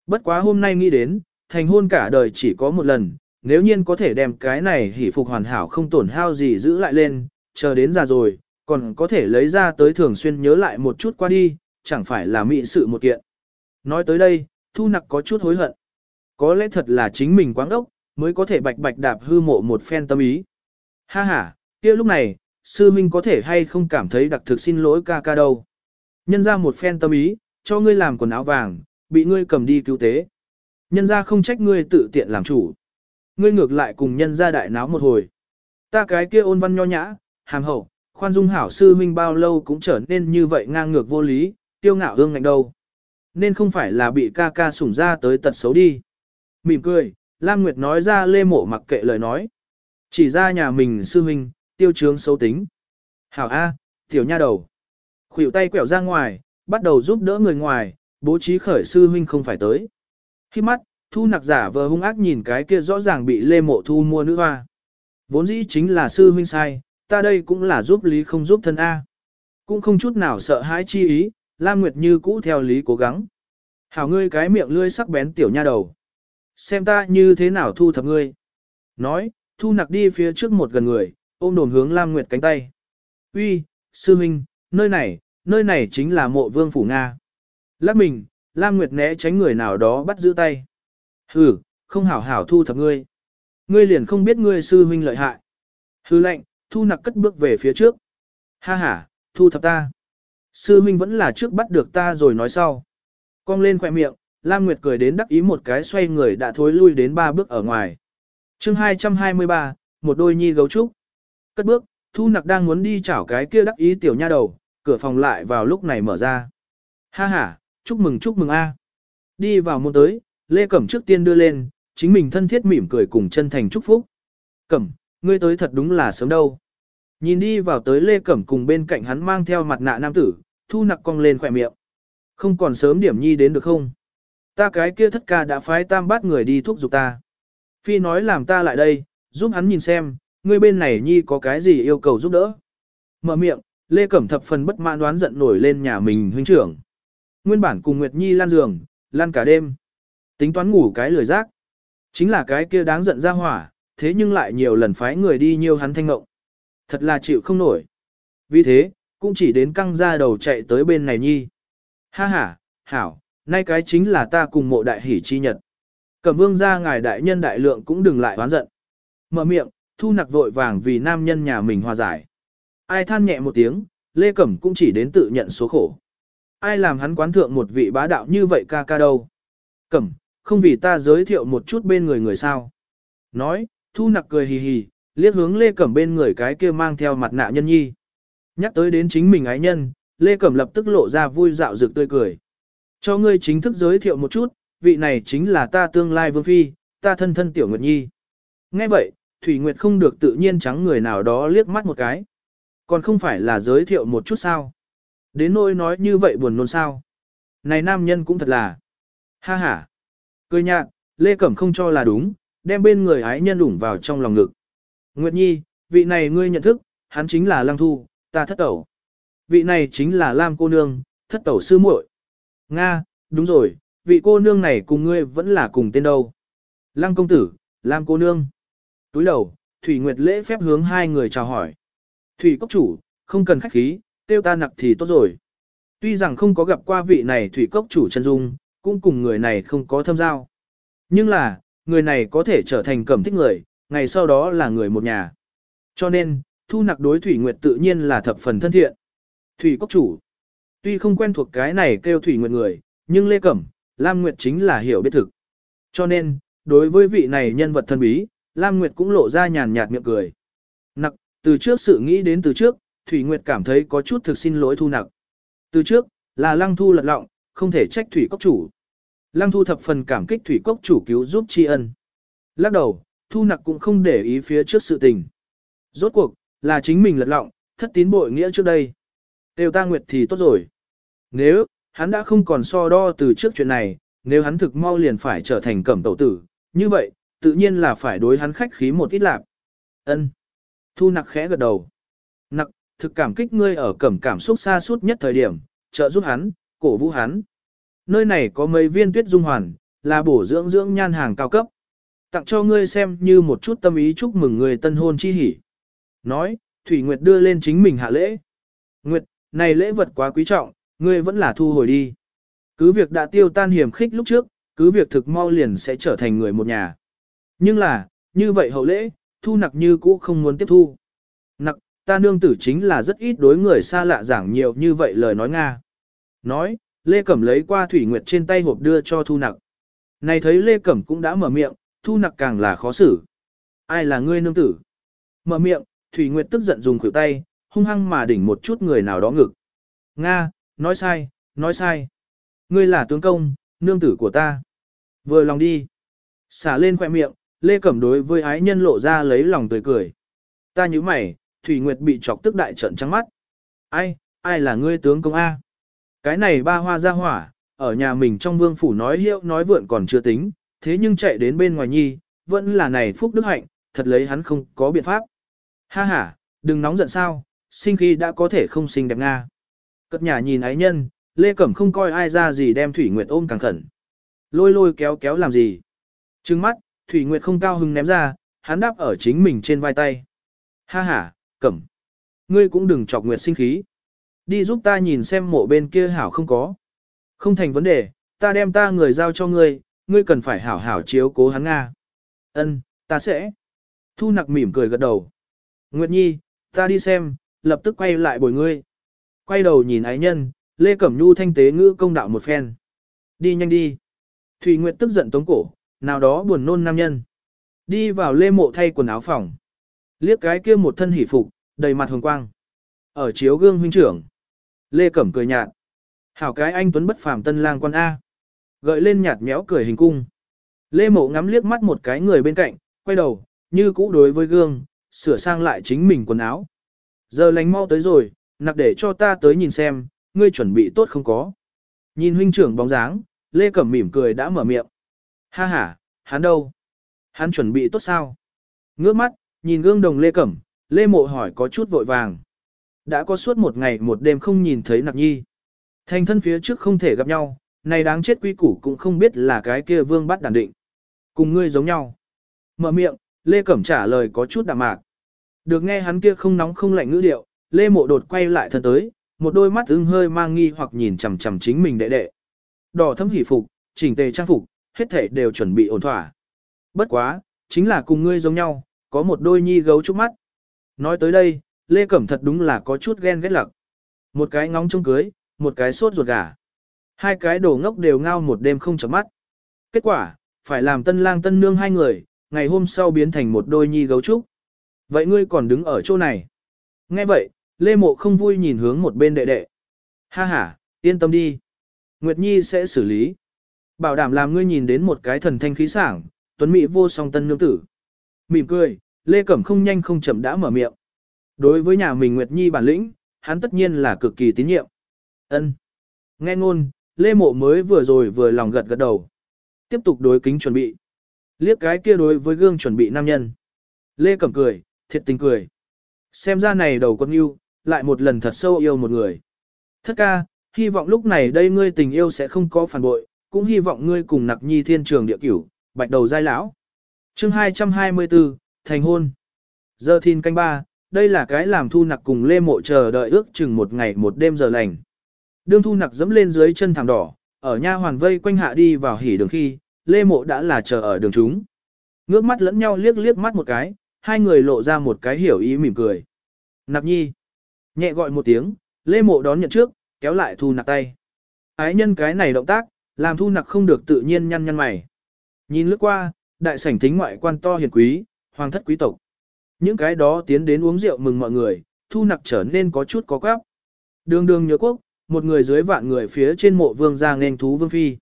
Bất quá hôm nay nghĩ đến, thành hôn cả đời chỉ có một lần, nếu nhiên có thể đem cái này hỷ phục hoàn hảo không tổn hao gì giữ lại lên, chờ đến già rồi, còn có thể lấy ra tới thường xuyên nhớ lại một chút qua đi, chẳng phải là mị sự một kiện. Nói tới đây, thu nặc có chút hối hận. Có lẽ thật là chính mình quáng đốc, mới có thể bạch bạch đạp hư mộ một phen tâm ý. Ha ha, kia lúc này, sư minh có thể hay không cảm thấy đặc thực xin lỗi ca ca đâu. Nhân ra một phen tâm ý, cho ngươi làm quần áo vàng, bị ngươi cầm đi cứu tế. Nhân ra không trách ngươi tự tiện làm chủ. Ngươi ngược lại cùng nhân ra đại náo một hồi. Ta cái kia ôn văn nho nhã, hàm hậu, khoan dung hảo sư minh bao lâu cũng trở nên như vậy ngang ngược vô lý, tiêu ngạo hương ngạnh đâu. Nên không phải là bị ca ca sủng ra tới tật xấu đi. Mỉm cười, Lam Nguyệt nói ra lê mộ mặc kệ lời nói. Chỉ ra nhà mình sư huynh, tiêu trướng xấu tính. Hảo A, tiểu nha đầu. Khuỷu tay quẹo ra ngoài, bắt đầu giúp đỡ người ngoài, bố trí khởi sư huynh không phải tới. Khi mắt, thu nặc giả vờ hung ác nhìn cái kia rõ ràng bị lê mộ thu mua nữ hoa. Vốn dĩ chính là sư huynh sai, ta đây cũng là giúp lý không giúp thân A. Cũng không chút nào sợ hãi chi ý, Lam Nguyệt như cũ theo lý cố gắng. Hảo ngươi cái miệng lươi sắc bén tiểu nha đầu. Xem ta như thế nào thu thập ngươi. Nói, thu nặc đi phía trước một gần người, ôm đồn hướng Lam Nguyệt cánh tay. Uy, sư minh, nơi này, nơi này chính là mộ vương phủ Nga. Lắc mình, Lam Nguyệt né tránh người nào đó bắt giữ tay. Hừ, không hảo hảo thu thập ngươi. Ngươi liền không biết ngươi sư huynh lợi hại. Hừ lệnh, thu nặc cất bước về phía trước. Ha ha, thu thập ta. Sư huynh vẫn là trước bắt được ta rồi nói sau. Cong lên khỏe miệng, Lam Nguyệt cười đến đắc ý một cái xoay người đã thối lui đến ba bước ở ngoài. chương 223, một đôi nhi gấu trúc. Cất bước, Thu Nặc đang muốn đi chảo cái kia đắc ý tiểu nha đầu, cửa phòng lại vào lúc này mở ra. Ha ha, chúc mừng chúc mừng a. Đi vào môn tới, Lê Cẩm trước tiên đưa lên, chính mình thân thiết mỉm cười cùng chân thành chúc phúc. Cẩm, ngươi tới thật đúng là sớm đâu. Nhìn đi vào tới Lê Cẩm cùng bên cạnh hắn mang theo mặt nạ nam tử, thu nặc cong lên khỏe miệng. Không còn sớm điểm nhi đến được không? Ta cái kia thất ca đã phái tam bát người đi thúc giục ta. Phi nói làm ta lại đây, giúp hắn nhìn xem, ngươi bên này nhi có cái gì yêu cầu giúp đỡ. Mở miệng, Lê Cẩm thập phần bất mãn đoán giận nổi lên nhà mình huynh trưởng. Nguyên bản cùng Nguyệt Nhi lan giường, lan cả đêm. Tính toán ngủ cái lười giác. Chính là cái kia đáng giận ra hỏa, thế nhưng lại nhiều lần phái người đi nhiều hắn thanh ngộng. Thật là chịu không nổi. Vì thế, cũng chỉ đến căng ra đầu chạy tới bên này Nhi. Ha ha, hảo, nay cái chính là ta cùng mộ đại hỷ chi nhật. Cẩm vương ra ngài đại nhân đại lượng cũng đừng lại oán giận. Mở miệng, thu nặc vội vàng vì nam nhân nhà mình hòa giải. Ai than nhẹ một tiếng, Lê Cẩm cũng chỉ đến tự nhận số khổ. Ai làm hắn quán thượng một vị bá đạo như vậy ca ca đâu. Cẩm, không vì ta giới thiệu một chút bên người người sao. Nói, thu nặc cười hì hì, liếc hướng Lê Cẩm bên người cái kia mang theo mặt nạ nhân nhi. Nhắc tới đến chính mình ái nhân, Lê Cẩm lập tức lộ ra vui dạo rực tươi cười. Cho ngươi chính thức giới thiệu một chút, vị này chính là ta tương lai vương phi, ta thân thân tiểu nguyệt nhi. Nghe vậy, Thủy Nguyệt không được tự nhiên trắng người nào đó liếc mắt một cái. Còn không phải là giới thiệu một chút sao. Đến nỗi nói như vậy buồn nôn sao. Này nam nhân cũng thật là. Ha ha. Cười nhạt, Lê Cẩm không cho là đúng, đem bên người ái nhân đủng vào trong lòng ngực. Nguyệt Nhi, vị này ngươi nhận thức, hắn chính là Lăng Thu, ta thất tẩu. Vị này chính là Lam cô nương, thất tẩu sư muội. Nga, đúng rồi, vị cô nương này cùng ngươi vẫn là cùng tên đâu. Lăng công tử, Lam cô nương. Túi đầu, Thủy Nguyệt lễ phép hướng hai người chào hỏi. Thủy cốc chủ, không cần khách khí, tiêu ta nặc thì tốt rồi. Tuy rằng không có gặp qua vị này Thủy cốc chủ chân dung, cũng cùng người này không có thâm giao. Nhưng là, người này có thể trở thành cẩm thích người, ngày sau đó là người một nhà. Cho nên, thu nặc đối Thủy Nguyệt tự nhiên là thập phần thân thiện. Thủy cốc chủ, tuy không quen thuộc cái này kêu Thủy Nguyệt người, nhưng Lê Cẩm, Lam Nguyệt chính là hiểu biết thực. Cho nên, đối với vị này nhân vật thân bí, Lam Nguyệt cũng lộ ra nhàn nhạt miệng cười. Nặc, từ trước sự nghĩ đến từ trước, Thủy Nguyệt cảm thấy có chút thực xin lỗi thu nặc. Từ trước, là lăng thu lật lọng, không thể trách Thủy Cốc Chủ. Lăng thu thập phần cảm kích Thủy Cốc Chủ cứu giúp tri ân. Lắc đầu, thu nặc cũng không để ý phía trước sự tình. Rốt cuộc, là chính mình lật lọng, thất tín bội nghĩa trước đây. Đều ta Nguyệt thì tốt rồi. Nếu, hắn đã không còn so đo từ trước chuyện này, nếu hắn thực mau liền phải trở thành cẩm tẩu tử, như vậy, tự nhiên là phải đối hắn khách khí một ít lạc. Ân. Thu nặc khẽ gật đầu. Nặc, thực cảm kích ngươi ở cẩm cảm xúc xa suốt nhất thời điểm, trợ giúp hắn, cổ vũ hắn. Nơi này có mấy viên tuyết dung hoàn, là bổ dưỡng dưỡng nhan hàng cao cấp. Tặng cho ngươi xem như một chút tâm ý chúc mừng người tân hôn chi hỉ. Nói, Thủy Nguyệt đưa lên chính mình hạ lễ. Nguyệt, này lễ vật quá quý trọng, ngươi vẫn là thu hồi đi. Cứ việc đã tiêu tan hiểm khích lúc trước, cứ việc thực mau liền sẽ trở thành người một nhà. Nhưng là, như vậy hậu lễ, thu nặc như cũ không muốn tiếp thu. Nặc, ta nương tử chính là rất ít đối người xa lạ giảng nhiều như vậy lời nói Nga. Nói, Lê Cẩm lấy qua Thủy Nguyệt trên tay hộp đưa cho thu nặc. Này thấy Lê Cẩm cũng đã mở miệng, thu nặc càng là khó xử. Ai là ngươi nương tử? Mở miệng, Thủy Nguyệt tức giận dùng khuỷu tay, hung hăng mà đỉnh một chút người nào đó ngực. Nga, nói sai, nói sai. Ngươi là tướng công, nương tử của ta. Vừa lòng đi. Xả lên khoẻ miệng, Lê Cẩm đối với ái nhân lộ ra lấy lòng tươi cười. Ta như mày, Thủy Nguyệt bị chọc tức đại trận trắng mắt. Ai, ai là ngươi tướng công A? Cái này ba hoa ra hỏa, ở nhà mình trong vương phủ nói hiệu nói vượn còn chưa tính, thế nhưng chạy đến bên ngoài nhi, vẫn là này phúc đức hạnh, thật lấy hắn không có biện pháp. Ha ha, đừng nóng giận sao, sinh khi đã có thể không sinh đẹp Nga. Cất nhà nhìn ái nhân, Lê Cẩm không coi ai ra gì đem Thủy Nguyệt ôm càng khẩn. Lôi lôi kéo kéo làm gì. Trừng mắt, Thủy Nguyệt không cao hứng ném ra, hắn đáp ở chính mình trên vai tay. Ha ha, Cẩm. Ngươi cũng đừng chọc Nguyệt sinh khí. Đi giúp ta nhìn xem mộ bên kia hảo không có. Không thành vấn đề, ta đem ta người giao cho ngươi, ngươi cần phải hảo hảo chiếu cố hắn Nga. Ân, ta sẽ. Thu nặc mỉm cười gật đầu. Nguyệt Nhi, ta đi xem, lập tức quay lại bồi ngươi. Quay đầu nhìn ái nhân, Lê Cẩm Nhu thanh tế ngữ công đạo một phen. Đi nhanh đi. Thủy Nguyệt tức giận tống cổ, nào đó buồn nôn nam nhân. Đi vào Lê Mộ thay quần áo phòng. Liếc cái kia một thân hỉ phục, đầy mặt hồng quang. Ở chiếu gương huynh trưởng. Lê Cẩm cười nhạt. Hảo cái anh Tuấn bất phàm tân lang quan A. Gợi lên nhạt méo cười hình cung. Lê Mộ ngắm liếc mắt một cái người bên cạnh, quay đầu, như cũ đối với gương, sửa sang lại chính mình quần áo. Giờ lành mau tới rồi, nặc để cho ta tới nhìn xem, ngươi chuẩn bị tốt không có. Nhìn huynh trưởng bóng dáng, Lê Cẩm mỉm cười đã mở miệng. Ha ha, hắn đâu? Hắn chuẩn bị tốt sao? Ngước mắt, nhìn gương đồng Lê Cẩm, Lê Mộ hỏi có chút vội vàng. Đã có suốt một ngày một đêm không nhìn thấy nặc nhi. Thành thân phía trước không thể gặp nhau, này đáng chết quy củ cũng không biết là cái kia vương bắt đàn định. Cùng ngươi giống nhau. Mở miệng, Lê Cẩm trả lời có chút đạm mạc. Được nghe hắn kia không nóng không lạnh ngữ điệu, Lê Mộ đột quay lại thân tới, một đôi mắt ưng hơi mang nghi hoặc nhìn chằm chằm chính mình đệ đệ. Đỏ thâm hỉ phục, chỉnh tề trang phục, hết thể đều chuẩn bị ổn thỏa. Bất quá, chính là cùng ngươi giống nhau, có một đôi nhi gấu trúc mắt. Nói tới đây, Lê Cẩm thật đúng là có chút ghen ghét lặc. Một cái ngóng trông cưới, một cái sốt ruột gà. Hai cái đồ ngốc đều ngao một đêm không chấm mắt. Kết quả, phải làm tân lang tân nương hai người, ngày hôm sau biến thành một đôi nhi gấu trúc. Vậy ngươi còn đứng ở chỗ này. Nghe vậy, Lê Mộ không vui nhìn hướng một bên đệ đệ. Ha ha, yên tâm đi. Nguyệt Nhi sẽ xử lý. Bảo đảm làm ngươi nhìn đến một cái thần thanh khí sảng, tuấn mỹ vô song tân nương tử. Mỉm cười, Lê Cẩm không nhanh không chậm đã mở miệng. Đối với nhà mình Nguyệt Nhi bản lĩnh, hắn tất nhiên là cực kỳ tín nhiệm. Ân. Nghe ngôn, Lê Mộ mới vừa rồi vừa lòng gật gật đầu. Tiếp tục đối kính chuẩn bị. Liếc cái kia đối với gương chuẩn bị nam nhân. Lê Cẩm cười, thiệt tình cười. Xem ra này đầu con yêu, lại một lần thật sâu yêu một người. Thất ca, hy vọng lúc này đây ngươi tình yêu sẽ không có phản bội, cũng hy vọng ngươi cùng nặc nhi thiên trường địa cửu, bạch đầu giai lão. chương 224, thành hôn. Giờ thìn canh ba, đây là cái làm thu nặc cùng lê mộ chờ đợi ước chừng một ngày một đêm giờ lành. Đương thu nặc dẫm lên dưới chân thảm đỏ, ở nha hoàn vây quanh hạ đi vào hỉ đường khi, lê mộ đã là chờ ở đường chúng. Ngước mắt lẫn nhau liếc liếc mắt một cái, hai người lộ ra một cái hiểu ý mỉm cười. Nặc nhi. Nhẹ gọi một tiếng, lê mộ đón nhận trước, kéo lại thu nặc tay. Ái nhân cái này động tác, làm thu nặc không được tự nhiên nhăn nhăn mày. Nhìn lướt qua, đại sảnh thính ngoại quan to hiền quý, hoàng thất quý tộc. Những cái đó tiến đến uống rượu mừng mọi người, thu nặc trở nên có chút có quáp. Đường đường nhớ quốc, một người dưới vạn người phía trên mộ vương ra nên thú vương phi.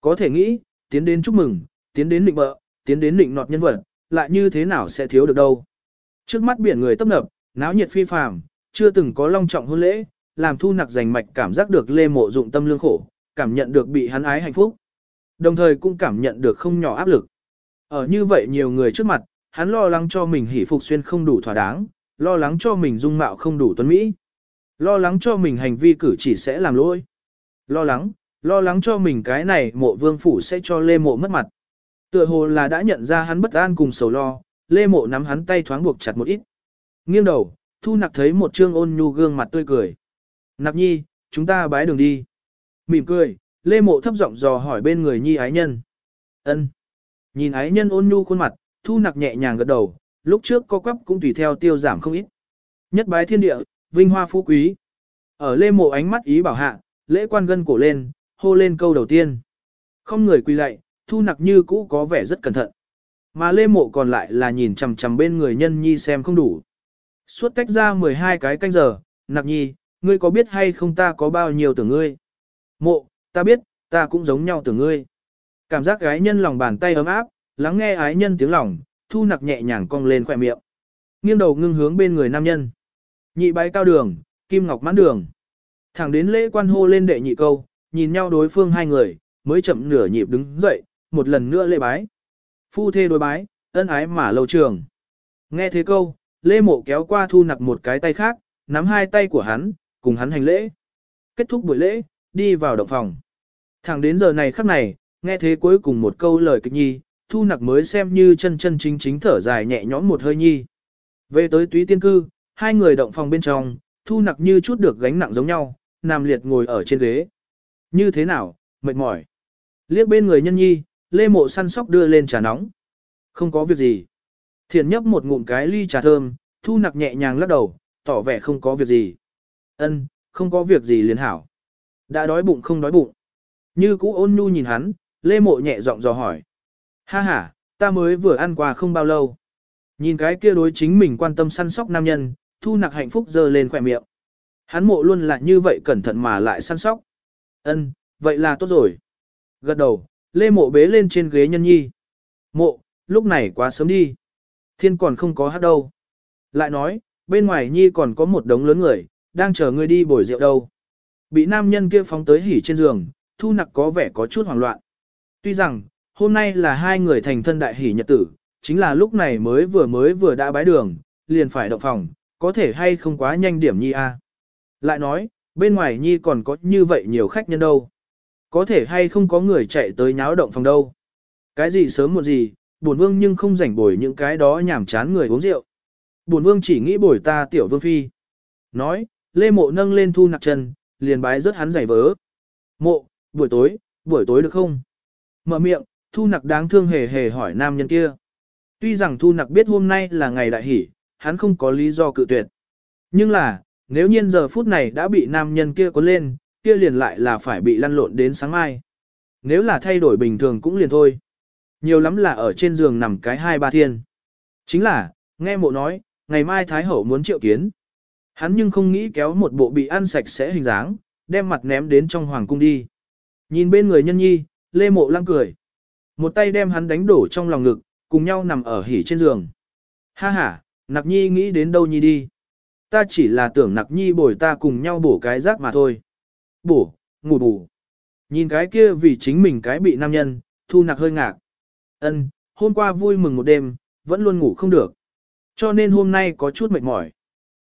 Có thể nghĩ, tiến đến chúc mừng, tiến đến định bợ, tiến đến định nọt nhân vật, lại như thế nào sẽ thiếu được đâu. Trước mắt biển người tấp nập, náo nhiệt phi phàm, chưa từng có long trọng hôn lễ, làm thu nặc giành mạch cảm giác được lê mộ dụng tâm lương khổ, cảm nhận được bị hắn ái hạnh phúc. Đồng thời cũng cảm nhận được không nhỏ áp lực. Ở như vậy nhiều người trước mặt, hắn lo lắng cho mình hỷ phục xuyên không đủ thỏa đáng, lo lắng cho mình dung mạo không đủ tuấn mỹ. Lo lắng cho mình hành vi cử chỉ sẽ làm lỗi. Lo lắng, lo lắng cho mình cái này mộ vương phủ sẽ cho lê mộ mất mặt. Tựa hồ là đã nhận ra hắn bất an cùng sầu lo, lê mộ nắm hắn tay thoáng buộc chặt một ít. Nghiêng đầu, thu nặc thấy một trương ôn nhu gương mặt tươi cười. Nặc nhi, chúng ta bái đường đi. Mỉm cười, lê mộ thấp giọng dò hỏi bên người nhi ái nhân. ân Nhìn ái nhân ôn nhu khuôn mặt, thu nặc nhẹ nhàng gật đầu, lúc trước co quắp cũng tùy theo tiêu giảm không ít. Nhất bái thiên địa, vinh hoa phú quý. Ở lê mộ ánh mắt ý bảo hạ, lễ quan gân cổ lên, hô lên câu đầu tiên. Không người quỳ lạy, thu nặc như cũ có vẻ rất cẩn thận. Mà lê mộ còn lại là nhìn chằm chằm bên người nhân nhi xem không đủ. Suốt tách ra 12 cái canh giờ, nặc nhi, ngươi có biết hay không ta có bao nhiêu tưởng ngươi? Mộ, ta biết, ta cũng giống nhau tưởng ngươi. Cảm giác gái nhân lòng bàn tay ấm áp, lắng nghe ái nhân tiếng lòng, thu nặc nhẹ nhàng cong lên khỏe miệng. Nghiêng đầu ngưng hướng bên người nam nhân. Nhị bái cao đường, kim ngọc mãn đường. Thẳng đến lễ quan hô lên đệ nhị câu, nhìn nhau đối phương hai người, mới chậm nửa nhịp đứng dậy, một lần nữa lễ bái. Phu thê đối bái, ân ái mà lâu trường. Nghe thế câu, lê mộ kéo qua thu nặc một cái tay khác, nắm hai tay của hắn, cùng hắn hành lễ. Kết thúc buổi lễ, đi vào động phòng. Thẳng đến giờ này khắc này, nghe thế cuối cùng một câu lời kịch nhi, thu nặc mới xem như chân chân chính chính thở dài nhẹ nhõm một hơi nhi. Về tới túy tiên cư, hai người động phòng bên trong, thu nặc như chút được gánh nặng giống nhau, nằm liệt ngồi ở trên ghế. Như thế nào, mệt mỏi. Liếc bên người nhân nhi, lê mộ săn sóc đưa lên trà nóng. Không có việc gì. Thiền nhấp một ngụm cái ly trà thơm, thu nặc nhẹ nhàng lắc đầu, tỏ vẻ không có việc gì. Ân, không có việc gì liền hảo. Đã đói bụng không đói bụng. Như cũ ôn nhu nhìn hắn, lê mộ nhẹ giọng dò hỏi. Ha ha, ta mới vừa ăn quà không bao lâu. Nhìn cái kia đối chính mình quan tâm săn sóc nam nhân, thu nặc hạnh phúc dơ lên khỏe miệng. Hắn mộ luôn là như vậy cẩn thận mà lại săn sóc. Ân, vậy là tốt rồi. Gật đầu, lê mộ bế lên trên ghế nhân nhi. Mộ, lúc này quá sớm đi. Thiên còn không có hát đâu. Lại nói, bên ngoài nhi còn có một đống lớn người, đang chờ ngươi đi bồi rượu đâu. Bị nam nhân kia phóng tới hỉ trên giường, thu nặc có vẻ có chút hoảng loạn. Tuy rằng, hôm nay là hai người thành thân đại hỉ nhật tử, chính là lúc này mới vừa mới vừa đã bái đường, liền phải động phòng, có thể hay không quá nhanh điểm nhi a. Lại nói, bên ngoài nhi còn có như vậy nhiều khách nhân đâu. Có thể hay không có người chạy tới nháo động phòng đâu. Cái gì sớm một gì, buồn vương nhưng không rảnh bồi những cái đó nhảm chán người uống rượu. Buồn vương chỉ nghĩ bồi ta tiểu vương phi. Nói, lê mộ nâng lên thu nặc chân, liền bái rớt hắn giày vớ. Mộ, buổi tối, buổi tối được không? Mở miệng, thu nặc đáng thương hề hề hỏi nam nhân kia. Tuy rằng thu nặc biết hôm nay là ngày đại hỷ, hắn không có lý do cự tuyệt. Nhưng là, nếu nhiên giờ phút này đã bị nam nhân kia có lên, kia liền lại là phải bị lăn lộn đến sáng mai. Nếu là thay đổi bình thường cũng liền thôi. Nhiều lắm là ở trên giường nằm cái hai ba thiên. Chính là, nghe mộ nói, ngày mai Thái Hậu muốn triệu kiến. Hắn nhưng không nghĩ kéo một bộ bị ăn sạch sẽ hình dáng, đem mặt ném đến trong hoàng cung đi. Nhìn bên người nhân nhi, lê mộ lăng cười. Một tay đem hắn đánh đổ trong lòng ngực, cùng nhau nằm ở hỉ trên giường. Ha ha, nặc nhi nghĩ đến đâu nhi đi. Ta chỉ là tưởng nặc nhi bồi ta cùng nhau bổ cái rác mà thôi. Bổ, ngủ bù. Nhìn cái kia vì chính mình cái bị nam nhân, thu nặc hơi ngạc. Ân, hôm qua vui mừng một đêm, vẫn luôn ngủ không được. Cho nên hôm nay có chút mệt mỏi.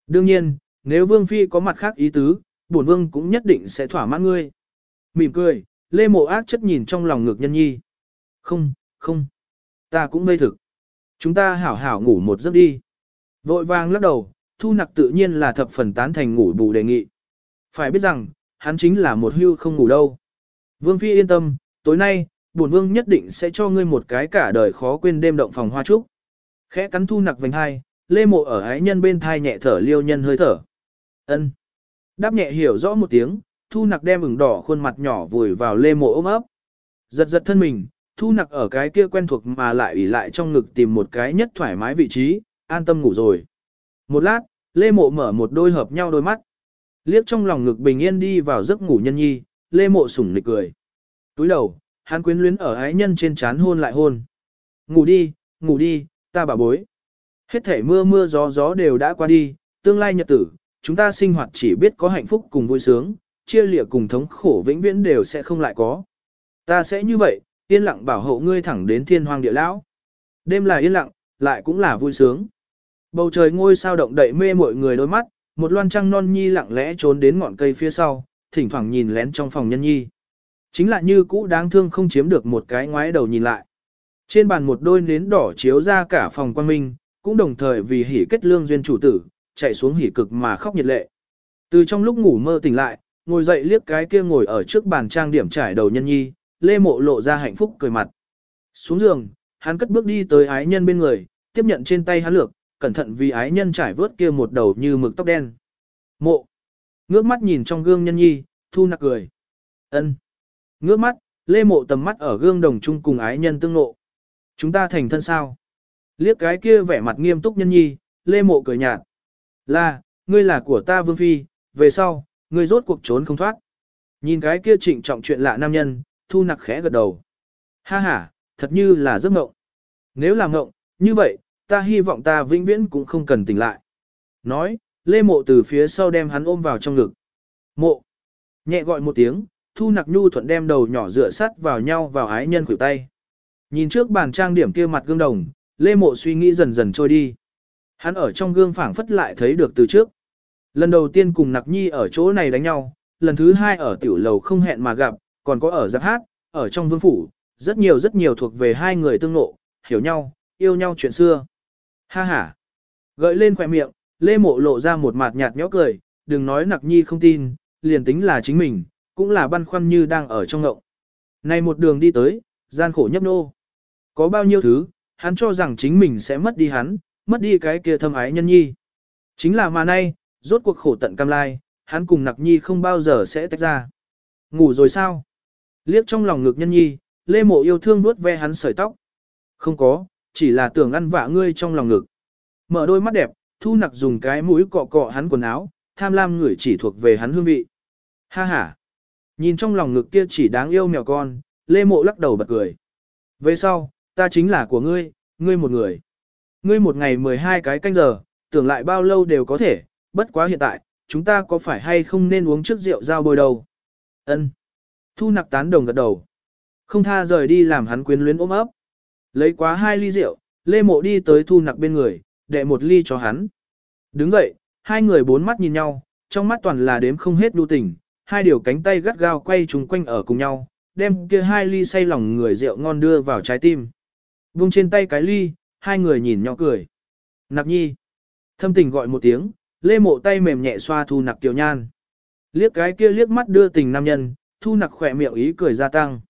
Đương nhiên, nếu Vương Phi có mặt khác ý tứ, bổn Vương cũng nhất định sẽ thỏa mãn ngươi. Mỉm cười, Lê Mộ ác chất nhìn trong lòng ngược nhân nhi. Không, không. Ta cũng mê thực. Chúng ta hảo hảo ngủ một giấc đi. Vội vàng lắc đầu, thu nặc tự nhiên là thập phần tán thành ngủ bù đề nghị. Phải biết rằng, hắn chính là một hưu không ngủ đâu. Vương Phi yên tâm, tối nay, bổn vương nhất định sẽ cho ngươi một cái cả đời khó quên đêm động phòng hoa trúc. Khẽ cắn thu nặc vành hai, lê mộ ở ái nhân bên thai nhẹ thở liêu nhân hơi thở. ân Đáp nhẹ hiểu rõ một tiếng, thu nặc đem ửng đỏ khuôn mặt nhỏ vùi vào lê mộ ôm ấp. Giật giật thân mình, thu nặc ở cái kia quen thuộc mà lại ủy lại trong ngực tìm một cái nhất thoải mái vị trí, an tâm ngủ rồi. Một lát, lê mộ mở một đôi hợp nhau đôi mắt. Liếc trong lòng ngực bình yên đi vào giấc ngủ nhân nhi, lê mộ sủng nịch cười. Túi đầu, hắn quyến luyến ở ái nhân trên chán hôn lại hôn. Ngủ đi, ngủ đi, ta bà bối. Hết thể mưa mưa gió gió đều đã qua đi, tương lai nhật tử, chúng ta sinh hoạt chỉ biết có hạnh phúc cùng vui sướng, chia lịa cùng thống khổ vĩnh viễn đều sẽ không lại có. Ta sẽ như vậy, yên lặng bảo hộ ngươi thẳng đến thiên hoàng địa lão. Đêm là yên lặng, lại cũng là vui sướng. Bầu trời ngôi sao động đậy mê mọi người đôi mắt, một loan trăng non nhi lặng lẽ trốn đến ngọn cây phía sau, thỉnh thoảng nhìn lén trong phòng nhân nhi. Chính là như cũ đáng thương không chiếm được một cái ngoái đầu nhìn lại. Trên bàn một đôi nến đỏ chiếu ra cả phòng quan minh, cũng đồng thời vì hỉ kết lương duyên chủ tử, chạy xuống hỉ cực mà khóc nhiệt lệ. Từ trong lúc ngủ mơ tỉnh lại, ngồi dậy liếc cái kia ngồi ở trước bàn trang điểm trải đầu nhân nhi, lê mộ lộ ra hạnh phúc cười mặt. Xuống giường, hắn cất bước đi tới ái nhân bên người, tiếp nhận trên tay hắn lược, cẩn thận vì ái nhân trải vớt kia một đầu như mực tóc đen. Mộ. Ngước mắt nhìn trong gương nhân nhi, thu nặc cười. ân Ngước mắt, lê mộ tầm mắt ở gương đồng chung cùng ái nhân tương lộ Chúng ta thành thân sao? Liếc cái kia vẻ mặt nghiêm túc nhân nhi, lê mộ cười nhạt. Là, ngươi là của ta vương phi, về sau, ngươi rốt cuộc trốn không thoát. Nhìn cái kia trịnh trọng chuyện lạ nam nhân, thu nặc khẽ gật đầu. Ha ha, thật như là giấc mộng. Nếu là mộng, như vậy, ta hy vọng ta vĩnh viễn cũng không cần tỉnh lại. Nói, lê mộ từ phía sau đem hắn ôm vào trong ngực. Mộ. Nhẹ gọi một tiếng, thu nặc nhu thuận đem đầu nhỏ dựa sắt vào nhau vào ái nhân khuỷu tay. Nhìn trước bàn trang điểm kia mặt gương đồng, lê mộ suy nghĩ dần dần trôi đi. Hắn ở trong gương phảng phất lại thấy được từ trước. Lần đầu tiên cùng nặc nhi ở chỗ này đánh nhau, lần thứ hai ở tiểu lầu không hẹn mà gặp, còn có ở giáp hát, ở trong vương phủ, rất nhiều rất nhiều thuộc về hai người tương nộ, hiểu nhau, yêu nhau chuyện xưa. Ha ha. Gợi lên khỏe miệng, Lê Mộ lộ ra một mặt nhạt nhẽo cười, đừng nói nặc nhi không tin, liền tính là chính mình, cũng là băn khoăn như đang ở trong ngộng. Này một đường đi tới, gian khổ nhấp nô. Có bao nhiêu thứ, hắn cho rằng chính mình sẽ mất đi hắn, mất đi cái kia thâm ái nhân nhi. Chính là mà nay, rốt cuộc khổ tận cam lai, hắn cùng nặc nhi không bao giờ sẽ tách ra. Ngủ rồi sao? Liếc trong lòng ngực nhân nhi, Lê Mộ yêu thương vuốt ve hắn sợi tóc. Không có, chỉ là tưởng ăn vạ ngươi trong lòng ngực. Mở đôi mắt đẹp, thu nặc dùng cái mũi cọ cọ hắn quần áo, tham lam ngửi chỉ thuộc về hắn hương vị. Ha ha. Nhìn trong lòng ngực kia chỉ đáng yêu mèo con, Lê Mộ lắc đầu bật cười. Về sau, ta chính là của ngươi, ngươi một người. Ngươi một ngày 12 cái canh giờ, tưởng lại bao lâu đều có thể, bất quá hiện tại, chúng ta có phải hay không nên uống trước rượu giao bôi đầu? Ân. Thu nặc tán đồng gật đầu. Không tha rời đi làm hắn quyến luyến ôm ấp. Lấy quá hai ly rượu, Lê Mộ đi tới thu nặc bên người, đệ một ly cho hắn. Đứng dậy, hai người bốn mắt nhìn nhau, trong mắt toàn là đếm không hết đu tình, hai điều cánh tay gắt gao quay trùng quanh ở cùng nhau, đem kia hai ly say lòng người rượu ngon đưa vào trái tim. Vung trên tay cái ly, hai người nhìn nhau cười. Nặc nhi. Thâm tình gọi một tiếng, lê mộ tay mềm nhẹ xoa thu nặc kiều nhan. Liếc cái kia liếc mắt đưa tình nam nhân, thu nặc khỏe miệng ý cười gia tăng.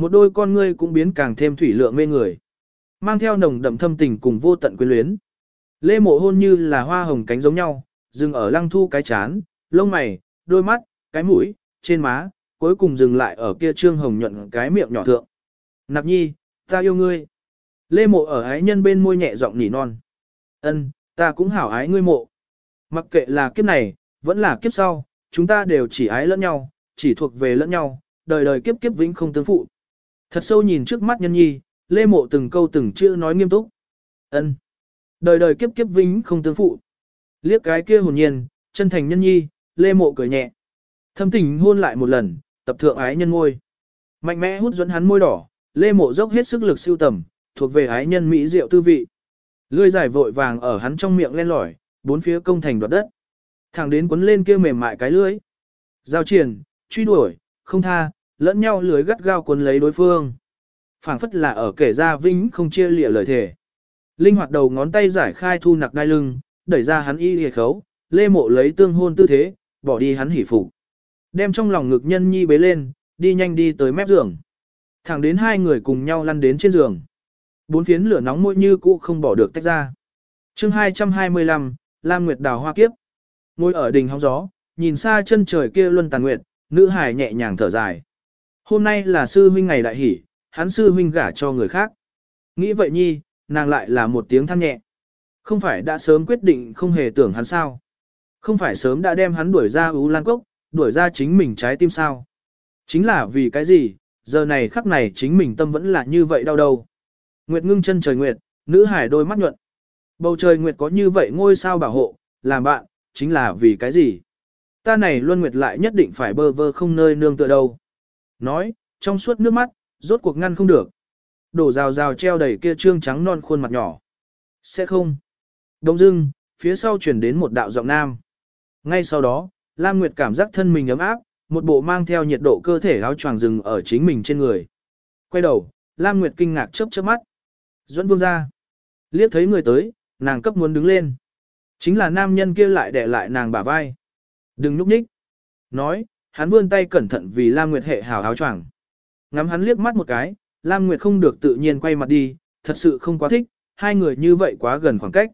Một đôi con ngươi cũng biến càng thêm thủy lượng mê người. Mang theo nồng đậm thâm tình cùng vô tận quyến luyến. Lê mộ hôn như là hoa hồng cánh giống nhau, dừng ở lăng thu cái chán, lông mày, đôi mắt, cái mũi, trên má, cuối cùng dừng lại ở kia trương hồng nhuận cái miệng nhỏ thượng. Nạp nhi, ta yêu ngươi. Lê mộ ở ái nhân bên môi nhẹ giọng nỉ non. Ân, ta cũng hảo ái ngươi mộ. Mặc kệ là kiếp này, vẫn là kiếp sau, chúng ta đều chỉ ái lẫn nhau, chỉ thuộc về lẫn nhau, đời đời kiếp kiếp vĩnh không tương phụ. Thật sâu nhìn trước mắt nhân nhi, lê mộ từng câu từng chữ nói nghiêm túc. Ân, đời đời kiếp kiếp vĩnh không tương phụ. Liếc cái kia hồn nhiên, chân thành nhân nhi, lê mộ cười nhẹ. Thâm tình hôn lại một lần, tập thượng ái nhân ngôi. Mạnh mẽ hút dẫn hắn môi đỏ, lê mộ dốc hết sức lực siêu tầm, thuộc về ái nhân mỹ diệu tư vị. Lươi dài vội vàng ở hắn trong miệng len lỏi, bốn phía công thành đoạt đất. Thẳng đến quấn lên kia mềm mại cái lưới. Giao triển, truy đuổi, không tha, lẫn nhau lưới gắt gao cuốn lấy đối phương. phảng phất là ở kể ra vĩnh không chia lịa lời thề. Linh hoạt đầu ngón tay giải khai thu nặc đai lưng, đẩy ra hắn y hề khấu, lê mộ lấy tương hôn tư thế, bỏ đi hắn hỉ phục. Đem trong lòng ngực nhân nhi bế lên, đi nhanh đi tới mép giường. Thẳng đến hai người cùng nhau lăn đến trên giường. Bốn phiến lửa nóng môi như cũ không bỏ được tách ra. chương 225, Lam Nguyệt đào hoa kiếp. Ngồi ở đỉnh hóng gió, nhìn xa chân trời kia luân tàn nguyệt, nữ hài nhẹ nhàng thở dài. Hôm nay là sư huynh ngày đại hỷ, hắn sư huynh gả cho người khác. Nghĩ vậy nhi, nàng lại là một tiếng than nhẹ. Không phải đã sớm quyết định không hề tưởng hắn sao. Không phải sớm đã đem hắn đuổi ra ú lan cốc, đuổi ra chính mình trái tim sao. Chính là vì cái gì, giờ này khắc này chính mình tâm vẫn là như vậy đau đầu. Nguyệt ngưng chân trời nguyệt, nữ hải đôi mắt nhuận. Bầu trời nguyệt có như vậy ngôi sao bảo hộ, làm bạn, chính là vì cái gì? Ta này luôn nguyệt lại nhất định phải bơ vơ không nơi nương tựa đâu. Nói, trong suốt nước mắt, rốt cuộc ngăn không được. Đổ rào rào treo đầy kia trương trắng non khuôn mặt nhỏ. Sẽ không. Đông dưng, phía sau chuyển đến một đạo giọng nam. Ngay sau đó, Lam Nguyệt cảm giác thân mình ấm áp, một bộ mang theo nhiệt độ cơ thể áo choàng rừng ở chính mình trên người. Quay đầu, Lam Nguyệt kinh ngạc chớp chớp mắt. Duẫn Vương ra. Liếc thấy người tới, nàng cấp muốn đứng lên. Chính là nam nhân kia lại đè lại nàng bả vai. Đừng núp nhích. Nói, hắn vươn tay cẩn thận vì Lam Nguyệt hệ hào áo choàng. Ngắm hắn liếc mắt một cái, Lam Nguyệt không được tự nhiên quay mặt đi, thật sự không quá thích, hai người như vậy quá gần khoảng cách.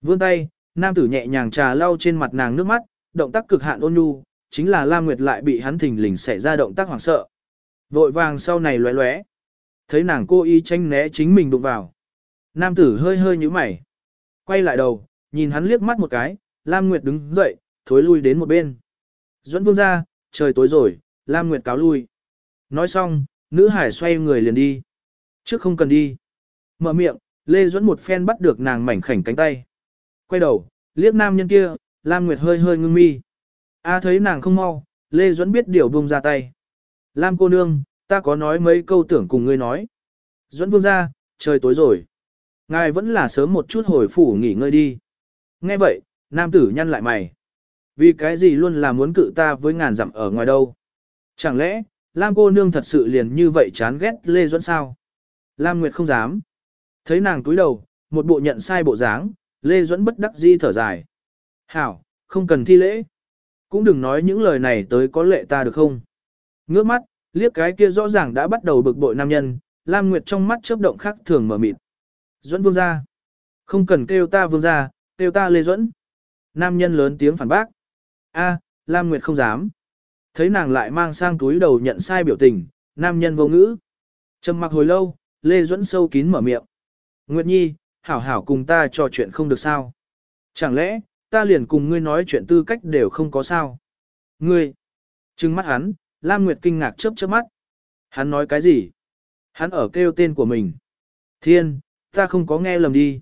Vươn tay, nam tử nhẹ nhàng trà lau trên mặt nàng nước mắt, động tác cực hạn ôn nhu, chính là Lam Nguyệt lại bị hắn thình lình xảy ra động tác hoảng sợ. Vội vàng sau này lóe lóe. Thấy nàng cô y tranh né chính mình đụng vào. Nam tử hơi hơi nhíu mày. Quay lại đầu, nhìn hắn liếc mắt một cái, Lam Nguyệt đứng dậy, thối lui đến một bên. Duẫn vương ra, trời tối rồi, Lam Nguyệt cáo lui. Nói xong, nữ hải xoay người liền đi. Trước không cần đi. Mở miệng, Lê Duẫn một phen bắt được nàng mảnh khảnh cánh tay. Quay đầu, liếc nam nhân kia, Lam Nguyệt hơi hơi ngưng mi. A à, thấy nàng không mau, Lê Duẫn biết điều buông ra tay. Lam cô nương, ta có nói mấy câu tưởng cùng ngươi nói. Duẫn vương ra, trời tối rồi. Ngài vẫn là sớm một chút hồi phủ nghỉ ngơi đi. Nghe vậy, nam tử nhăn lại mày. Vì cái gì luôn là muốn cự ta với ngàn dặm ở ngoài đâu. Chẳng lẽ, Lam cô nương thật sự liền như vậy chán ghét Lê Duẫn sao? Lam Nguyệt không dám. Thấy nàng túi đầu, một bộ nhận sai bộ dáng, Lê Duẫn bất đắc di thở dài. Hảo, không cần thi lễ. Cũng đừng nói những lời này tới có lệ ta được không? Ngước mắt, liếc cái kia rõ ràng đã bắt đầu bực bội nam nhân, Lam Nguyệt trong mắt chớp động khác thường mở mịt. Duẫn vương gia. Không cần kêu ta vương gia, kêu ta Lê Duẫn. Nam nhân lớn tiếng phản bác. A, Lam Nguyệt không dám. Thấy nàng lại mang sang túi đầu nhận sai biểu tình, nam nhân vô ngữ. Trầm mặc hồi lâu, Lê Duẫn sâu kín mở miệng. Nguyệt Nhi, hảo hảo cùng ta trò chuyện không được sao. Chẳng lẽ, ta liền cùng ngươi nói chuyện tư cách đều không có sao. Ngươi, trừng mắt hắn, Lam Nguyệt kinh ngạc chớp chớp mắt. Hắn nói cái gì? Hắn ở kêu tên của mình. Thiên, ta không có nghe lầm đi.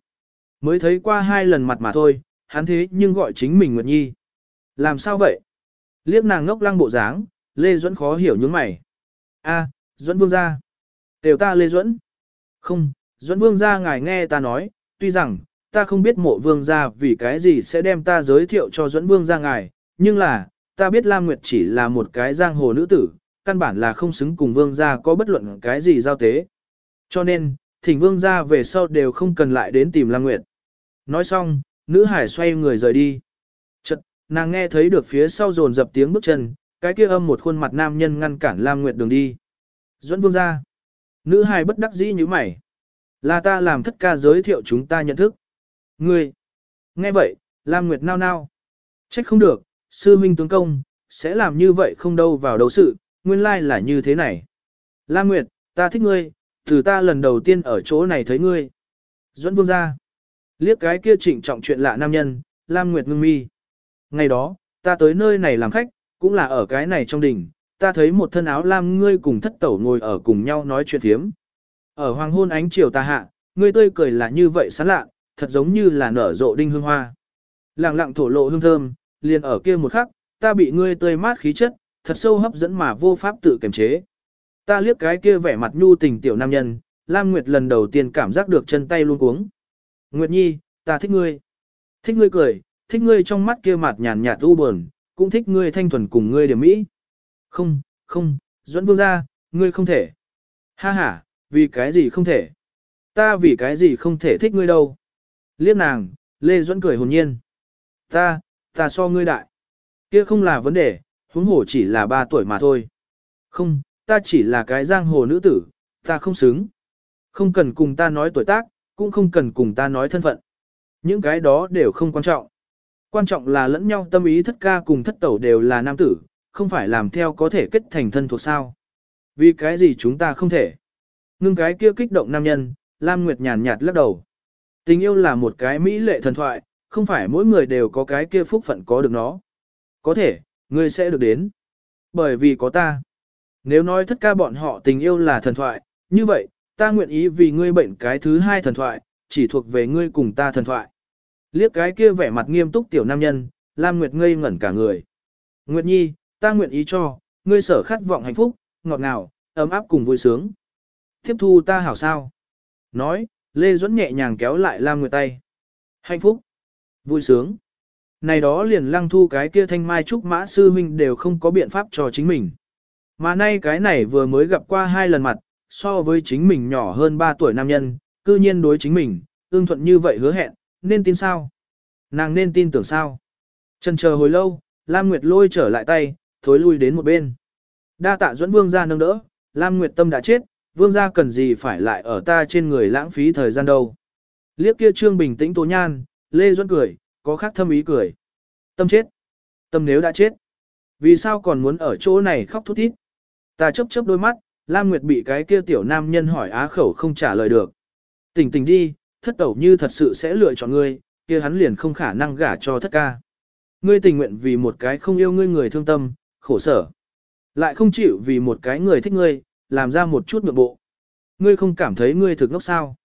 Mới thấy qua hai lần mặt mà thôi, hắn thế nhưng gọi chính mình Nguyệt Nhi. Làm sao vậy? Liếc nàng ngốc lăng bộ dáng, Lê Duẫn khó hiểu những mày. A, Duẫn Vương gia. tiểu ta Lê Duẫn. Không, Duẫn Vương gia ngài nghe ta nói, tuy rằng, ta không biết mộ vương gia vì cái gì sẽ đem ta giới thiệu cho Duẫn Vương gia ngài, nhưng là, ta biết Lam Nguyệt chỉ là một cái giang hồ nữ tử, căn bản là không xứng cùng vương gia có bất luận cái gì giao tế. Cho nên, thỉnh vương gia về sau đều không cần lại đến tìm Lam Nguyệt. Nói xong, nữ hải xoay người rời đi. Nàng nghe thấy được phía sau dồn dập tiếng bước chân, cái kia âm một khuôn mặt nam nhân ngăn cản Lam Nguyệt đường đi. Duẫn vương gia. Nữ hài bất đắc dĩ như mày. Là ta làm thất ca giới thiệu chúng ta nhận thức. Ngươi. Nghe vậy, Lam Nguyệt nao nao. Trách không được, sư huynh tướng công, sẽ làm như vậy không đâu vào đấu sự, nguyên lai là như thế này. Lam Nguyệt, ta thích ngươi, từ ta lần đầu tiên ở chỗ này thấy ngươi. Duẫn vương ra. Liếc cái kia trịnh trọng chuyện lạ nam nhân, Lam Nguyệt ngưng mi. Ngày đó, ta tới nơi này làm khách, cũng là ở cái này trong đỉnh, ta thấy một thân áo lam ngươi cùng thất tẩu ngồi ở cùng nhau nói chuyện thiếm. Ở hoàng hôn ánh chiều ta hạ, ngươi tươi cười là như vậy sán lạ, thật giống như là nở rộ đinh hương hoa. Lặng lặng thổ lộ hương thơm, liền ở kia một khắc, ta bị ngươi tươi mát khí chất, thật sâu hấp dẫn mà vô pháp tự kiềm chế. Ta liếc cái kia vẻ mặt nhu tình tiểu nam nhân, Lam Nguyệt lần đầu tiên cảm giác được chân tay luôn cuống. Nguyệt Nhi, ta thích ngươi. Thích ngươi cười, thích ngươi trong mắt kia mặt nhàn nhạt u buồn, cũng thích ngươi thanh thuần cùng ngươi điểm mỹ. Không, không, Duẫn Vương gia, ngươi không thể. Ha ha, vì cái gì không thể? Ta vì cái gì không thể thích ngươi đâu? Liếc nàng, Lê Duẫn cười hồn nhiên. Ta, ta so ngươi đại. Kia không là vấn đề, huống hồ chỉ là 3 tuổi mà thôi. Không, ta chỉ là cái giang hồ nữ tử, ta không xứng. Không cần cùng ta nói tuổi tác, cũng không cần cùng ta nói thân phận. Những cái đó đều không quan trọng. Quan trọng là lẫn nhau tâm ý thất ca cùng thất tẩu đều là nam tử, không phải làm theo có thể kết thành thân thuộc sao. Vì cái gì chúng ta không thể. Ngưng cái kia kích động nam nhân, Lam Nguyệt nhàn nhạt lắc đầu. Tình yêu là một cái mỹ lệ thần thoại, không phải mỗi người đều có cái kia phúc phận có được nó. Có thể, ngươi sẽ được đến. Bởi vì có ta. Nếu nói thất ca bọn họ tình yêu là thần thoại, như vậy, ta nguyện ý vì ngươi bệnh cái thứ hai thần thoại, chỉ thuộc về ngươi cùng ta thần thoại. Liếc cái kia vẻ mặt nghiêm túc tiểu nam nhân, Lam Nguyệt ngây ngẩn cả người. Nguyệt Nhi, ta nguyện ý cho, ngươi sở khát vọng hạnh phúc, ngọt ngào, ấm áp cùng vui sướng. Tiếp thu ta hảo sao. Nói, Lê Duẫn nhẹ nhàng kéo lại Lam Nguyệt tay. Hạnh phúc, vui sướng. Này đó liền lăng thu cái kia thanh mai trúc mã sư huynh đều không có biện pháp cho chính mình. Mà nay cái này vừa mới gặp qua hai lần mặt, so với chính mình nhỏ hơn 3 tuổi nam nhân, cư nhiên đối chính mình, ương thuận như vậy hứa hẹn, nên tin sao? Nàng nên tin tưởng sao? Trần chờ hồi lâu, Lam Nguyệt lôi trở lại tay, thối lui đến một bên. Đa tạ dẫn vương gia nâng đỡ, Lam Nguyệt tâm đã chết, vương gia cần gì phải lại ở ta trên người lãng phí thời gian đâu. Liếc kia trương bình tĩnh tố nhan, Lê Duẫn cười, có khác thâm ý cười. Tâm chết. Tâm nếu đã chết. Vì sao còn muốn ở chỗ này khóc thút thít? Ta chấp chấp đôi mắt, Lam Nguyệt bị cái kia tiểu nam nhân hỏi á khẩu không trả lời được. Tỉnh tỉnh đi, thất tẩu như thật sự sẽ lựa chọn ngươi, kia hắn liền không khả năng gả cho thất ca. Ngươi tình nguyện vì một cái không yêu ngươi người thương tâm, khổ sở. Lại không chịu vì một cái người thích ngươi, làm ra một chút ngược bộ. Ngươi không cảm thấy ngươi thực ngốc sao?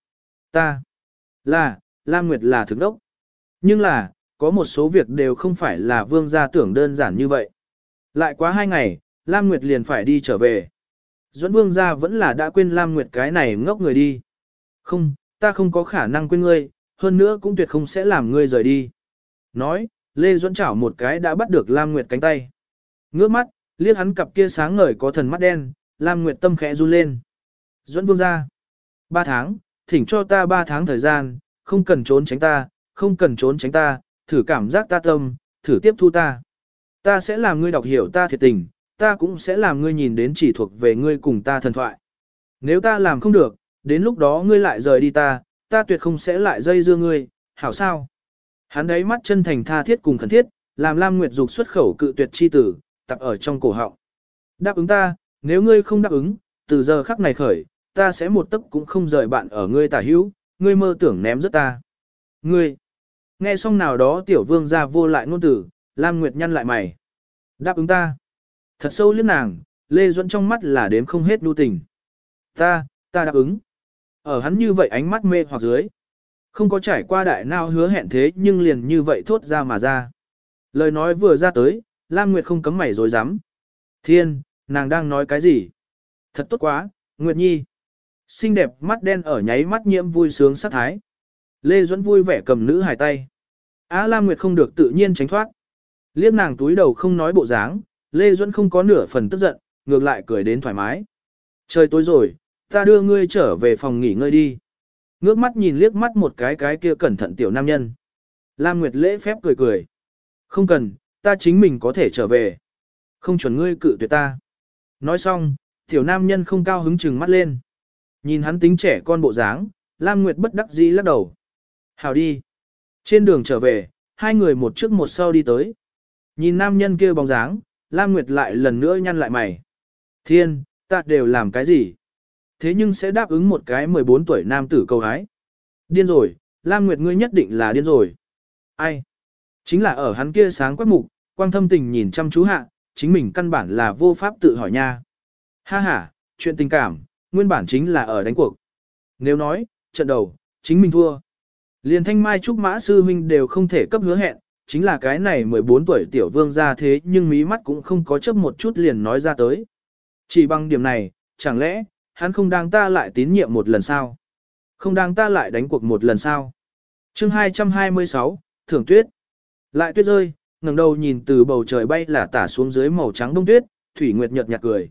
Ta. Là, Lam Nguyệt là thực ngốc. Nhưng là, có một số việc đều không phải là vương gia tưởng đơn giản như vậy. Lại quá hai ngày, Lam Nguyệt liền phải đi trở về. Duẫn vương gia vẫn là đã quên Lam Nguyệt cái này ngốc người đi. Không, ta không có khả năng quên ngươi, hơn nữa cũng tuyệt không sẽ làm ngươi rời đi. Nói, Lê Duẫn chảo một cái đã bắt được Lam Nguyệt cánh tay. Ngước mắt, liếc hắn cặp kia sáng ngời có thần mắt đen, Lam Nguyệt tâm khẽ run lên. Duẫn vương ra. Ba tháng, thỉnh cho ta ba tháng thời gian, không cần trốn tránh ta, không cần trốn tránh ta, thử cảm giác ta tâm, thử tiếp thu ta. Ta sẽ làm ngươi đọc hiểu ta thiệt tình, ta cũng sẽ làm ngươi nhìn đến chỉ thuộc về ngươi cùng ta thần thoại. Nếu ta làm không được, đến lúc đó ngươi lại rời đi ta, ta tuyệt không sẽ lại dây dưa ngươi, hảo sao? Hắn đấy mắt chân thành tha thiết cùng khẩn thiết, làm Lam Nguyệt Dục xuất khẩu cự tuyệt chi tử, tập ở trong cổ họng. Đáp ứng ta, nếu ngươi không đáp ứng, từ giờ khắc này khởi, ta sẽ một tấc cũng không rời bạn ở ngươi tả hữu, ngươi mơ tưởng ném rất ta. Ngươi, nghe xong nào đó tiểu vương ra vô lại ngôn tử, Lam Nguyệt nhăn lại mày. Đáp ứng ta. Thật sâu liếc nàng, Lê Duẫn trong mắt là đếm không hết nhu tình. Ta, ta đáp ứng. Ở hắn như vậy ánh mắt mê hoặc dưới. Không có trải qua đại nào hứa hẹn thế nhưng liền như vậy thốt ra mà ra. Lời nói vừa ra tới, Lam Nguyệt không cấm mảy rồi dám. Thiên, nàng đang nói cái gì? Thật tốt quá, Nguyệt Nhi. Xinh đẹp mắt đen ở nháy mắt nhiễm vui sướng sát thái. Lê Duẫn vui vẻ cầm nữ hài tay. Á Lam Nguyệt không được tự nhiên tránh thoát. Liếc nàng túi đầu không nói bộ dáng, Lê Duẫn không có nửa phần tức giận, ngược lại cười đến thoải mái. Trời tối rồi, ta đưa ngươi trở về phòng nghỉ ngơi đi. Ngước mắt nhìn liếc mắt một cái cái kia cẩn thận tiểu nam nhân. Lam Nguyệt lễ phép cười cười. Không cần, ta chính mình có thể trở về. Không chuẩn ngươi cự tuyệt ta. Nói xong, tiểu nam nhân không cao hứng chừng mắt lên. Nhìn hắn tính trẻ con bộ dáng, Lam Nguyệt bất đắc dĩ lắc đầu. Hào đi. Trên đường trở về, hai người một trước một sau đi tới. Nhìn nam nhân kia bóng dáng, Lam Nguyệt lại lần nữa nhăn lại mày. Thiên, ta đều làm cái gì? Thế nhưng sẽ đáp ứng một cái 14 tuổi nam tử cầu hái. Điên rồi, Lam Nguyệt ngươi nhất định là điên rồi. Ai? Chính là ở hắn kia sáng quét mục, quang thâm tình nhìn chăm chú hạ, chính mình căn bản là vô pháp tự hỏi nha. Ha ha, chuyện tình cảm, nguyên bản chính là ở đánh cuộc. Nếu nói, trận đầu, chính mình thua. Liền thanh mai trúc mã sư huynh đều không thể cấp hứa hẹn, chính là cái này 14 tuổi tiểu vương ra thế nhưng mí mắt cũng không có chấp một chút liền nói ra tới. Chỉ bằng điểm này, chẳng lẽ, hắn không đáng ta lại tín nhiệm một lần sao? Không đáng ta lại đánh cuộc một lần sao? chương 226, Thưởng Tuyết. Lại tuyết rơi, ngẩng đầu nhìn từ bầu trời bay là tả xuống dưới màu trắng đông tuyết, Thủy Nguyệt nhợt nhạt cười.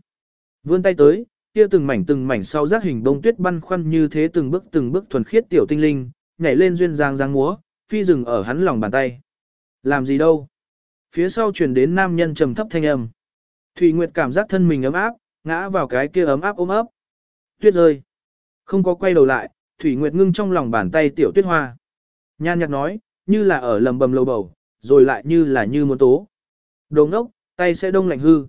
Vươn tay tới, kia từng mảnh từng mảnh sau giác hình đông tuyết băn khoăn như thế từng bước từng bước thuần khiết tiểu tinh linh, nhảy lên duyên giang giang múa, phi dừng ở hắn lòng bàn tay. Làm gì đâu? Phía sau truyền đến nam nhân trầm thấp thanh âm. Thủy Nguyệt cảm giác thân mình ấm áp, ngã vào cái kia ấm áp ôm ấp. Tuyết rơi. Không có quay đầu lại, Thủy Nguyệt ngưng trong lòng bàn tay tiểu tuyết hoa. Nhan nhạt nói, như là ở lầm bầm lầu bầu, rồi lại như là như muốn tố. Đồ ngốc, tay sẽ đông lạnh hư.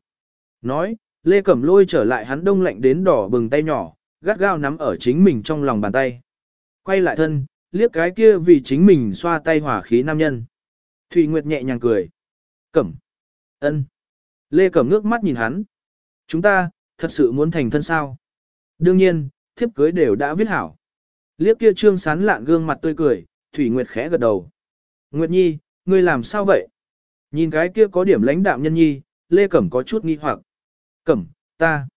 Nói, Lê Cẩm lôi trở lại hắn đông lạnh đến đỏ bừng tay nhỏ, gắt gao nắm ở chính mình trong lòng bàn tay. Quay lại thân, liếc cái kia vì chính mình xoa tay hỏa khí nam nhân. Thủy Nguyệt nhẹ nhàng cười. Cẩm. ân. Lê Cẩm ngước mắt nhìn hắn. Chúng ta, thật sự muốn thành thân sao? Đương nhiên, thiếp cưới đều đã viết hảo. Liếc kia trương sán lạn gương mặt tươi cười, Thủy Nguyệt khẽ gật đầu. Nguyệt Nhi, ngươi làm sao vậy? Nhìn cái kia có điểm lãnh đạm nhân nhi, Lê Cẩm có chút nghi hoặc. Cẩm, ta.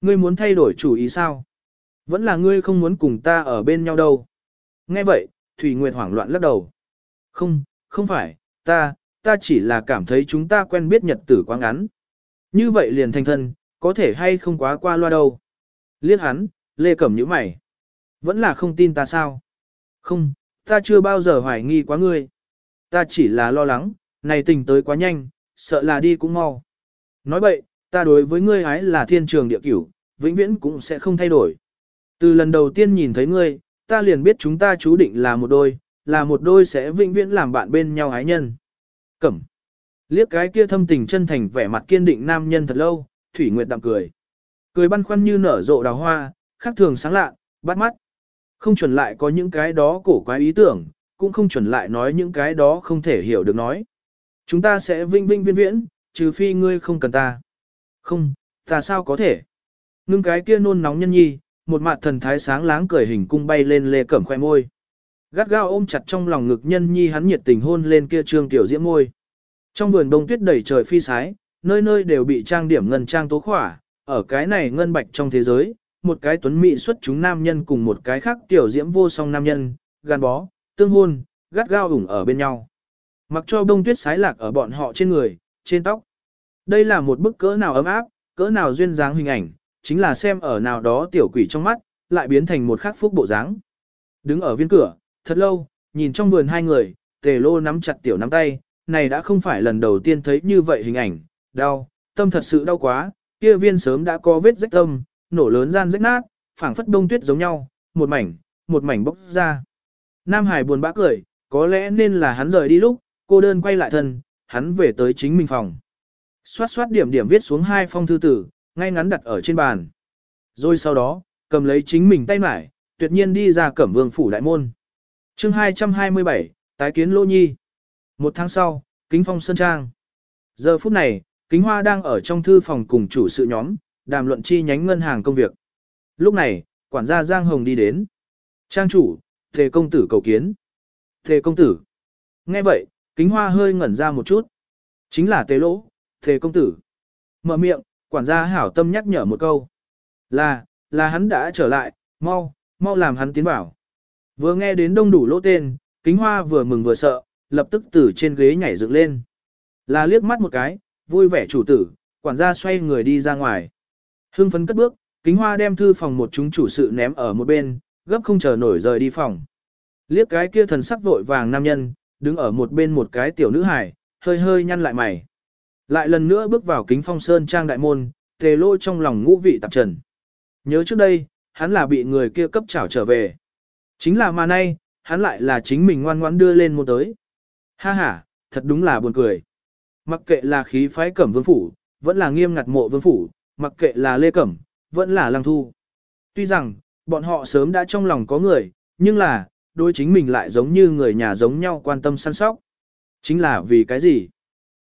Ngươi muốn thay đổi chủ ý sao? Vẫn là ngươi không muốn cùng ta ở bên nhau đâu. Nghe vậy, Thủy Nguyệt hoảng loạn lắc đầu. Không, không phải, ta, ta chỉ là cảm thấy chúng ta quen biết nhật tử quá ngắn. Như vậy liền thành thân, có thể hay không quá qua loa đâu. Liếc hắn, Lê Cẩm nhíu mày. Vẫn là không tin ta sao? Không, ta chưa bao giờ hoài nghi quá ngươi. Ta chỉ là lo lắng, này tình tới quá nhanh, sợ là đi cũng mau. Nói vậy, ta đối với ngươi ái là thiên trường địa cửu, vĩnh viễn cũng sẽ không thay đổi. Từ lần đầu tiên nhìn thấy ngươi, ta liền biết chúng ta chú định là một đôi, là một đôi sẽ vĩnh viễn làm bạn bên nhau ái nhân. Cẩm. Liếc cái kia thâm tình chân thành vẻ mặt kiên định nam nhân thật lâu, Thủy Nguyệt đạm cười. Cười băn khoăn như nở rộ đào hoa, khác thường sáng lạ, bắt mắt. Không chuẩn lại có những cái đó cổ quái ý tưởng, cũng không chuẩn lại nói những cái đó không thể hiểu được nói. Chúng ta sẽ vinh vinh viên viễn, trừ phi ngươi không cần ta. Không, ta sao có thể? Ngưng cái kia nôn nóng nhân nhi, một mặt thần thái sáng láng cười hình cung bay lên lê cẩm khoe môi. Gắt gao ôm chặt trong lòng ngực nhân nhi hắn nhiệt tình hôn lên kia trương tiểu diễm môi. Trong vườn đông tuyết đầy trời phi sái, nơi nơi đều bị trang điểm ngân trang tố khỏa, ở cái này ngân bạch trong thế giới, một cái tuấn mỹ xuất chúng nam nhân cùng một cái khác tiểu diễm vô song nam nhân, gắn bó, tương hôn, gắt gao ủng ở bên nhau. Mặc cho bông tuyết sái lạc ở bọn họ trên người, trên tóc. Đây là một bức cỡ nào ấm áp, cỡ nào duyên dáng hình ảnh, chính là xem ở nào đó tiểu quỷ trong mắt, lại biến thành một khắc phúc bộ dáng. Đứng ở viên cửa, thật lâu, nhìn trong vườn hai người, tề lô nắm chặt tiểu nắm tay, này đã không phải lần đầu tiên thấy như vậy hình ảnh, đau, tâm thật sự đau quá, kia viên sớm đã có vết rách tâm, nổ lớn gian rách nát, phảng phất đông tuyết giống nhau, một mảnh, một mảnh bốc ra. Nam Hải buồn bã cười, có lẽ nên là hắn rời đi lúc, cô đơn quay lại thân, hắn về tới chính mình phòng. Xoát xoát điểm điểm viết xuống hai phong thư tử, ngay ngắn đặt ở trên bàn. Rồi sau đó, cầm lấy chính mình tay mải, tuyệt nhiên đi ra cẩm vương phủ đại môn. chương 227, tái kiến Lô Nhi. Một tháng sau, kính phong sơn trang. Giờ phút này, kính hoa đang ở trong thư phòng cùng chủ sự nhóm, đàm luận chi nhánh ngân hàng công việc. Lúc này, quản gia Giang Hồng đi đến. Trang chủ, thề công tử cầu kiến. Thề công tử. Nghe vậy, kính hoa hơi ngẩn ra một chút. Chính là tề lỗ, thề công tử. Mở miệng, quản gia hảo tâm nhắc nhở một câu. Là, là hắn đã trở lại, mau, mau làm hắn tiến vào. Vừa nghe đến đông đủ lỗ tên, kính hoa vừa mừng vừa sợ, lập tức từ trên ghế nhảy dựng lên. Là liếc mắt một cái, vui vẻ chủ tử, quản gia xoay người đi ra ngoài. Hưng phấn cất bước, kính hoa đem thư phòng một chúng chủ sự ném ở một bên, gấp không chờ nổi rời đi phòng. Liếc cái kia thần sắc vội vàng nam nhân, đứng ở một bên một cái tiểu nữ hài, hơi hơi nhăn lại mày. Lại lần nữa bước vào kính phong sơn trang đại môn, tề lôi trong lòng ngũ vị tạp trần. Nhớ trước đây, hắn là bị người kia cấp trảo trở về. Chính là mà nay, hắn lại là chính mình ngoan ngoãn đưa lên môn tới. Ha ha, thật đúng là buồn cười. Mặc kệ là khí phái cẩm vương phủ, vẫn là nghiêm ngặt mộ vương phủ, mặc kệ là lê cẩm, vẫn là lăng thu. Tuy rằng, bọn họ sớm đã trong lòng có người, nhưng là, đôi chính mình lại giống như người nhà giống nhau quan tâm săn sóc. Chính là vì cái gì?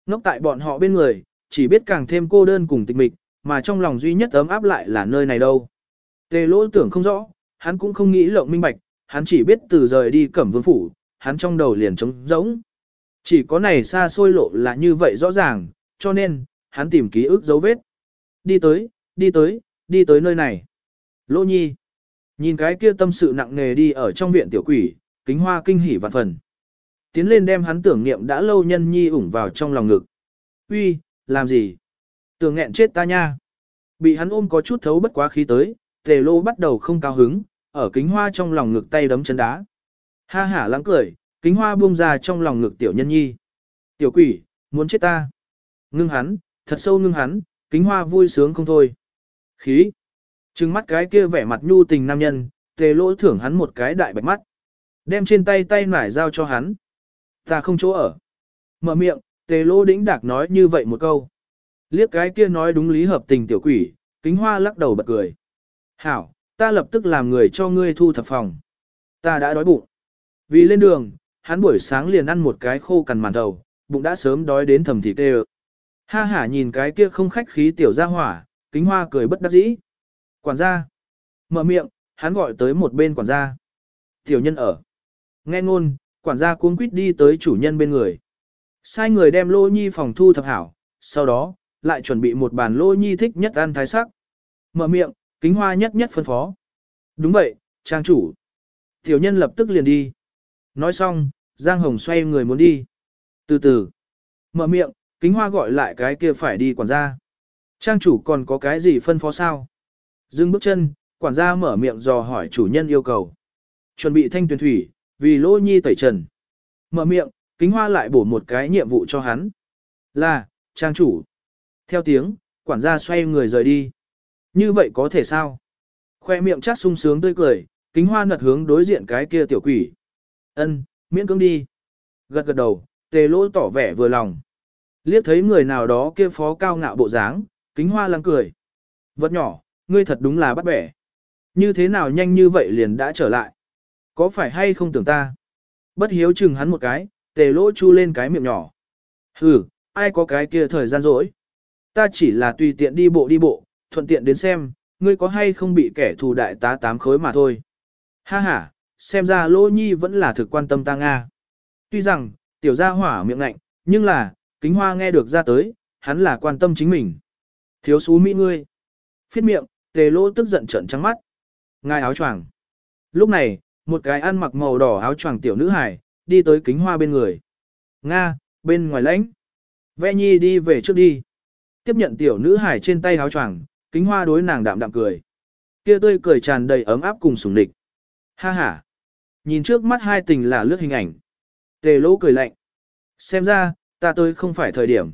Ngốc tại bọn họ bên người, chỉ biết càng thêm cô đơn cùng tịch mịch, mà trong lòng duy nhất ấm áp lại là nơi này đâu. Tề lỗ tưởng không rõ, hắn cũng không nghĩ lộng minh bạch, hắn chỉ biết từ rời đi cẩm vương phủ, hắn trong đầu liền trống rỗng. Chỉ có này xa xôi lộ là như vậy rõ ràng, cho nên, hắn tìm ký ức dấu vết. Đi tới, đi tới, đi tới nơi này. Lô nhi. Nhìn cái kia tâm sự nặng nề đi ở trong viện tiểu quỷ, kính hoa kinh hỉ vạn phần. Tiến lên đem hắn tưởng niệm đã lâu nhân nhi ủng vào trong lòng ngực. Uy, làm gì? Tưởng nghẹn chết ta nha. Bị hắn ôm có chút thấu bất quá khí tới, tề lô bắt đầu không cao hứng, ở kính hoa trong lòng ngực tay đấm chân đá. Ha hả lắng cười, kính hoa buông ra trong lòng ngực tiểu nhân nhi. Tiểu quỷ, muốn chết ta. Ngưng hắn, thật sâu ngưng hắn, kính hoa vui sướng không thôi. Khí. Trừng mắt cái kia vẻ mặt nhu tình nam nhân, tề lỗ thưởng hắn một cái đại bạch mắt. Đem trên tay tay nải giao cho hắn. Ta không chỗ ở. Mở miệng, tề lỗ đĩnh đạc nói như vậy một câu. Liếc cái kia nói đúng lý hợp tình tiểu quỷ, kính hoa lắc đầu bật cười. Hảo, ta lập tức làm người cho ngươi thu thập phòng. Ta đã đói bụng. Vì lên đường, hắn buổi sáng liền ăn một cái khô cằn màn đầu, bụng đã sớm đói đến thầm thịt tê Ha hả nhìn cái kia không khách khí tiểu gia hỏa, kính hoa cười bất đắc dĩ. Quản gia. Mở miệng, hắn gọi tới một bên quản gia. Tiểu nhân ở. Nghe ngôn, quản gia cuống quýt đi tới chủ nhân bên người. Sai người đem lô nhi phòng thu thập hảo, sau đó, lại chuẩn bị một bàn lô nhi thích nhất ăn thái sắc. Mở miệng, kính hoa nhất nhất phân phó. Đúng vậy, trang chủ. Tiểu nhân lập tức liền đi. Nói xong, Giang Hồng xoay người muốn đi. Từ từ. Mở miệng, kính hoa gọi lại cái kia phải đi quản gia. Trang chủ còn có cái gì phân phó sao? Dừng bước chân, quản gia mở miệng dò hỏi chủ nhân yêu cầu. Chuẩn bị thanh tuyển thủy, vì lỗ nhi tẩy trần. Mở miệng, kính hoa lại bổ một cái nhiệm vụ cho hắn. Là, trang chủ. Theo tiếng, quản gia xoay người rời đi. Như vậy có thể sao? Khoe miệng chắc sung sướng tươi cười, kính hoa nật hướng đối diện cái kia tiểu quỷ. Ân, miễn cưỡng đi. Gật gật đầu, tề lỗ tỏ vẻ vừa lòng. Liếc thấy người nào đó kia phó cao ngạo bộ dáng, kính hoa lăng cười. Vật nhỏ, ngươi thật đúng là bắt bẻ. Như thế nào nhanh như vậy liền đã trở lại. Có phải hay không tưởng ta? Bất hiếu chừng hắn một cái, tề lỗ chu lên cái miệng nhỏ. Hừ, ai có cái kia thời gian rỗi. Ta chỉ là tùy tiện đi bộ đi bộ, thuận tiện đến xem, ngươi có hay không bị kẻ thù đại tá tám khối mà thôi. Ha ha, xem ra lỗ nhi vẫn là thực quan tâm ta Nga. Tuy rằng, tiểu gia hỏa miệng ngạnh, nhưng là, kính hoa nghe được ra tới, hắn là quan tâm chính mình. Thiếu xú mỹ ngươi. Phiết miệng, tề lỗ tức giận trợn trắng mắt. Ngài áo choàng. Lúc này, một cái ăn mặc màu đỏ áo choàng tiểu nữ hải, đi tới kính hoa bên người. Nga, bên ngoài lãnh. vẽ nhi đi về trước đi. Tiếp nhận tiểu nữ hải trên tay áo choàng, kính hoa đối nàng đạm đạm cười. Kia tươi cười tràn đầy ấm áp cùng sủng địch. Ha ha. Nhìn trước mắt hai tình là lướt hình ảnh. Tề lỗ cười lạnh. Xem ra, ta tôi không phải thời điểm.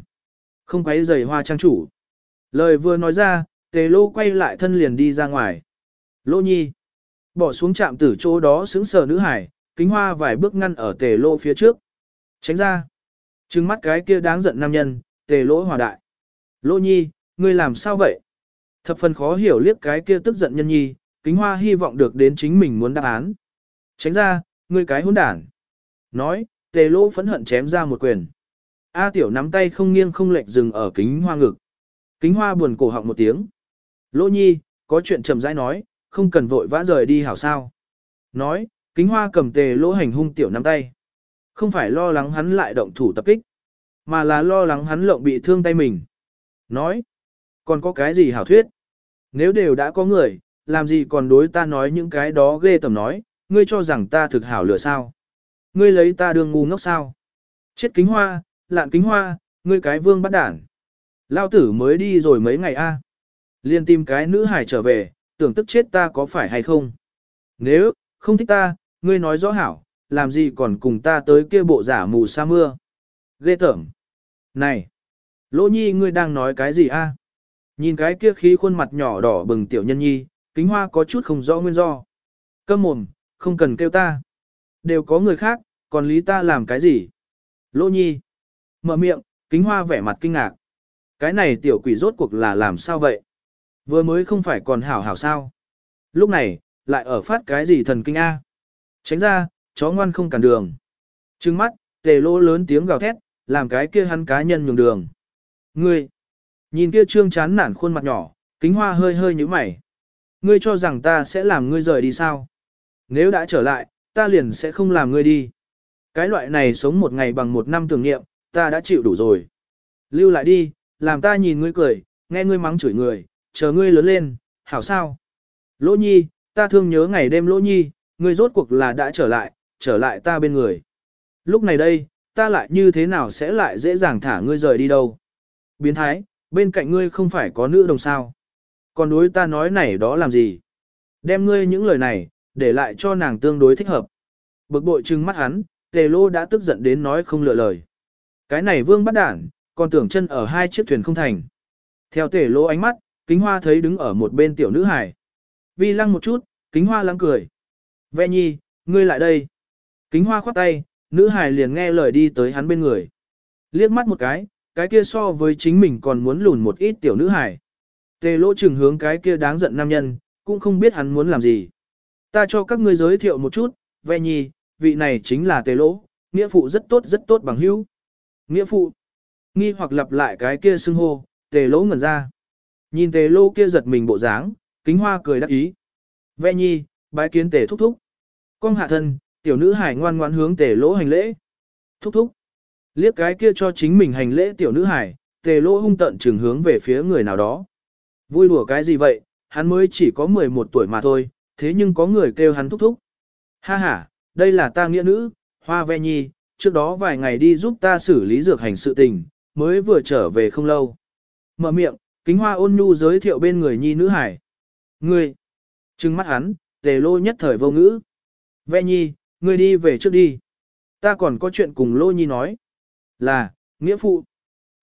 Không quấy giày hoa trang chủ. Lời vừa nói ra, tề Lỗ quay lại thân liền đi ra ngoài. Lô nhi. Bỏ xuống chạm tử chỗ đó xứng sờ nữ hải, kính hoa vài bước ngăn ở tề Lỗ phía trước. Tránh ra. Trừng mắt cái kia đáng giận nam nhân, tề lỗ hòa đại. Lô nhi, ngươi làm sao vậy? Thập phần khó hiểu liếc cái kia tức giận nhân nhi, kính hoa hy vọng được đến chính mình muốn đáp án. Tránh ra, ngươi cái hỗn đản. Nói, tề lỗ phẫn hận chém ra một quyền. A tiểu nắm tay không nghiêng không lệch dừng ở kính hoa ngực. Kính hoa buồn cổ họng một tiếng. Lỗ nhi, có chuyện chậm rãi nói, không cần vội vã rời đi hảo sao. Nói, kính hoa cầm tề lỗ hành hung tiểu nắm tay. Không phải lo lắng hắn lại động thủ tập kích, mà là lo lắng hắn lộng bị thương tay mình. Nói, còn có cái gì hảo thuyết? Nếu đều đã có người, làm gì còn đối ta nói những cái đó ghê tầm nói, ngươi cho rằng ta thực hảo lựa sao? Ngươi lấy ta đường ngu ngốc sao? Chết kính hoa, lạn kính hoa, ngươi cái vương bắt đản. Lao tử mới đi rồi mấy ngày a. Liên tìm cái nữ hải trở về, tưởng tức chết ta có phải hay không? Nếu, không thích ta, ngươi nói rõ hảo, làm gì còn cùng ta tới kia bộ giả mù sa mưa? Ghê tởm. Này! Lỗ nhi ngươi đang nói cái gì a? Nhìn cái kia khí khuôn mặt nhỏ đỏ bừng tiểu nhân nhi, kính hoa có chút không rõ nguyên do. Câm mồm, không cần kêu ta. Đều có người khác, còn lý ta làm cái gì? Lô nhi. Mở miệng, kính hoa vẻ mặt kinh ngạc. Cái này tiểu quỷ rốt cuộc là làm sao vậy? Vừa mới không phải còn hảo hảo sao? Lúc này, lại ở phát cái gì thần kinh A? Tránh ra, chó ngoan không cản đường. Trừng mắt, tề lỗ lớn tiếng gào thét, làm cái kia hắn cá nhân nhường đường. Ngươi! Nhìn kia trương chán nản khuôn mặt nhỏ, kính hoa hơi hơi như mày. Ngươi cho rằng ta sẽ làm ngươi rời đi sao? Nếu đã trở lại, ta liền sẽ không làm ngươi đi. Cái loại này sống một ngày bằng một năm tưởng niệm, ta đã chịu đủ rồi. Lưu lại đi, làm ta nhìn ngươi cười, nghe ngươi mắng chửi người, chờ ngươi lớn lên, hảo sao? Lỗ nhi, ta thương nhớ ngày đêm lỗ nhi, ngươi rốt cuộc là đã trở lại, trở lại ta bên người. Lúc này đây, ta lại như thế nào sẽ lại dễ dàng thả ngươi rời đi đâu? Biến thái, bên cạnh ngươi không phải có nữ đồng sao? Còn đối ta nói này đó làm gì? Đem ngươi những lời này, để lại cho nàng tương đối thích hợp. Bực bội trừng mắt hắn, tề lô đã tức giận đến nói không lựa lời. Cái này vương bắt đản, còn tưởng chân ở hai chiếc thuyền không thành. Theo tề lô ánh mắt, kính hoa thấy đứng ở một bên tiểu nữ hải. Vi lăng một chút, kính hoa lăng cười. Vẹ nhi, ngươi lại đây. Kính hoa khoát tay, nữ hải liền nghe lời đi tới hắn bên người. Liếc mắt một cái, cái kia so với chính mình còn muốn lùn một ít tiểu nữ hải. Tề lỗ trừng hướng cái kia đáng giận nam nhân, cũng không biết hắn muốn làm gì. Ta cho các ngươi giới thiệu một chút, ve nhi, vị này chính là tề lỗ, nghĩa phụ rất tốt rất tốt bằng hữu. Nghĩa phụ, nghi hoặc lặp lại cái kia xưng hô, tề lỗ ngẩn ra. Nhìn tề lỗ kia giật mình bộ dáng, kính hoa cười đắc ý. Ve nhi, bái kiến tề thúc thúc. Con hạ thân, tiểu nữ hải ngoan ngoan hướng tề lỗ hành lễ. Thúc thúc. Liếc cái kia cho chính mình hành lễ tiểu nữ hải, tề lỗ hung tận trừng hướng về phía người nào đó. Vui đùa cái gì vậy, hắn mới chỉ có 11 tuổi mà thôi, thế nhưng có người kêu hắn thúc thúc. Ha ha, đây là ta nghĩa nữ, Hoa Ve Nhi, trước đó vài ngày đi giúp ta xử lý dược hành sự tình, mới vừa trở về không lâu. Mở miệng, kính hoa ôn nhu giới thiệu bên người Nhi nữ hải. Ngươi, trừng mắt hắn, tề lô nhất thời vô ngữ. Ve Nhi, ngươi đi về trước đi. Ta còn có chuyện cùng lô Nhi nói. Là, nghĩa phụ.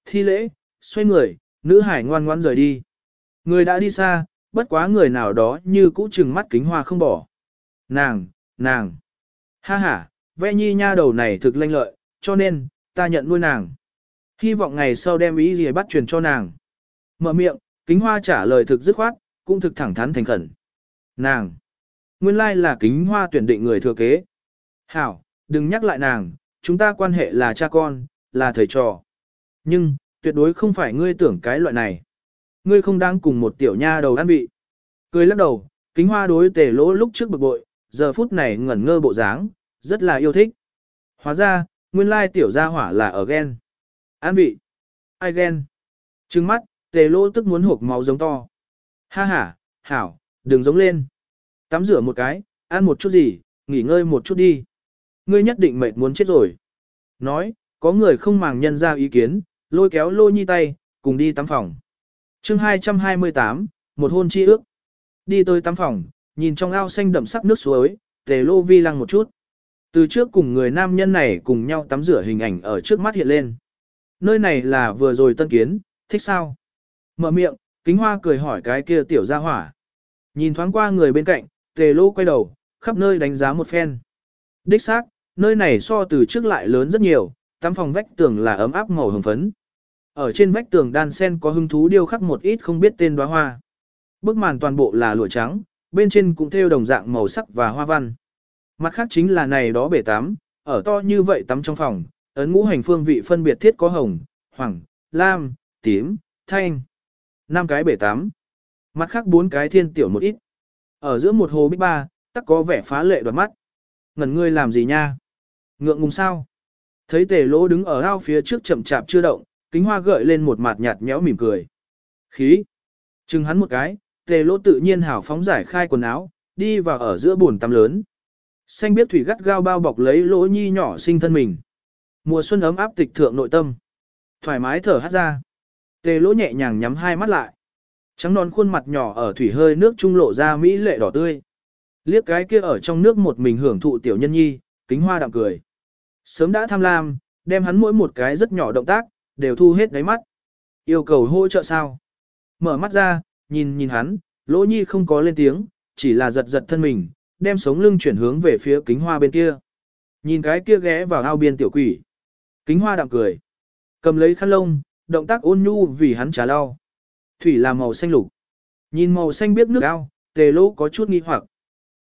Thi lễ, xoay người, nữ hải ngoan ngoan rời đi. Người đã đi xa, bất quá người nào đó như cũ trừng mắt kính hoa không bỏ. Nàng, nàng. Ha ha, vẽ nhi nha đầu này thực lanh lợi, cho nên, ta nhận nuôi nàng. Hy vọng ngày sau đem ý gì bắt truyền cho nàng. Mở miệng, kính hoa trả lời thực dứt khoát, cũng thực thẳng thắn thành khẩn. Nàng. Nguyên lai là kính hoa tuyển định người thừa kế. Hảo, đừng nhắc lại nàng, chúng ta quan hệ là cha con, là thầy trò. Nhưng, tuyệt đối không phải ngươi tưởng cái loại này. Ngươi không đang cùng một tiểu nha đầu ăn vị. Cười lắc đầu, kính hoa đối tề lỗ lúc trước bực bội, giờ phút này ngẩn ngơ bộ dáng, rất là yêu thích. Hóa ra, nguyên lai tiểu gia hỏa là ở ghen. An vị. Ai ghen? Trừng mắt, tề lỗ tức muốn hộp máu giống to. Ha ha, hảo, đừng giống lên. Tắm rửa một cái, ăn một chút gì, nghỉ ngơi một chút đi. Ngươi nhất định mệt muốn chết rồi. Nói, có người không màng nhân ra ý kiến, lôi kéo lôi nhi tay, cùng đi tắm phòng chương 228, một hôn chi ước. Đi tới tắm phòng, nhìn trong ao xanh đậm sắc nước suối, tề lô vi lăng một chút. Từ trước cùng người nam nhân này cùng nhau tắm rửa hình ảnh ở trước mắt hiện lên. Nơi này là vừa rồi tân kiến, thích sao? Mở miệng, kính hoa cười hỏi cái kia tiểu gia hỏa. Nhìn thoáng qua người bên cạnh, tề lô quay đầu, khắp nơi đánh giá một phen. Đích xác, nơi này so từ trước lại lớn rất nhiều, tắm phòng vách tường là ấm áp màu hồng phấn. Ở trên vách tường đan sen có hứng thú điêu khắc một ít không biết tên đóa hoa. Bức màn toàn bộ là lụa trắng, bên trên cũng thêu đồng dạng màu sắc và hoa văn. Mặt khác chính là này đó bể tắm, ở to như vậy tắm trong phòng, ấn ngũ hành phương vị phân biệt thiết có hồng, hoàng, lam, tím, thanh. năm cái bể tắm. Mặt khác bốn cái thiên tiểu một ít. Ở giữa một hồ bích ba, tắc có vẻ phá lệ đoạt mắt. Ngẩn ngươi làm gì nha? Ngượng ngùng sao? Thấy tề lỗ đứng ở ao phía trước chậm chạp chưa động, kính hoa gợi lên một mặt nhạt nhẽo mỉm cười. Khí. Trừng hắn một cái, tề lỗ tự nhiên hảo phóng giải khai quần áo, đi vào ở giữa buồn tắm lớn. Xanh biết thủy gắt gao bao bọc lấy lỗ nhi nhỏ sinh thân mình. Mùa xuân ấm áp tịch thượng nội tâm. Thoải mái thở hát ra. Tề lỗ nhẹ nhàng nhắm hai mắt lại. Trắng non khuôn mặt nhỏ ở thủy hơi nước trung lộ ra mỹ lệ đỏ tươi. Liếc cái kia ở trong nước một mình hưởng thụ tiểu nhân nhi, kính hoa đạm cười. Sớm đã tham lam, đem hắn mỗi một cái rất nhỏ động tác, đều thu hết đáy mắt. Yêu cầu hỗ trợ sao? Mở mắt ra, nhìn nhìn hắn, lỗ nhi không có lên tiếng, chỉ là giật giật thân mình, đem sống lưng chuyển hướng về phía kính hoa bên kia. Nhìn cái kia ghé vào ao biên tiểu quỷ. Kính hoa đạm cười. Cầm lấy khăn lông, động tác ôn nhu vì hắn trả lau. Thủy là màu xanh lục. Nhìn màu xanh biết nước ao, tề lỗ có chút nghi hoặc.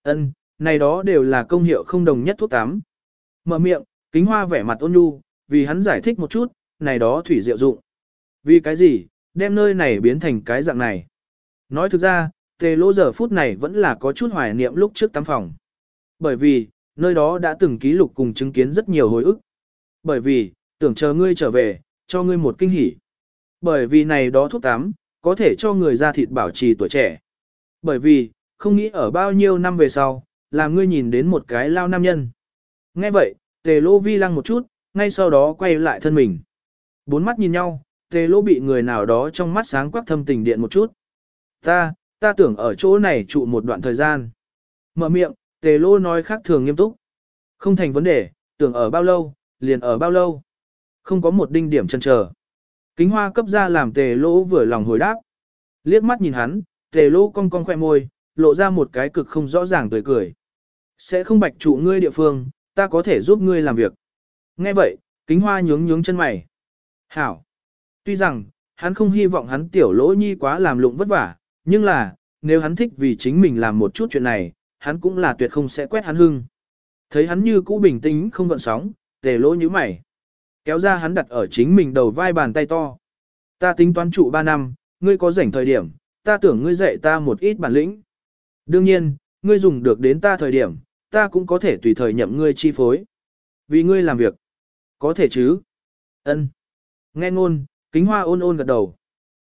ân này đó đều là công hiệu không đồng nhất thuốc tắm. Mở miệng, kính hoa vẻ mặt ôn nhu, vì hắn giải thích một chút, này đó thủy diệu dụng. Vì cái gì, đem nơi này biến thành cái dạng này. Nói thực ra, tề lỗ giờ phút này vẫn là có chút hoài niệm lúc trước tắm phòng. Bởi vì, nơi đó đã từng ký lục cùng chứng kiến rất nhiều hồi ức. Bởi vì, tưởng chờ ngươi trở về, cho ngươi một kinh hỉ. Bởi vì này đó thuốc tắm, có thể cho người ra thịt bảo trì tuổi trẻ. Bởi vì, không nghĩ ở bao nhiêu năm về sau, làm ngươi nhìn đến một cái lao nam nhân. Nghe vậy, tề lô vi lăng một chút, ngay sau đó quay lại thân mình. Bốn mắt nhìn nhau, tề lô bị người nào đó trong mắt sáng quắc thâm tình điện một chút. Ta, ta tưởng ở chỗ này trụ một đoạn thời gian. Mở miệng, tề lô nói khác thường nghiêm túc. Không thành vấn đề, tưởng ở bao lâu, liền ở bao lâu. Không có một đinh điểm chân chờ. Kính hoa cấp ra làm tề lô vừa lòng hồi đáp. Liếc mắt nhìn hắn, tề lô cong cong khoe môi, lộ ra một cái cực không rõ ràng tươi cười. Sẽ không bạch trụ ngươi địa phương, ta có thể giúp ngươi làm việc. Nghe vậy, kính hoa nhướng nhướng chân mày. Hảo. Tuy rằng, hắn không hy vọng hắn tiểu lỗ nhi quá làm lụng vất vả, nhưng là, nếu hắn thích vì chính mình làm một chút chuyện này, hắn cũng là tuyệt không sẽ quét hắn hưng. Thấy hắn như cũ bình tĩnh không gợn sóng, tề lỗ như mày. Kéo ra hắn đặt ở chính mình đầu vai bàn tay to. Ta tính toán trụ 3 năm, ngươi có rảnh thời điểm, ta tưởng ngươi dạy ta một ít bản lĩnh. Đương nhiên, ngươi dùng được đến ta thời điểm, ta cũng có thể tùy thời nhậm ngươi chi phối. Vì ngươi làm việc. Có thể chứ. Ân. Nghe ngôn, kính hoa ôn ôn gật đầu.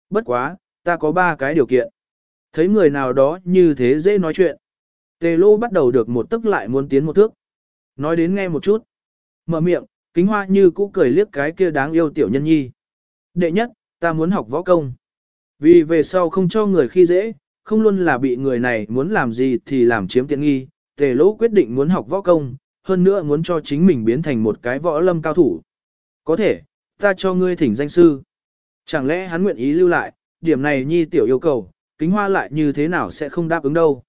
Bất quá, ta có ba cái điều kiện. Thấy người nào đó như thế dễ nói chuyện. Tề lô bắt đầu được một tức lại muốn tiến một thước. Nói đến nghe một chút. Mở miệng, kính hoa như cũ cười liếc cái kia đáng yêu tiểu nhân nhi. Đệ nhất, ta muốn học võ công. Vì về sau không cho người khi dễ, không luôn là bị người này muốn làm gì thì làm chiếm tiện nghi, tề lỗ quyết định muốn học võ công, hơn nữa muốn cho chính mình biến thành một cái võ lâm cao thủ. Có thể, ta cho ngươi thỉnh danh sư. Chẳng lẽ hắn nguyện ý lưu lại, điểm này nhi tiểu yêu cầu, kính hoa lại như thế nào sẽ không đáp ứng đâu.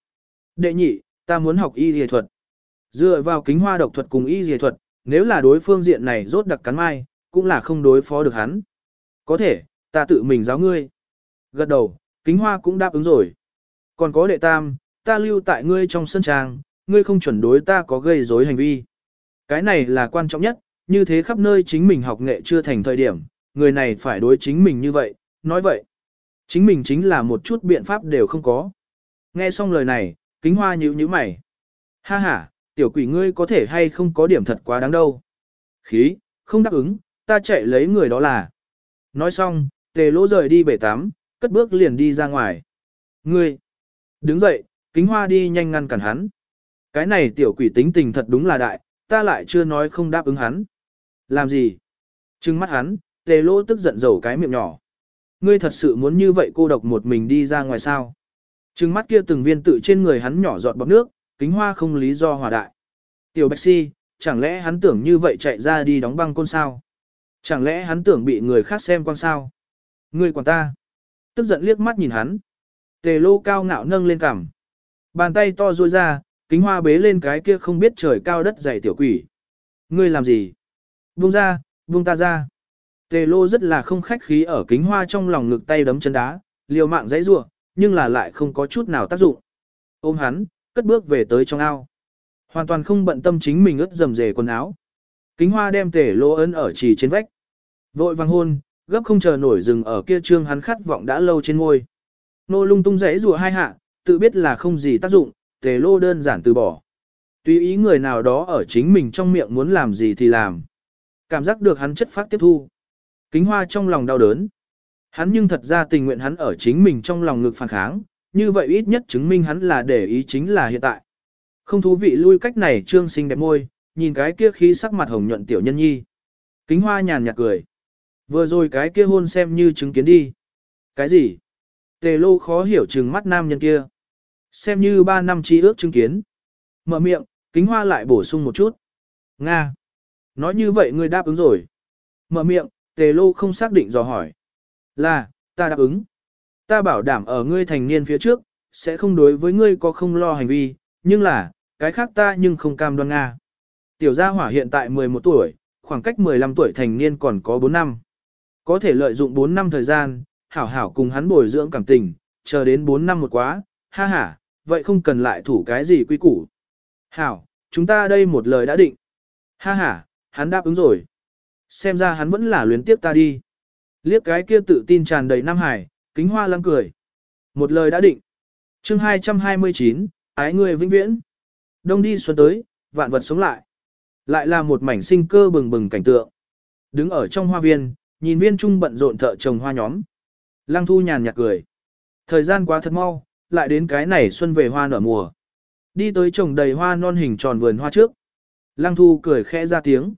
Đệ nhị, ta muốn học y dề thuật. Dựa vào kính hoa độc thuật cùng y dề thuật, nếu là đối phương diện này rốt đặc cắn mai, cũng là không đối phó được hắn. Có thể, ta tự mình giáo ngươi. Gật đầu, kính hoa cũng đáp ứng rồi. Còn có đệ tam, ta lưu tại ngươi trong sân trang, ngươi không chuẩn đối ta có gây rối hành vi. Cái này là quan trọng nhất, như thế khắp nơi chính mình học nghệ chưa thành thời điểm, người này phải đối chính mình như vậy, nói vậy. Chính mình chính là một chút biện pháp đều không có. Nghe xong lời này, kính hoa nhíu nhíu mày. Ha ha, tiểu quỷ ngươi có thể hay không có điểm thật quá đáng đâu. Khí, không đáp ứng, ta chạy lấy người đó là. Nói xong, tề lỗ rời đi bể tắm, cất bước liền đi ra ngoài. Ngươi, đứng dậy, kính hoa đi nhanh ngăn cản hắn. Cái này tiểu quỷ tính tình thật đúng là đại, ta lại chưa nói không đáp ứng hắn. Làm gì? Trừng mắt hắn, tề lỗ tức giận dầu cái miệng nhỏ. Ngươi thật sự muốn như vậy cô độc một mình đi ra ngoài sao? Trừng mắt kia từng viên tự trên người hắn nhỏ giọt bọt nước, kính hoa không lý do hòa đại. Tiểu Bạch Si, chẳng lẽ hắn tưởng như vậy chạy ra đi đóng băng côn sao? Chẳng lẽ hắn tưởng bị người khác xem quan sao? Ngươi quản ta. Tức giận liếc mắt nhìn hắn. Tề lô cao ngạo nâng lên cằm. Bàn tay to ruôi ra, kính hoa bế lên cái kia không biết trời cao đất dày tiểu quỷ. Ngươi làm gì? Buông ra, buông ta ra. Tề lô rất là không khách khí ở kính hoa trong lòng ngực tay đấm chân đá, liều mạng dãy rua, nhưng là lại không có chút nào tác dụng. Ôm hắn, cất bước về tới trong ao. Hoàn toàn không bận tâm chính mình ướt dầm dề quần áo. Kính hoa đem tề lô ấn ở chỉ trên vách. Vội vàng hôn, gấp không chờ nổi dừng ở kia trương hắn khát vọng đã lâu trên ngôi. Nô lung tung dãy rùa hai hạ, tự biết là không gì tác dụng, tề lô đơn giản từ bỏ. Tùy ý người nào đó ở chính mình trong miệng muốn làm gì thì làm. Cảm giác được hắn chất phát tiếp thu. Kính hoa trong lòng đau đớn. Hắn nhưng thật ra tình nguyện hắn ở chính mình trong lòng ngực phản kháng, như vậy ít nhất chứng minh hắn là để ý chính là hiện tại. Không thú vị lui cách này trương sinh đẹp môi, nhìn cái kia khí sắc mặt hồng nhuận tiểu nhân nhi. Kính hoa nhàn nhạt cười. Vừa rồi cái kia hôn xem như chứng kiến đi. Cái gì? Tề lô khó hiểu chừng mắt nam nhân kia. Xem như ba năm chi ước chứng kiến. Mở miệng, kính hoa lại bổ sung một chút. Nga. Nói như vậy ngươi đáp ứng rồi. Mở miệng, tề lô không xác định dò hỏi. Là, ta đáp ứng. Ta bảo đảm ở ngươi thành niên phía trước, sẽ không đối với ngươi có không lo hành vi, nhưng là, cái khác ta nhưng không cam đoan Nga. Tiểu gia hỏa hiện tại 11 tuổi, khoảng cách 15 tuổi thành niên còn có 4 năm. Có thể lợi dụng 4 năm thời gian, hảo hảo cùng hắn bồi dưỡng cảm tình, chờ đến 4 năm một quá, ha ha, vậy không cần lại thủ cái gì quy củ. Hảo, chúng ta đây một lời đã định. Ha ha, hắn đáp ứng rồi. Xem ra hắn vẫn là luyến tiếp ta đi. Liếc cái kia tự tin tràn đầy Nam Hải, kính hoa lăng cười. Một lời đã định. chương 229, ái người vĩnh viễn. Đông đi xuân tới, vạn vật sống lại. Lại là một mảnh sinh cơ bừng bừng cảnh tượng. Đứng ở trong hoa viên, nhìn viên trung bận rộn thợ trồng hoa nhóm. Lăng thu nhàn nhạt cười. Thời gian quá thật mau, lại đến cái này xuân về hoa nở mùa. Đi tới trồng đầy hoa non hình tròn vườn hoa trước. Lăng thu cười khẽ ra tiếng.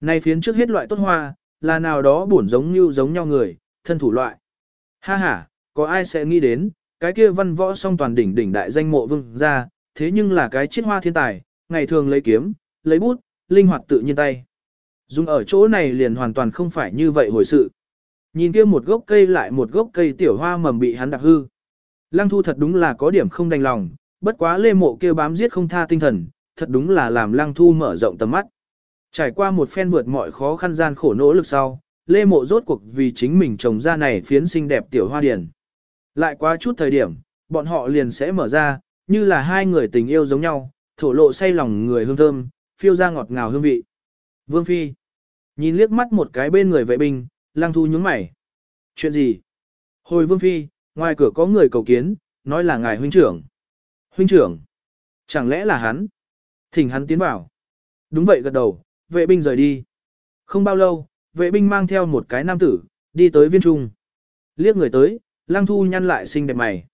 Này phiến trước hết loại tốt hoa, là nào đó bổn giống như giống nhau người, thân thủ loại. Ha ha, có ai sẽ nghĩ đến, cái kia văn võ song toàn đỉnh đỉnh đại danh mộ vương ra, thế nhưng là cái chiết hoa thiên tài, ngày thường lấy kiếm, lấy bút, linh hoạt tự nhiên tay. Dùng ở chỗ này liền hoàn toàn không phải như vậy hồi sự. Nhìn kia một gốc cây lại một gốc cây tiểu hoa mầm bị hắn đạp hư. Lăng thu thật đúng là có điểm không đành lòng, bất quá lê mộ kia bám giết không tha tinh thần, thật đúng là làm lăng thu mở rộng tầm mắt. Trải qua một phen vượt mọi khó khăn gian khổ nỗ lực sau, lê mộ rốt cuộc vì chính mình trồng ra này phiến xinh đẹp tiểu hoa điển. Lại qua chút thời điểm, bọn họ liền sẽ mở ra, như là hai người tình yêu giống nhau, thổ lộ say lòng người hương thơm, phiêu ra ngọt ngào hương vị. Vương Phi nhìn liếc mắt một cái bên người vệ binh, lang thu nhướng mày. Chuyện gì? Hồi Vương Phi, ngoài cửa có người cầu kiến, nói là ngài huynh trưởng. Huynh trưởng? Chẳng lẽ là hắn? Thỉnh hắn tiến vào. Đúng vậy gật đầu, vệ binh rời đi. Không bao lâu, vệ binh mang theo một cái nam tử, đi tới viên trung. Liếc người tới, lăng thu nhăn lại xinh đẹp mày.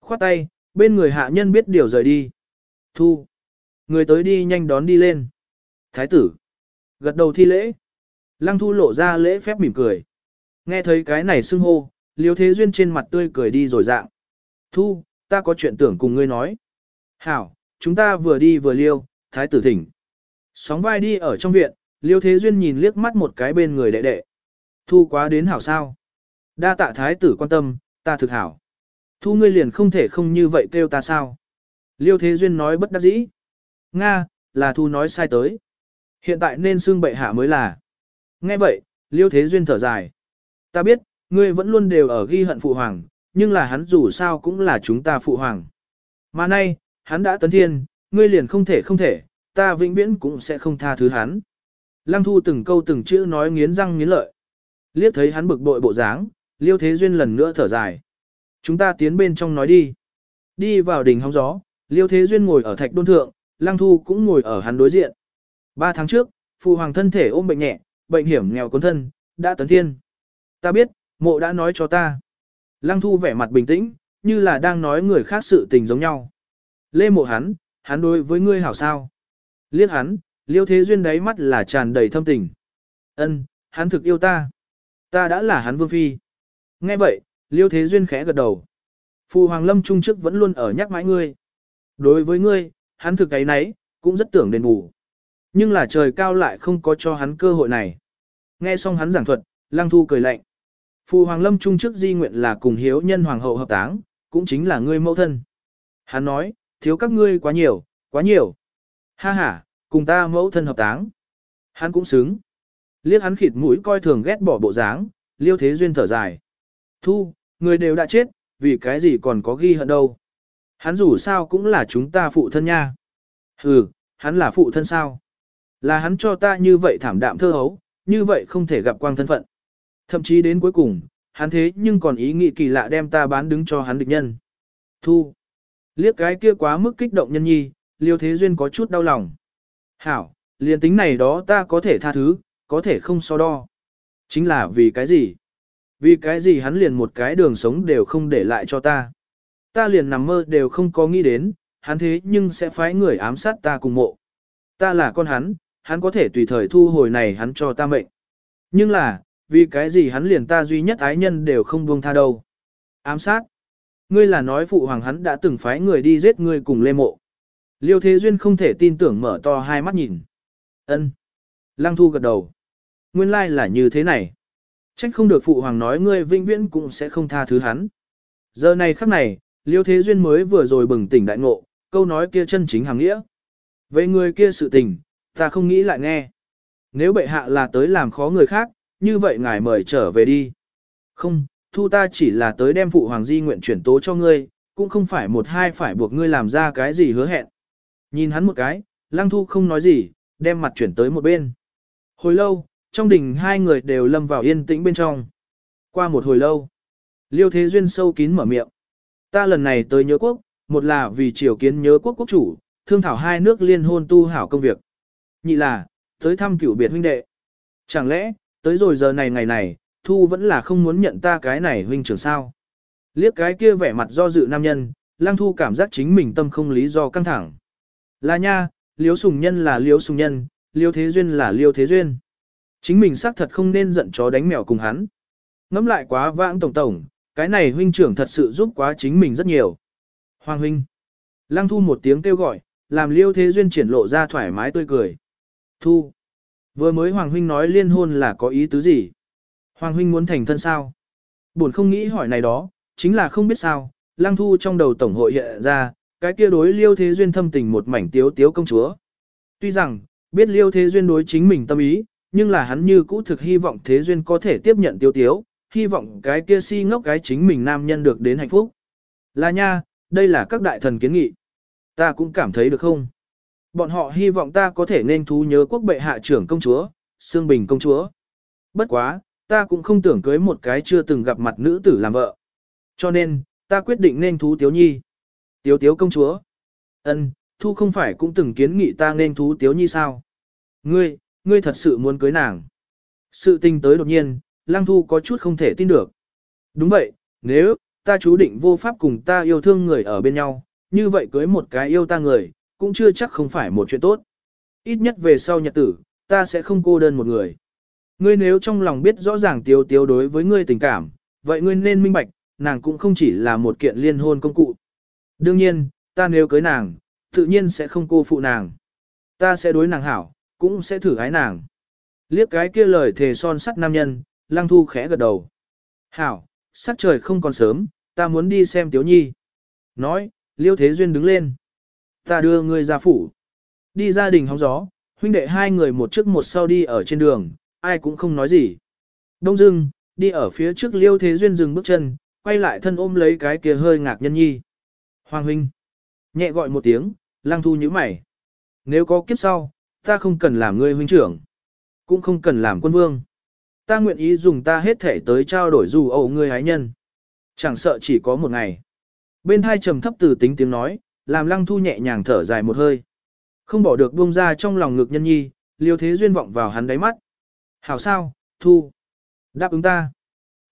Khoát tay, bên người hạ nhân biết điều rời đi. Thu. Người tới đi nhanh đón đi lên. Thái tử. Gật đầu thi lễ. Lăng thu lộ ra lễ phép mỉm cười. Nghe thấy cái này xưng hô, liêu thế duyên trên mặt tươi cười đi rồi dạng. Thu, ta có chuyện tưởng cùng ngươi nói. Hảo, chúng ta vừa đi vừa liêu, thái tử thỉnh. Sóng vai đi ở trong viện, liêu thế duyên nhìn liếc mắt một cái bên người đệ đệ. Thu quá đến hảo sao. Đa tạ thái tử quan tâm, ta thực hảo. Thu ngươi liền không thể không như vậy kêu ta sao. Liêu thế duyên nói bất đắc dĩ. Nga, là thu nói sai tới. Hiện tại nên xương bệ hạ mới là. Nghe vậy, liêu thế duyên thở dài. Ta biết, ngươi vẫn luôn đều ở ghi hận phụ hoàng, nhưng là hắn dù sao cũng là chúng ta phụ hoàng. Mà nay, hắn đã tấn thiên, ngươi liền không thể không thể, ta vĩnh viễn cũng sẽ không tha thứ hắn. Lăng thu từng câu từng chữ nói nghiến răng nghiến lợi. Liếc thấy hắn bực bội bộ dáng, liêu thế duyên lần nữa thở dài. Chúng ta tiến bên trong nói đi. Đi vào đỉnh hóng gió, liêu thế duyên ngồi ở thạch đôn thượng, lăng thu cũng ngồi ở hắn đối diện. Ba tháng trước, phụ hoàng thân thể ôm bệnh nhẹ, bệnh hiểm nghèo cuốn thân, đã tấn thiên. Ta biết, mộ đã nói cho ta. Lăng thu vẻ mặt bình tĩnh, như là đang nói người khác sự tình giống nhau. Lê mộ hắn, hắn đối với ngươi hảo sao. Liếc hắn, liêu thế duyên đáy mắt là tràn đầy thâm tình. Ân, hắn thực yêu ta. Ta đã là hắn vương phi. Nghe vậy, liêu thế duyên khẽ gật đầu. Phụ hoàng lâm trung chức vẫn luôn ở nhắc mãi ngươi. Đối với ngươi, hắn thực cái nấy, cũng rất tưởng đền bù. Nhưng là trời cao lại không có cho hắn cơ hội này. Nghe xong hắn giảng thuật, lăng thu cười lạnh. Phụ hoàng lâm trung chức di nguyện là cùng hiếu nhân hoàng hậu hợp táng, cũng chính là ngươi mẫu thân. Hắn nói, thiếu các ngươi quá nhiều, quá nhiều. Ha ha, cùng ta mẫu thân hợp táng. Hắn cũng xứng. Liếc hắn khịt mũi coi thường ghét bỏ bộ dáng, liêu thế duyên thở dài. Thu, người đều đã chết, vì cái gì còn có ghi hận đâu. Hắn dù sao cũng là chúng ta phụ thân nha. Ừ, hắn là phụ thân sao? Là hắn cho ta như vậy thảm đạm thơ hấu, như vậy không thể gặp quang thân phận. Thậm chí đến cuối cùng, hắn thế nhưng còn ý nghĩ kỳ lạ đem ta bán đứng cho hắn địch nhân. Thu. Liếc cái kia quá mức kích động nhân nhi, liêu thế duyên có chút đau lòng. Hảo, liền tính này đó ta có thể tha thứ, có thể không so đo. Chính là vì cái gì? Vì cái gì hắn liền một cái đường sống đều không để lại cho ta. Ta liền nằm mơ đều không có nghĩ đến, hắn thế nhưng sẽ phái người ám sát ta cùng mộ. Ta là con hắn, hắn có thể tùy thời thu hồi này hắn cho ta mệnh. Nhưng là, vì cái gì hắn liền ta duy nhất ái nhân đều không buông tha đâu. Ám sát. Ngươi là nói phụ hoàng hắn đã từng phái người đi giết ngươi cùng lê mộ. Liêu Thế Duyên không thể tin tưởng mở to hai mắt nhìn. ân Lăng Thu gật đầu. Nguyên lai là như thế này. Trách không được phụ hoàng nói ngươi vinh viễn cũng sẽ không tha thứ hắn. Giờ này khắc này, Liêu Thế Duyên mới vừa rồi bừng tỉnh đại ngộ, câu nói kia chân chính hàng nghĩa. Về người kia sự tình, ta không nghĩ lại nghe. Nếu bệ hạ là tới làm khó người khác, như vậy ngài mời trở về đi. Không, thu ta chỉ là tới đem phụ hoàng di nguyện chuyển tố cho ngươi, cũng không phải một hai phải buộc ngươi làm ra cái gì hứa hẹn. Nhìn hắn một cái, lăng thu không nói gì, đem mặt chuyển tới một bên. Hồi lâu, trong đình hai người đều lâm vào yên tĩnh bên trong. Qua một hồi lâu, liêu thế duyên sâu kín mở miệng. Ta lần này tới nhớ quốc, một là vì triều kiến nhớ quốc quốc chủ, thương thảo hai nước liên hôn tu hảo công việc. Nhị là, tới thăm cửu biệt huynh đệ. Chẳng lẽ, tới rồi giờ này ngày này, Thu vẫn là không muốn nhận ta cái này huynh trưởng sao. Liếc cái kia vẻ mặt do dự nam nhân, Lăng Thu cảm giác chính mình tâm không lý do căng thẳng. Là nha, Liếu Sùng Nhân là Liếu Sùng Nhân, Liêu Thế Duyên là Liêu Thế Duyên. Chính mình xác thật không nên giận chó đánh mèo cùng hắn. Ngắm lại quá vãng tổng tổng, cái này huynh trưởng thật sự giúp quá chính mình rất nhiều. Hoàng huynh. Lăng Thu một tiếng kêu gọi, làm Liêu Thế Duyên triển lộ ra thoải mái tươi cười. Thu. Vừa mới Hoàng huynh nói liên hôn là có ý tứ gì? Hoàng huynh muốn thành thân sao? Buồn không nghĩ hỏi này đó, chính là không biết sao, Lăng Thu trong đầu tổng hội hiện ra, cái kia đối Liêu Thế Duyên thâm tình một mảnh tiếu tiếu công chúa. Tuy rằng, biết Liêu Thế Duyên đối chính mình tâm ý, nhưng là hắn như cũ thực hy vọng Thế Duyên có thể tiếp nhận tiếu tiếu, hy vọng cái kia si ngốc cái chính mình nam nhân được đến hạnh phúc. Là nha, đây là các đại thần kiến nghị. Ta cũng cảm thấy được không? Bọn họ hy vọng ta có thể nên thú nhớ quốc bệ hạ trưởng công chúa, Sương Bình công chúa. Bất quá, ta cũng không tưởng cưới một cái chưa từng gặp mặt nữ tử làm vợ. Cho nên, ta quyết định nên thú Tiếu Nhi. Tiếu Tiếu công chúa. ân Thu không phải cũng từng kiến nghị ta nên thú Tiếu Nhi sao? Ngươi, ngươi thật sự muốn cưới nàng. Sự tình tới đột nhiên, Lăng Thu có chút không thể tin được. Đúng vậy, nếu, ta chú định vô pháp cùng ta yêu thương người ở bên nhau, như vậy cưới một cái yêu ta người, cũng chưa chắc không phải một chuyện tốt. Ít nhất về sau nhật tử, ta sẽ không cô đơn một người. Ngươi nếu trong lòng biết rõ ràng tiêu tiêu đối với ngươi tình cảm, vậy ngươi nên minh bạch, nàng cũng không chỉ là một kiện liên hôn công cụ. Đương nhiên, ta nếu cưới nàng, tự nhiên sẽ không cô phụ nàng. Ta sẽ đối nàng hảo, cũng sẽ thử ái nàng. Liếc cái kia lời thề son sắt nam nhân, lăng thu khẽ gật đầu. Hảo, sắc trời không còn sớm, ta muốn đi xem Tiếu Nhi. Nói, Liêu Thế Duyên đứng lên. Ta đưa ngươi ra phủ. Đi gia đình hóng gió, huynh đệ hai người một trước một sau đi ở trên đường, ai cũng không nói gì. Đông dưng, đi ở phía trước Liêu Thế Duyên dừng bước chân, quay lại thân ôm lấy cái kia hơi ngạc nhân nhi. Hoàng huynh. Nhẹ gọi một tiếng, lang thu nhíu mày. Nếu có kiếp sau, ta không cần làm ngươi huynh trưởng. Cũng không cần làm quân vương. Ta nguyện ý dùng ta hết thể tới trao đổi dù ẩu ngươi hái nhân. Chẳng sợ chỉ có một ngày. Bên hai trầm thấp từ tính tiếng nói, làm lăng thu nhẹ nhàng thở dài một hơi. Không bỏ được buông ra trong lòng ngực nhân nhi, liêu thế duyên vọng vào hắn đáy mắt. Hảo sao, thu. Đáp ứng ta.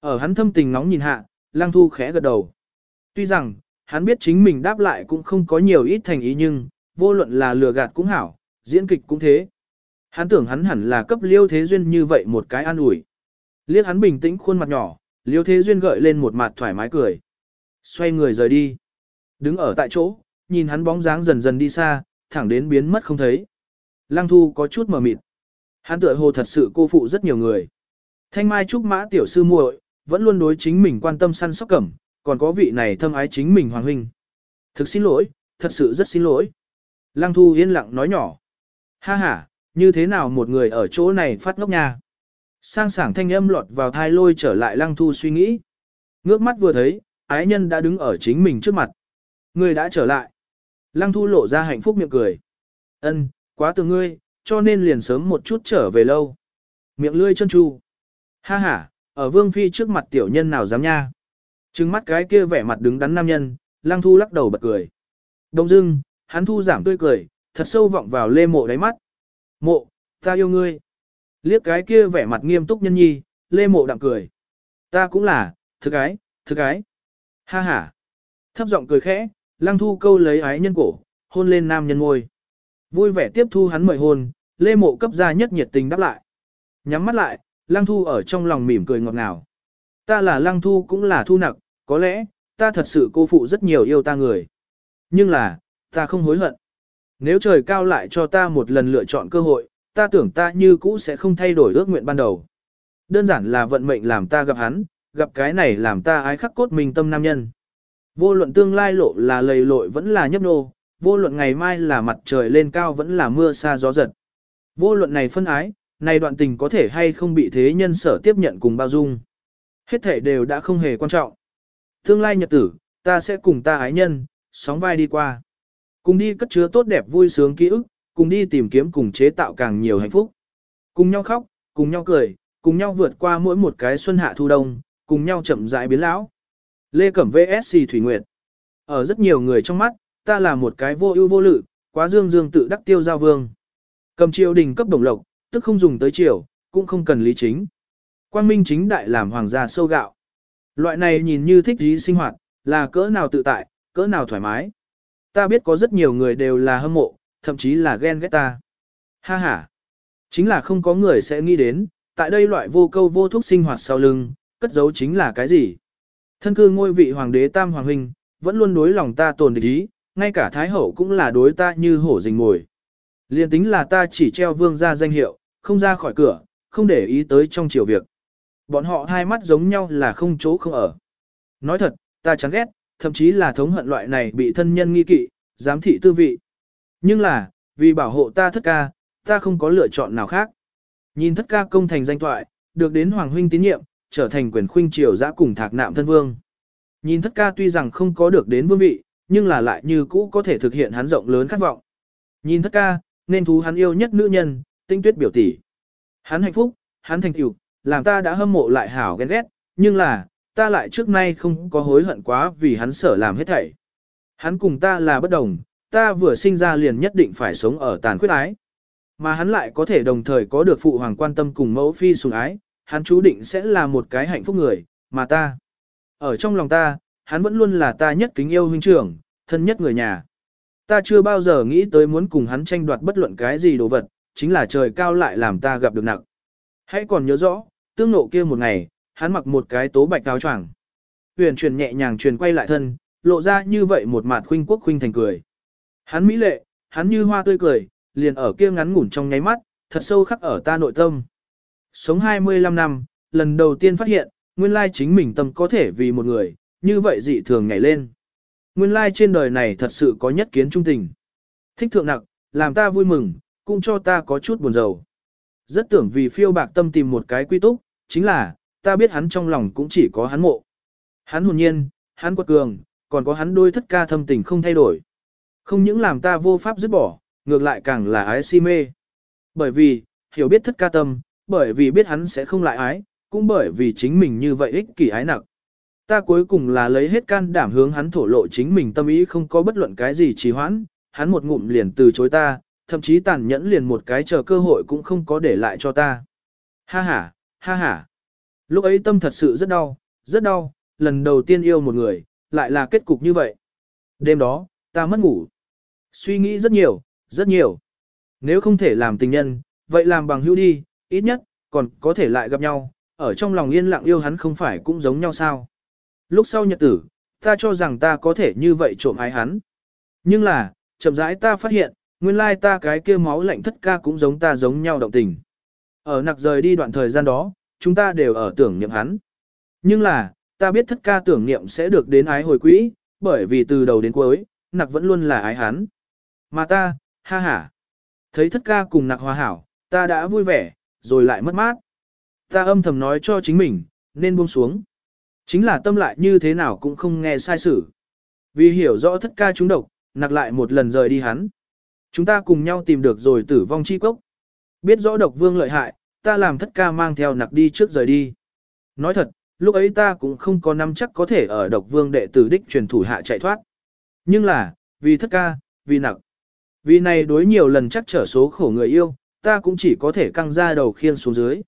Ở hắn thâm tình nóng nhìn hạ, lăng thu khẽ gật đầu. Tuy rằng, hắn biết chính mình đáp lại cũng không có nhiều ít thành ý nhưng, vô luận là lừa gạt cũng hảo, diễn kịch cũng thế. Hắn tưởng hắn hẳn là cấp liêu thế duyên như vậy một cái an ủi. Liếc hắn bình tĩnh khuôn mặt nhỏ, liêu thế duyên gợi lên một mặt thoải mái cười. Xoay người rời đi. Đứng ở tại chỗ, nhìn hắn bóng dáng dần dần đi xa, thẳng đến biến mất không thấy. Lăng thu có chút mờ mịt. Hắn tựa hồ thật sự cô phụ rất nhiều người. Thanh mai trúc mã tiểu sư muội, vẫn luôn đối chính mình quan tâm săn sóc cẩm, còn có vị này thâm ái chính mình hoàng huynh. Thực xin lỗi, thật sự rất xin lỗi. Lăng thu yên lặng nói nhỏ. Ha ha, như thế nào một người ở chỗ này phát ngốc nha. Sang sảng thanh âm lọt vào thai lôi trở lại lăng thu suy nghĩ. Ngước mắt vừa thấy, ái nhân đã đứng ở chính mình trước mặt. Người đã trở lại. Lăng thu lộ ra hạnh phúc miệng cười. Ân, quá từ ngươi, cho nên liền sớm một chút trở về lâu. Miệng lươi chân chu. Ha ha, ở vương phi trước mặt tiểu nhân nào dám nha. Trừng mắt cái kia vẻ mặt đứng đắn nam nhân, lăng thu lắc đầu bật cười. Đông dưng, hắn thu giảm tươi cười, thật sâu vọng vào lê mộ đáy mắt. Mộ, ta yêu ngươi. Liếc cái kia vẻ mặt nghiêm túc nhân nhi, lê mộ đặng cười. Ta cũng là, thực ái, thực ái. Ha ha. Thấp giọng cười khẽ, lăng thu câu lấy ái nhân cổ, hôn lên nam nhân ngôi. Vui vẻ tiếp thu hắn mời hôn, lê mộ cấp ra nhất nhiệt tình đáp lại. Nhắm mắt lại, lăng thu ở trong lòng mỉm cười ngọt ngào. Ta là lăng thu cũng là thu nặc, có lẽ, ta thật sự cô phụ rất nhiều yêu ta người. Nhưng là, ta không hối hận. Nếu trời cao lại cho ta một lần lựa chọn cơ hội, ta tưởng ta như cũ sẽ không thay đổi ước nguyện ban đầu. Đơn giản là vận mệnh làm ta gặp hắn, gặp cái này làm ta ái khắc cốt mình tâm nam nhân. Vô luận tương lai lộ là lầy lội vẫn là nhấp nô, vô luận ngày mai là mặt trời lên cao vẫn là mưa xa gió giật. Vô luận này phân ái, này đoạn tình có thể hay không bị thế nhân sở tiếp nhận cùng bao dung. Hết thể đều đã không hề quan trọng. Tương lai nhật tử, ta sẽ cùng ta ái nhân, sóng vai đi qua. Cùng đi cất chứa tốt đẹp vui sướng ký ức, cùng đi tìm kiếm cùng chế tạo càng nhiều hạnh phúc. Cùng nhau khóc, cùng nhau cười, cùng nhau vượt qua mỗi một cái xuân hạ thu đông, cùng nhau chậm rãi biến lão. Lê Cẩm VSC Thủy Nguyệt. Ở rất nhiều người trong mắt, ta là một cái vô ưu vô lự, quá dương dương tự đắc tiêu giao vương. Cầm triều đình cấp đồng lộc, tức không dùng tới triều, cũng không cần lý chính. Quang minh chính đại làm hoàng gia sâu gạo. Loại này nhìn như thích dí sinh hoạt, là cỡ nào tự tại, cỡ nào thoải mái. Ta biết có rất nhiều người đều là hâm mộ, thậm chí là ghen ghét ta. Ha ha. Chính là không có người sẽ nghĩ đến, tại đây loại vô câu vô thúc sinh hoạt sau lưng, cất giấu chính là cái gì. Thân cư ngôi vị hoàng đế tam hoàng huynh, vẫn luôn đối lòng ta tồn địch ý, ngay cả thái hậu cũng là đối ta như hổ rình ngồi. Liên tính là ta chỉ treo vương ra danh hiệu, không ra khỏi cửa, không để ý tới trong chiều việc. Bọn họ hai mắt giống nhau là không chỗ không ở. Nói thật, ta chán ghét, thậm chí là thống hận loại này bị thân nhân nghi kỵ, giám thị tư vị. Nhưng là, vì bảo hộ ta thất ca, ta không có lựa chọn nào khác. Nhìn thất ca công thành danh thoại, được đến hoàng huynh tín nhiệm, trở thành quyền khuynh triều giã cùng thạc nạm thân vương. Nhìn thất ca tuy rằng không có được đến vương vị, nhưng là lại như cũ có thể thực hiện hắn rộng lớn khát vọng. Nhìn thất ca, nên thú hắn yêu nhất nữ nhân, tinh tuyết biểu tỷ. Hắn hạnh phúc, hắn thành tựu, làm ta đã hâm mộ lại hảo ghen ghét, nhưng là, ta lại trước nay không có hối hận quá vì hắn sở làm hết thảy. Hắn cùng ta là bất đồng, ta vừa sinh ra liền nhất định phải sống ở tàn khuyết ái. Mà hắn lại có thể đồng thời có được phụ hoàng quan tâm cùng mẫu phi sủng ái, hắn chú định sẽ là một cái hạnh phúc người, mà ta. Ở trong lòng ta, hắn vẫn luôn là ta nhất kính yêu huynh trưởng, thân nhất người nhà. Ta chưa bao giờ nghĩ tới muốn cùng hắn tranh đoạt bất luận cái gì đồ vật, chính là trời cao lại làm ta gặp được nặng. Hãy còn nhớ rõ, tương nộ kia một ngày, hắn mặc một cái tố bạch áo choàng. Huyền truyền nhẹ nhàng truyền quay lại thân, lộ ra như vậy một mặt khuynh quốc khuynh thành cười. Hắn mỹ lệ, hắn như hoa tươi cười, liền ở kia ngắn ngủn trong nháy mắt, thật sâu khắc ở ta nội tâm. Sống 25 năm, lần đầu tiên phát hiện, nguyên lai chính mình tâm có thể vì một người, như vậy dị thường nhảy lên. Nguyên lai trên đời này thật sự có nhất kiến trung tình. Thích thượng nặc, làm ta vui mừng, cũng cho ta có chút buồn rầu. Rất tưởng vì phiêu bạc tâm tìm một cái quy túc, chính là, ta biết hắn trong lòng cũng chỉ có hắn mộ. Hắn hồn nhiên, hắn quật cường, còn có hắn đôi thất ca thâm tình không thay đổi. Không những làm ta vô pháp dứt bỏ, ngược lại càng là ái si mê. Bởi vì, hiểu biết thất ca tâm, bởi vì biết hắn sẽ không lại ái, cũng bởi vì chính mình như vậy ích kỷ ái nặng. Ta cuối cùng là lấy hết can đảm hướng hắn thổ lộ chính mình tâm ý không có bất luận cái gì trì hoãn, hắn một ngụm liền từ chối ta, thậm chí tàn nhẫn liền một cái chờ cơ hội cũng không có để lại cho ta. Ha ha, ha ha. Lúc ấy tâm thật sự rất đau, rất đau, lần đầu tiên yêu một người, lại là kết cục như vậy. Đêm đó, ta mất ngủ. Suy nghĩ rất nhiều, rất nhiều. Nếu không thể làm tình nhân, vậy làm bằng hữu đi, ít nhất, còn có thể lại gặp nhau, ở trong lòng yên lặng yêu hắn không phải cũng giống nhau sao. Lúc sau nhật tử, ta cho rằng ta có thể như vậy trộm ái hắn. Nhưng là, chậm rãi ta phát hiện, nguyên lai ta cái kia máu lạnh thất ca cũng giống ta giống nhau động tình. Ở nặc rời đi đoạn thời gian đó, chúng ta đều ở tưởng niệm hắn. Nhưng là, ta biết thất ca tưởng niệm sẽ được đến ái hồi quỹ, bởi vì từ đầu đến cuối, nặc vẫn luôn là ái hắn. Mà ta, ha ha, thấy thất ca cùng nặc hòa hảo, ta đã vui vẻ, rồi lại mất mát. Ta âm thầm nói cho chính mình, nên buông xuống. Chính là tâm lại như thế nào cũng không nghe sai sử. Vì hiểu rõ thất ca chúng độc, nặc lại một lần rời đi hắn. Chúng ta cùng nhau tìm được rồi tử vong chi cốc. Biết rõ độc vương lợi hại, ta làm thất ca mang theo nặc đi trước rời đi. Nói thật, lúc ấy ta cũng không có nắm chắc có thể ở độc vương đệ tử đích truyền thủ hạ chạy thoát. Nhưng là, vì thất ca, vì nặc. Vì này đối nhiều lần chắc trở số khổ người yêu, ta cũng chỉ có thể căng ra đầu khiên xuống dưới.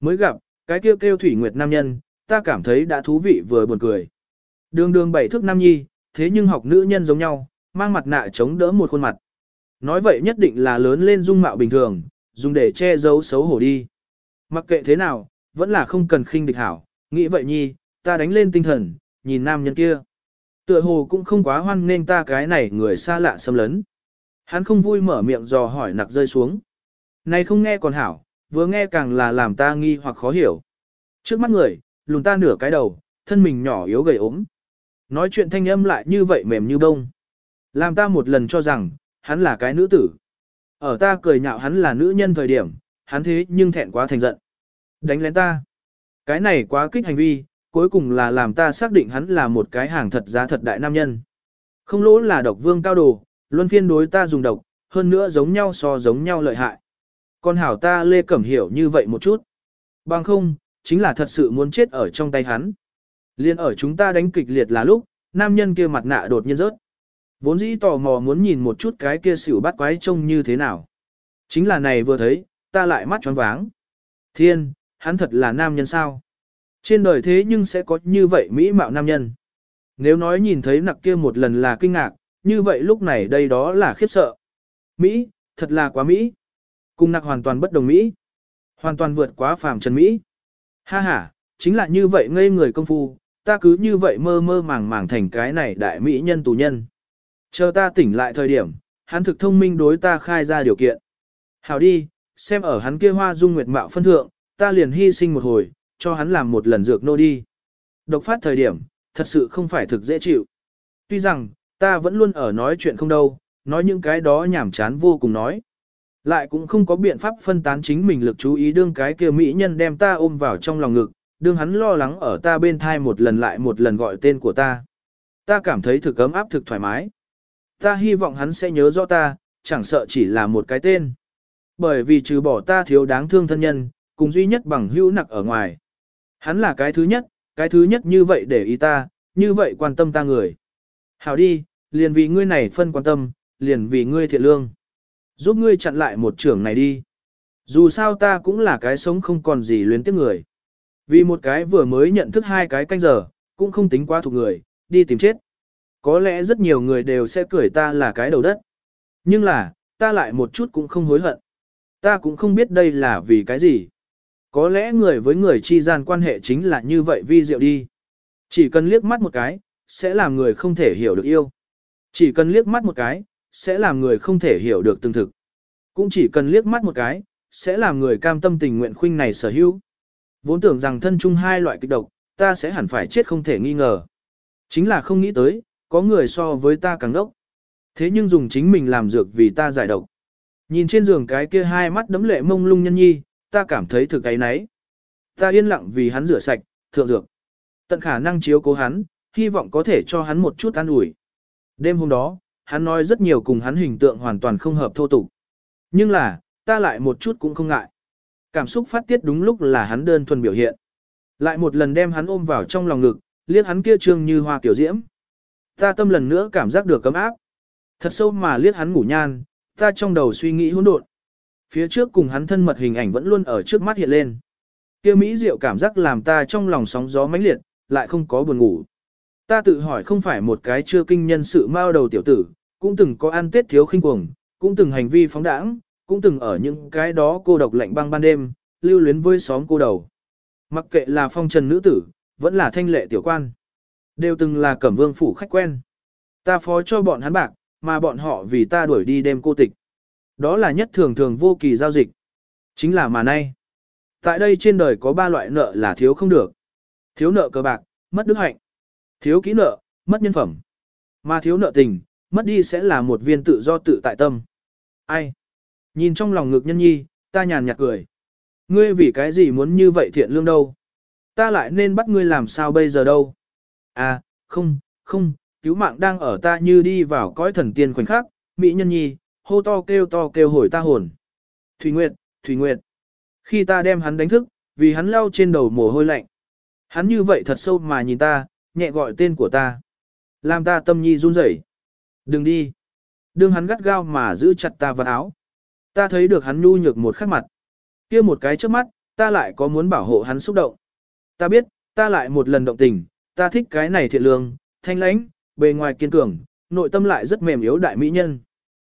Mới gặp, cái kêu kêu thủy nguyệt nam nhân, ta cảm thấy đã thú vị vừa buồn cười. Đường đường bảy thước nam nhi, thế nhưng học nữ nhân giống nhau, mang mặt nạ chống đỡ một khuôn mặt. Nói vậy nhất định là lớn lên dung mạo bình thường, dùng để che giấu xấu hổ đi. Mặc kệ thế nào, vẫn là không cần khinh địch hảo, nghĩ vậy nhi, ta đánh lên tinh thần, nhìn nam nhân kia. Tựa hồ cũng không quá hoan nên ta cái này người xa lạ xâm lấn. Hắn không vui mở miệng dò hỏi nặc rơi xuống. Này không nghe còn hảo, vừa nghe càng là làm ta nghi hoặc khó hiểu. Trước mắt người, lùn ta nửa cái đầu, thân mình nhỏ yếu gầy ốm. Nói chuyện thanh âm lại như vậy mềm như bông. Làm ta một lần cho rằng, hắn là cái nữ tử. Ở ta cười nhạo hắn là nữ nhân thời điểm, hắn thế nhưng thẹn quá thành giận. Đánh lén ta. Cái này quá kích hành vi, cuối cùng là làm ta xác định hắn là một cái hàng thật giá thật đại nam nhân. Không lỗ là độc vương cao đồ, luân phiên đối ta dùng độc, hơn nữa giống nhau so giống nhau lợi hại. Còn hảo ta lê cẩm hiểu như vậy một chút. Bằng không, chính là thật sự muốn chết ở trong tay hắn. Liên ở chúng ta đánh kịch liệt là lúc, nam nhân kia mặt nạ đột nhiên rớt. Vốn dĩ tò mò muốn nhìn một chút cái kia xỉu bắt quái trông như thế nào. Chính là này vừa thấy, ta lại mắt tròn váng. Thiên, hắn thật là nam nhân sao? Trên đời thế nhưng sẽ có như vậy mỹ mạo nam nhân. Nếu nói nhìn thấy nặc kia một lần là kinh ngạc, như vậy lúc này đây đó là khiếp sợ. Mỹ, thật là quá Mỹ. Cùng nặc hoàn toàn bất đồng Mỹ. Hoàn toàn vượt quá phàm trần Mỹ. Ha ha, chính là như vậy ngây người công phu, ta cứ như vậy mơ mơ màng màng thành cái này đại Mỹ nhân tù nhân. Chờ ta tỉnh lại thời điểm, hắn thực thông minh đối ta khai ra điều kiện. Hảo đi, xem ở hắn kia hoa dung nguyệt mạo phân thượng, ta liền hy sinh một hồi, cho hắn làm một lần dược nô đi. Độc phát thời điểm, thật sự không phải thực dễ chịu. Tuy rằng, ta vẫn luôn ở nói chuyện không đâu, nói những cái đó nhảm chán vô cùng nói. Lại cũng không có biện pháp phân tán chính mình lực chú ý đương cái kia mỹ nhân đem ta ôm vào trong lòng ngực, đương hắn lo lắng ở ta bên thai một lần lại một lần gọi tên của ta. Ta cảm thấy thực ấm áp thực thoải mái. Ta hy vọng hắn sẽ nhớ rõ ta, chẳng sợ chỉ là một cái tên. Bởi vì trừ bỏ ta thiếu đáng thương thân nhân, cùng duy nhất bằng hữu nặc ở ngoài. Hắn là cái thứ nhất, cái thứ nhất như vậy để ý ta, như vậy quan tâm ta người. Hảo đi, liền vì ngươi này phân quan tâm, liền vì ngươi thiện lương. Giúp ngươi chặn lại một trưởng này đi. Dù sao ta cũng là cái sống không còn gì luyến tiếc người. Vì một cái vừa mới nhận thức hai cái canh giờ, cũng không tính quá thuộc người, đi tìm chết. Có lẽ rất nhiều người đều sẽ cười ta là cái đầu đất. Nhưng là, ta lại một chút cũng không hối hận. Ta cũng không biết đây là vì cái gì. Có lẽ người với người chi gian quan hệ chính là như vậy vi diệu đi. Chỉ cần liếc mắt một cái, sẽ làm người không thể hiểu được yêu. Chỉ cần liếc mắt một cái, sẽ làm người không thể hiểu được tương thực. Cũng chỉ cần liếc mắt một cái, sẽ làm người cam tâm tình nguyện khuynh này sở hữu. Vốn tưởng rằng thân chung hai loại kịch độc, ta sẽ hẳn phải chết không thể nghi ngờ. Chính là không nghĩ tới, có người so với ta càng đốc. Thế nhưng dùng chính mình làm dược vì ta giải độc. Nhìn trên giường cái kia hai mắt đấm lệ mông lung nhân nhi, ta cảm thấy thực cái nấy. Ta yên lặng vì hắn rửa sạch, thượng dược. Tận khả năng chiếu cố hắn, hy vọng có thể cho hắn một chút an ủi. Đêm hôm đó, hắn nói rất nhiều cùng hắn hình tượng hoàn toàn không hợp thô tục. Nhưng là, ta lại một chút cũng không ngại. Cảm xúc phát tiết đúng lúc là hắn đơn thuần biểu hiện. Lại một lần đem hắn ôm vào trong lòng ngực, liếc hắn kia trương như hoa tiểu diễm. Ta tâm lần nữa cảm giác được cấm áp. Thật sâu mà liếc hắn ngủ nhan, ta trong đầu suy nghĩ hỗn độn. Phía trước cùng hắn thân mật hình ảnh vẫn luôn ở trước mắt hiện lên. Kia mỹ diệu cảm giác làm ta trong lòng sóng gió mãnh liệt, lại không có buồn ngủ. Ta tự hỏi không phải một cái chưa kinh nhân sự mao đầu tiểu tử, cũng từng có ăn tết thiếu khinh cuồng, cũng từng hành vi phóng đãng, cũng từng ở những cái đó cô độc lạnh băng ban đêm, lưu luyến với xóm cô đầu. Mặc kệ là phong trần nữ tử, vẫn là thanh lệ tiểu quan. Đều từng là cẩm vương phủ khách quen. Ta phó cho bọn hắn bạc, mà bọn họ vì ta đuổi đi đêm cô tịch. Đó là nhất thường thường vô kỳ giao dịch. Chính là mà nay. Tại đây trên đời có ba loại nợ là thiếu không được. Thiếu nợ cờ bạc, mất đức hạnh. Thiếu kỹ nợ, mất nhân phẩm. Mà thiếu nợ tình, mất đi sẽ là một viên tự do tự tại tâm. Ai? Nhìn trong lòng ngực nhân nhi, ta nhàn nhạt cười. Ngươi vì cái gì muốn như vậy thiện lương đâu? Ta lại nên bắt ngươi làm sao bây giờ đâu? À, không, không, cứu mạng đang ở ta như đi vào cõi thần tiên khoảnh khắc, mỹ nhân nhi, hô to kêu to kêu hồi ta hồn. Thủy Nguyệt, Thủy Nguyệt. Khi ta đem hắn đánh thức, vì hắn lau trên đầu mồ hôi lạnh. Hắn như vậy thật sâu mà nhìn ta, nhẹ gọi tên của ta. Làm ta tâm nhi run rẩy. Đừng đi. Đương hắn gắt gao mà giữ chặt ta vào áo. Ta thấy được hắn nhu nhược một khắc mặt. kia một cái trước mắt, ta lại có muốn bảo hộ hắn xúc động. Ta biết, ta lại một lần động tình, ta thích cái này thiện lương, thanh lãnh, bề ngoài kiên cường, nội tâm lại rất mềm yếu đại mỹ nhân.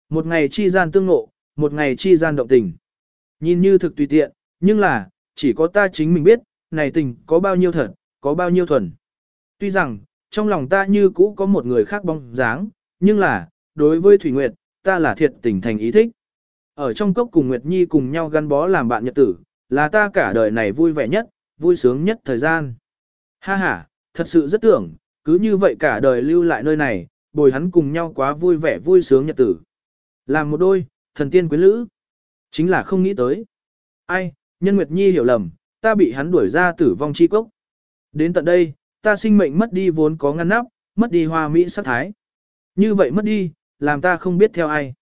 Một ngày chi gian tương ngộ, một ngày chi gian động tình. Nhìn như thực tùy tiện, nhưng là, chỉ có ta chính mình biết, này tình có bao nhiêu thật, có bao nhiêu thuần. Tuy rằng, trong lòng ta như cũ có một người khác bóng dáng, nhưng là, đối với Thủy Nguyệt, ta là thiệt tình thành ý thích. Ở trong cốc cùng Nguyệt Nhi cùng nhau gắn bó làm bạn nhật tử, là ta cả đời này vui vẻ nhất, vui sướng nhất thời gian. Ha ha, thật sự rất tưởng, cứ như vậy cả đời lưu lại nơi này, bồi hắn cùng nhau quá vui vẻ vui sướng nhật tử. Làm một đôi, thần tiên quyến lữ. Chính là không nghĩ tới. Ai, nhân Nguyệt Nhi hiểu lầm, ta bị hắn đuổi ra tử vong chi cốc. Đến tận đây, ta sinh mệnh mất đi vốn có ngăn nắp, mất đi hoa mỹ sắc thái. Như vậy mất đi, làm ta không biết theo ai.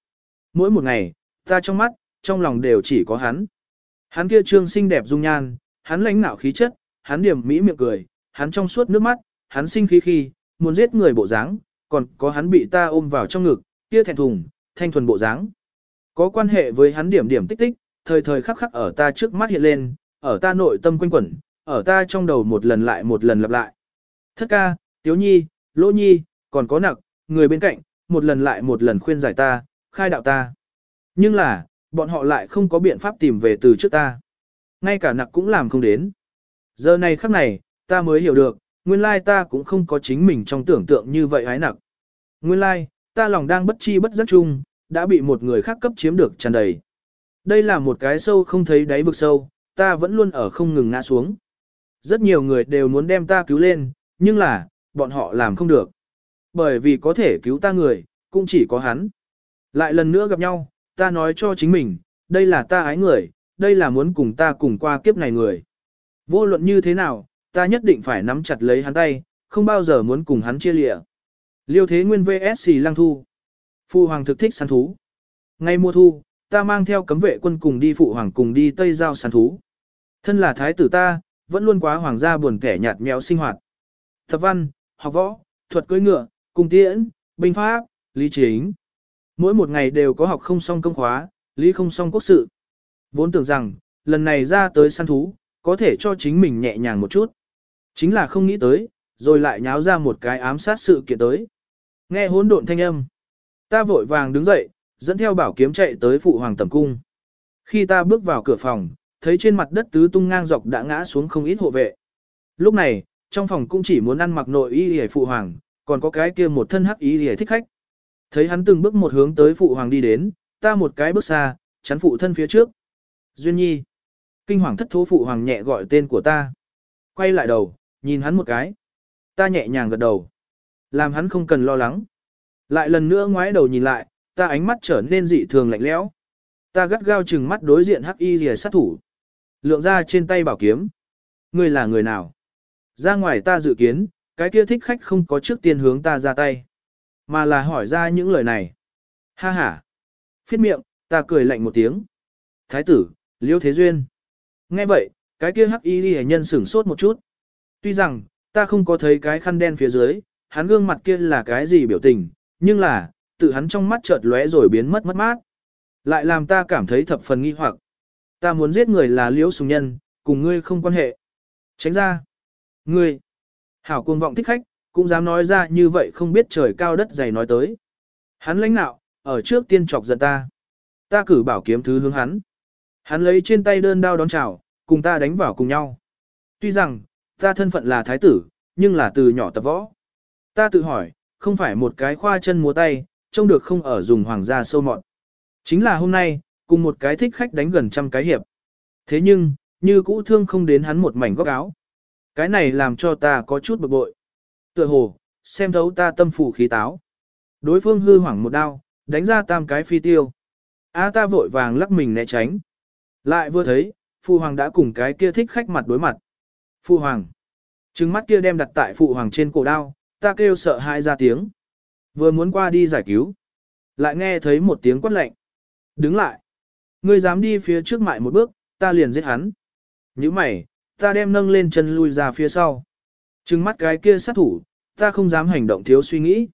Mỗi một ngày, ta trong mắt, trong lòng đều chỉ có hắn. Hắn kia trương xinh đẹp dung nhan, hắn lãnh nạo khí chất, hắn điểm mỹ miệng cười, hắn trong suốt nước mắt, hắn sinh khí khi, muốn giết người bộ dáng, còn có hắn bị ta ôm vào trong ngực, kia thẹn thùng, thanh thuần bộ dáng. Có quan hệ với hắn điểm điểm tích tích, thời thời khắc khắc ở ta trước mắt hiện lên, ở ta nội tâm quanh quẩn, ở ta trong đầu một lần lại một lần lặp lại. Thất ca, Tiếu Nhi, Lỗ Nhi, còn có nặc, người bên cạnh, một lần lại một lần khuyên giải ta, khai đạo ta. Nhưng là, bọn họ lại không có biện pháp tìm về từ trước ta. Ngay cả nặc cũng làm không đến. Giờ này khắc này, ta mới hiểu được, nguyên lai ta cũng không có chính mình trong tưởng tượng như vậy hái nặc. Nguyên lai, ta lòng đang bất chi bất giác chung, đã bị một người khác cấp chiếm được tràn đầy. Đây là một cái sâu không thấy đáy vực sâu, ta vẫn luôn ở không ngừng ngã xuống. Rất nhiều người đều muốn đem ta cứu lên, nhưng là, bọn họ làm không được. Bởi vì có thể cứu ta người, cũng chỉ có hắn. Lại lần nữa gặp nhau, ta nói cho chính mình, đây là ta ái người, đây là muốn cùng ta cùng qua kiếp này người. Vô luận như thế nào, ta nhất định phải nắm chặt lấy hắn tay, không bao giờ muốn cùng hắn chia lịa. Liêu Thế Nguyên VS Lăng Thu Phụ Hoàng thực thích săn thú. Ngay mùa thu, ta mang theo cấm vệ quân cùng đi Phụ Hoàng cùng đi Tây Giao săn thú. Thân là thái tử ta, vẫn luôn quá hoàng gia buồn kẻ nhạt nhẽo sinh hoạt. Thập văn, học võ, thuật cưỡi ngựa, cung tiễn, binh pháp, lý chính. Mỗi một ngày đều có học không xong công khóa, lý không xong quốc sự. Vốn tưởng rằng, lần này ra tới săn thú, có thể cho chính mình nhẹ nhàng một chút. Chính là không nghĩ tới, rồi lại nháo ra một cái ám sát sự kiện tới. Nghe hỗn độn thanh âm. Ta vội vàng đứng dậy, dẫn theo bảo kiếm chạy tới phụ hoàng tầm cung. Khi ta bước vào cửa phòng, thấy trên mặt đất tứ tung ngang dọc đã ngã xuống không ít hộ vệ. Lúc này, trong phòng cũng chỉ muốn ăn mặc nội y hề phụ hoàng, còn có cái kia một thân hắc y hề thích khách. Thấy hắn từng bước một hướng tới phụ hoàng đi đến, ta một cái bước xa, chắn phụ thân phía trước. Duyên nhi. Kinh hoàng thất thố phụ hoàng nhẹ gọi tên của ta. Quay lại đầu, nhìn hắn một cái. Ta nhẹ nhàng gật đầu. Làm hắn không cần lo lắng. Lại lần nữa ngoái đầu nhìn lại, ta ánh mắt trở nên dị thường lạnh lẽo. Ta gắt gao chừng mắt đối diện hắc y rìa sát thủ. Lượng ra trên tay bảo kiếm. Ngươi là người nào? Ra ngoài ta dự kiến, cái kia thích khách không có trước tiên hướng ta ra tay. Mà là hỏi ra những lời này. Ha ha. Phiết miệng, ta cười lạnh một tiếng. Thái tử, liêu thế duyên. Nghe vậy, cái kia hắc y Lìa nhân sửng sốt một chút. Tuy rằng, ta không có thấy cái khăn đen phía dưới, hắn gương mặt kia là cái gì biểu tình, nhưng là, tự hắn trong mắt chợt lóe rồi biến mất mất mát. Lại làm ta cảm thấy thập phần nghi hoặc. Ta muốn giết người là liễu sùng nhân, cùng ngươi không quan hệ. Tránh ra. Ngươi. Hảo cuồng vọng thích khách, cũng dám nói ra như vậy không biết trời cao đất dày nói tới. Hắn lãnh nạo, ở trước tiên chọc giận ta. Ta cử bảo kiếm thứ hướng hắn. Hắn lấy trên tay đơn đao đón chào, cùng ta đánh vào cùng nhau. Tuy rằng, ta thân phận là thái tử, nhưng là từ nhỏ tập võ. Ta tự hỏi, không phải một cái khoa chân múa tay, trông được không ở dùng hoàng gia sâu mọt. Chính là hôm nay, cùng một cái thích khách đánh gần trăm cái hiệp. Thế nhưng, như cũ thương không đến hắn một mảnh góc áo. Cái này làm cho ta có chút bực bội. Tựa hồ, xem thấu ta tâm phủ khí táo. Đối phương hư hoảng một đao, đánh ra tam cái phi tiêu. A ta vội vàng lắc mình né tránh. Lại vừa thấy, phu hoàng đã cùng cái kia thích khách mặt đối mặt. Phụ hoàng. Trừng mắt kia đem đặt tại phụ hoàng trên cổ đao, ta kêu sợ hãi ra tiếng. Vừa muốn qua đi giải cứu. Lại nghe thấy một tiếng quát lạnh. Đứng lại. Ngươi dám đi phía trước mại một bước, ta liền giết hắn. Như mày, ta đem nâng lên chân lui ra phía sau. Trừng mắt cái kia sát thủ, ta không dám hành động thiếu suy nghĩ.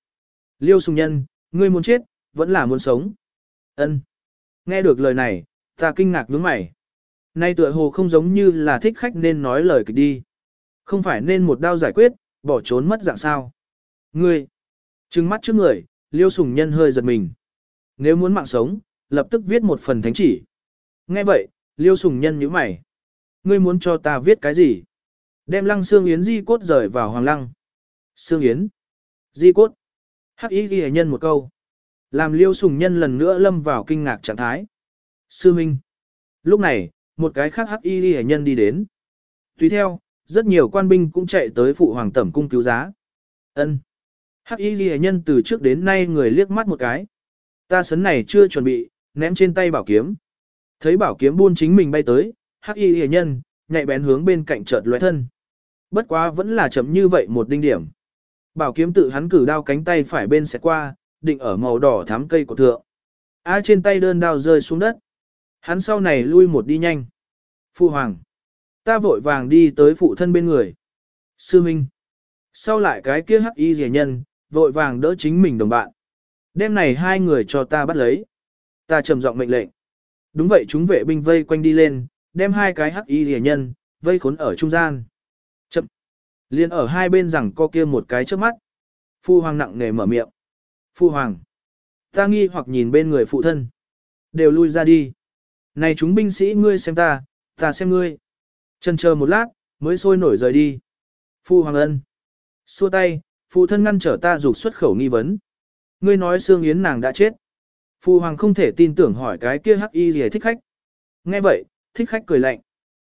Liêu sùng nhân, ngươi muốn chết, vẫn là muốn sống. Ân. Nghe được lời này, ta kinh ngạc nhướng mày. Nay tựa hồ không giống như là thích khách nên nói lời kịch đi. Không phải nên một đao giải quyết, bỏ trốn mất dạng sao. Ngươi, trừng mắt trước người, liêu sùng nhân hơi giật mình. Nếu muốn mạng sống, lập tức viết một phần thánh chỉ. Nghe vậy, liêu sùng nhân nhíu mày. Ngươi muốn cho ta viết cái gì? Đem lăng xương yến di cốt rời vào hoàng lăng. Xương yến. Di cốt. Hắc ý ghi nhân một câu. Làm liêu sùng nhân lần nữa lâm vào kinh ngạc trạng thái. Sư Minh. Lúc này, một cái khác hắc y hệ nhân đi đến. Tùy theo, rất nhiều quan binh cũng chạy tới phụ hoàng tẩm cung cứu giá. ân Hắc y hệ nhân từ trước đến nay người liếc mắt một cái. Ta sấn này chưa chuẩn bị, ném trên tay bảo kiếm. Thấy bảo kiếm buôn chính mình bay tới, hắc y hệ nhân, nhạy bén hướng bên cạnh chợt lóe thân. Bất quá vẫn là chậm như vậy một đinh điểm. Bảo kiếm tự hắn cử đao cánh tay phải bên sẽ qua, định ở màu đỏ thắm cây của thượng. A trên tay đơn đao rơi xuống đất. Hắn sau này lui một đi nhanh. Phụ hoàng. Ta vội vàng đi tới phụ thân bên người. Sư Minh. Sau lại cái kia hắc y rẻ nhân, vội vàng đỡ chính mình đồng bạn. Đêm này hai người cho ta bắt lấy. Ta trầm giọng mệnh lệnh. Đúng vậy chúng vệ binh vây quanh đi lên, đem hai cái hắc y rẻ nhân, vây khốn ở trung gian. Chậm. Liên ở hai bên rằng co kia một cái trước mắt. Phu hoàng nặng nề mở miệng. Phu hoàng. Ta nghi hoặc nhìn bên người phụ thân. Đều lui ra đi. Này chúng binh sĩ ngươi xem ta, ta xem ngươi. Chân chờ một lát, mới sôi nổi rời đi. Phu hoàng ân. Xua tay, phụ thân ngăn trở ta dục xuất khẩu nghi vấn. Ngươi nói Sương Yến nàng đã chết. Phu hoàng không thể tin tưởng hỏi cái kia hắc y gì thích khách. Nghe vậy, thích khách cười lạnh.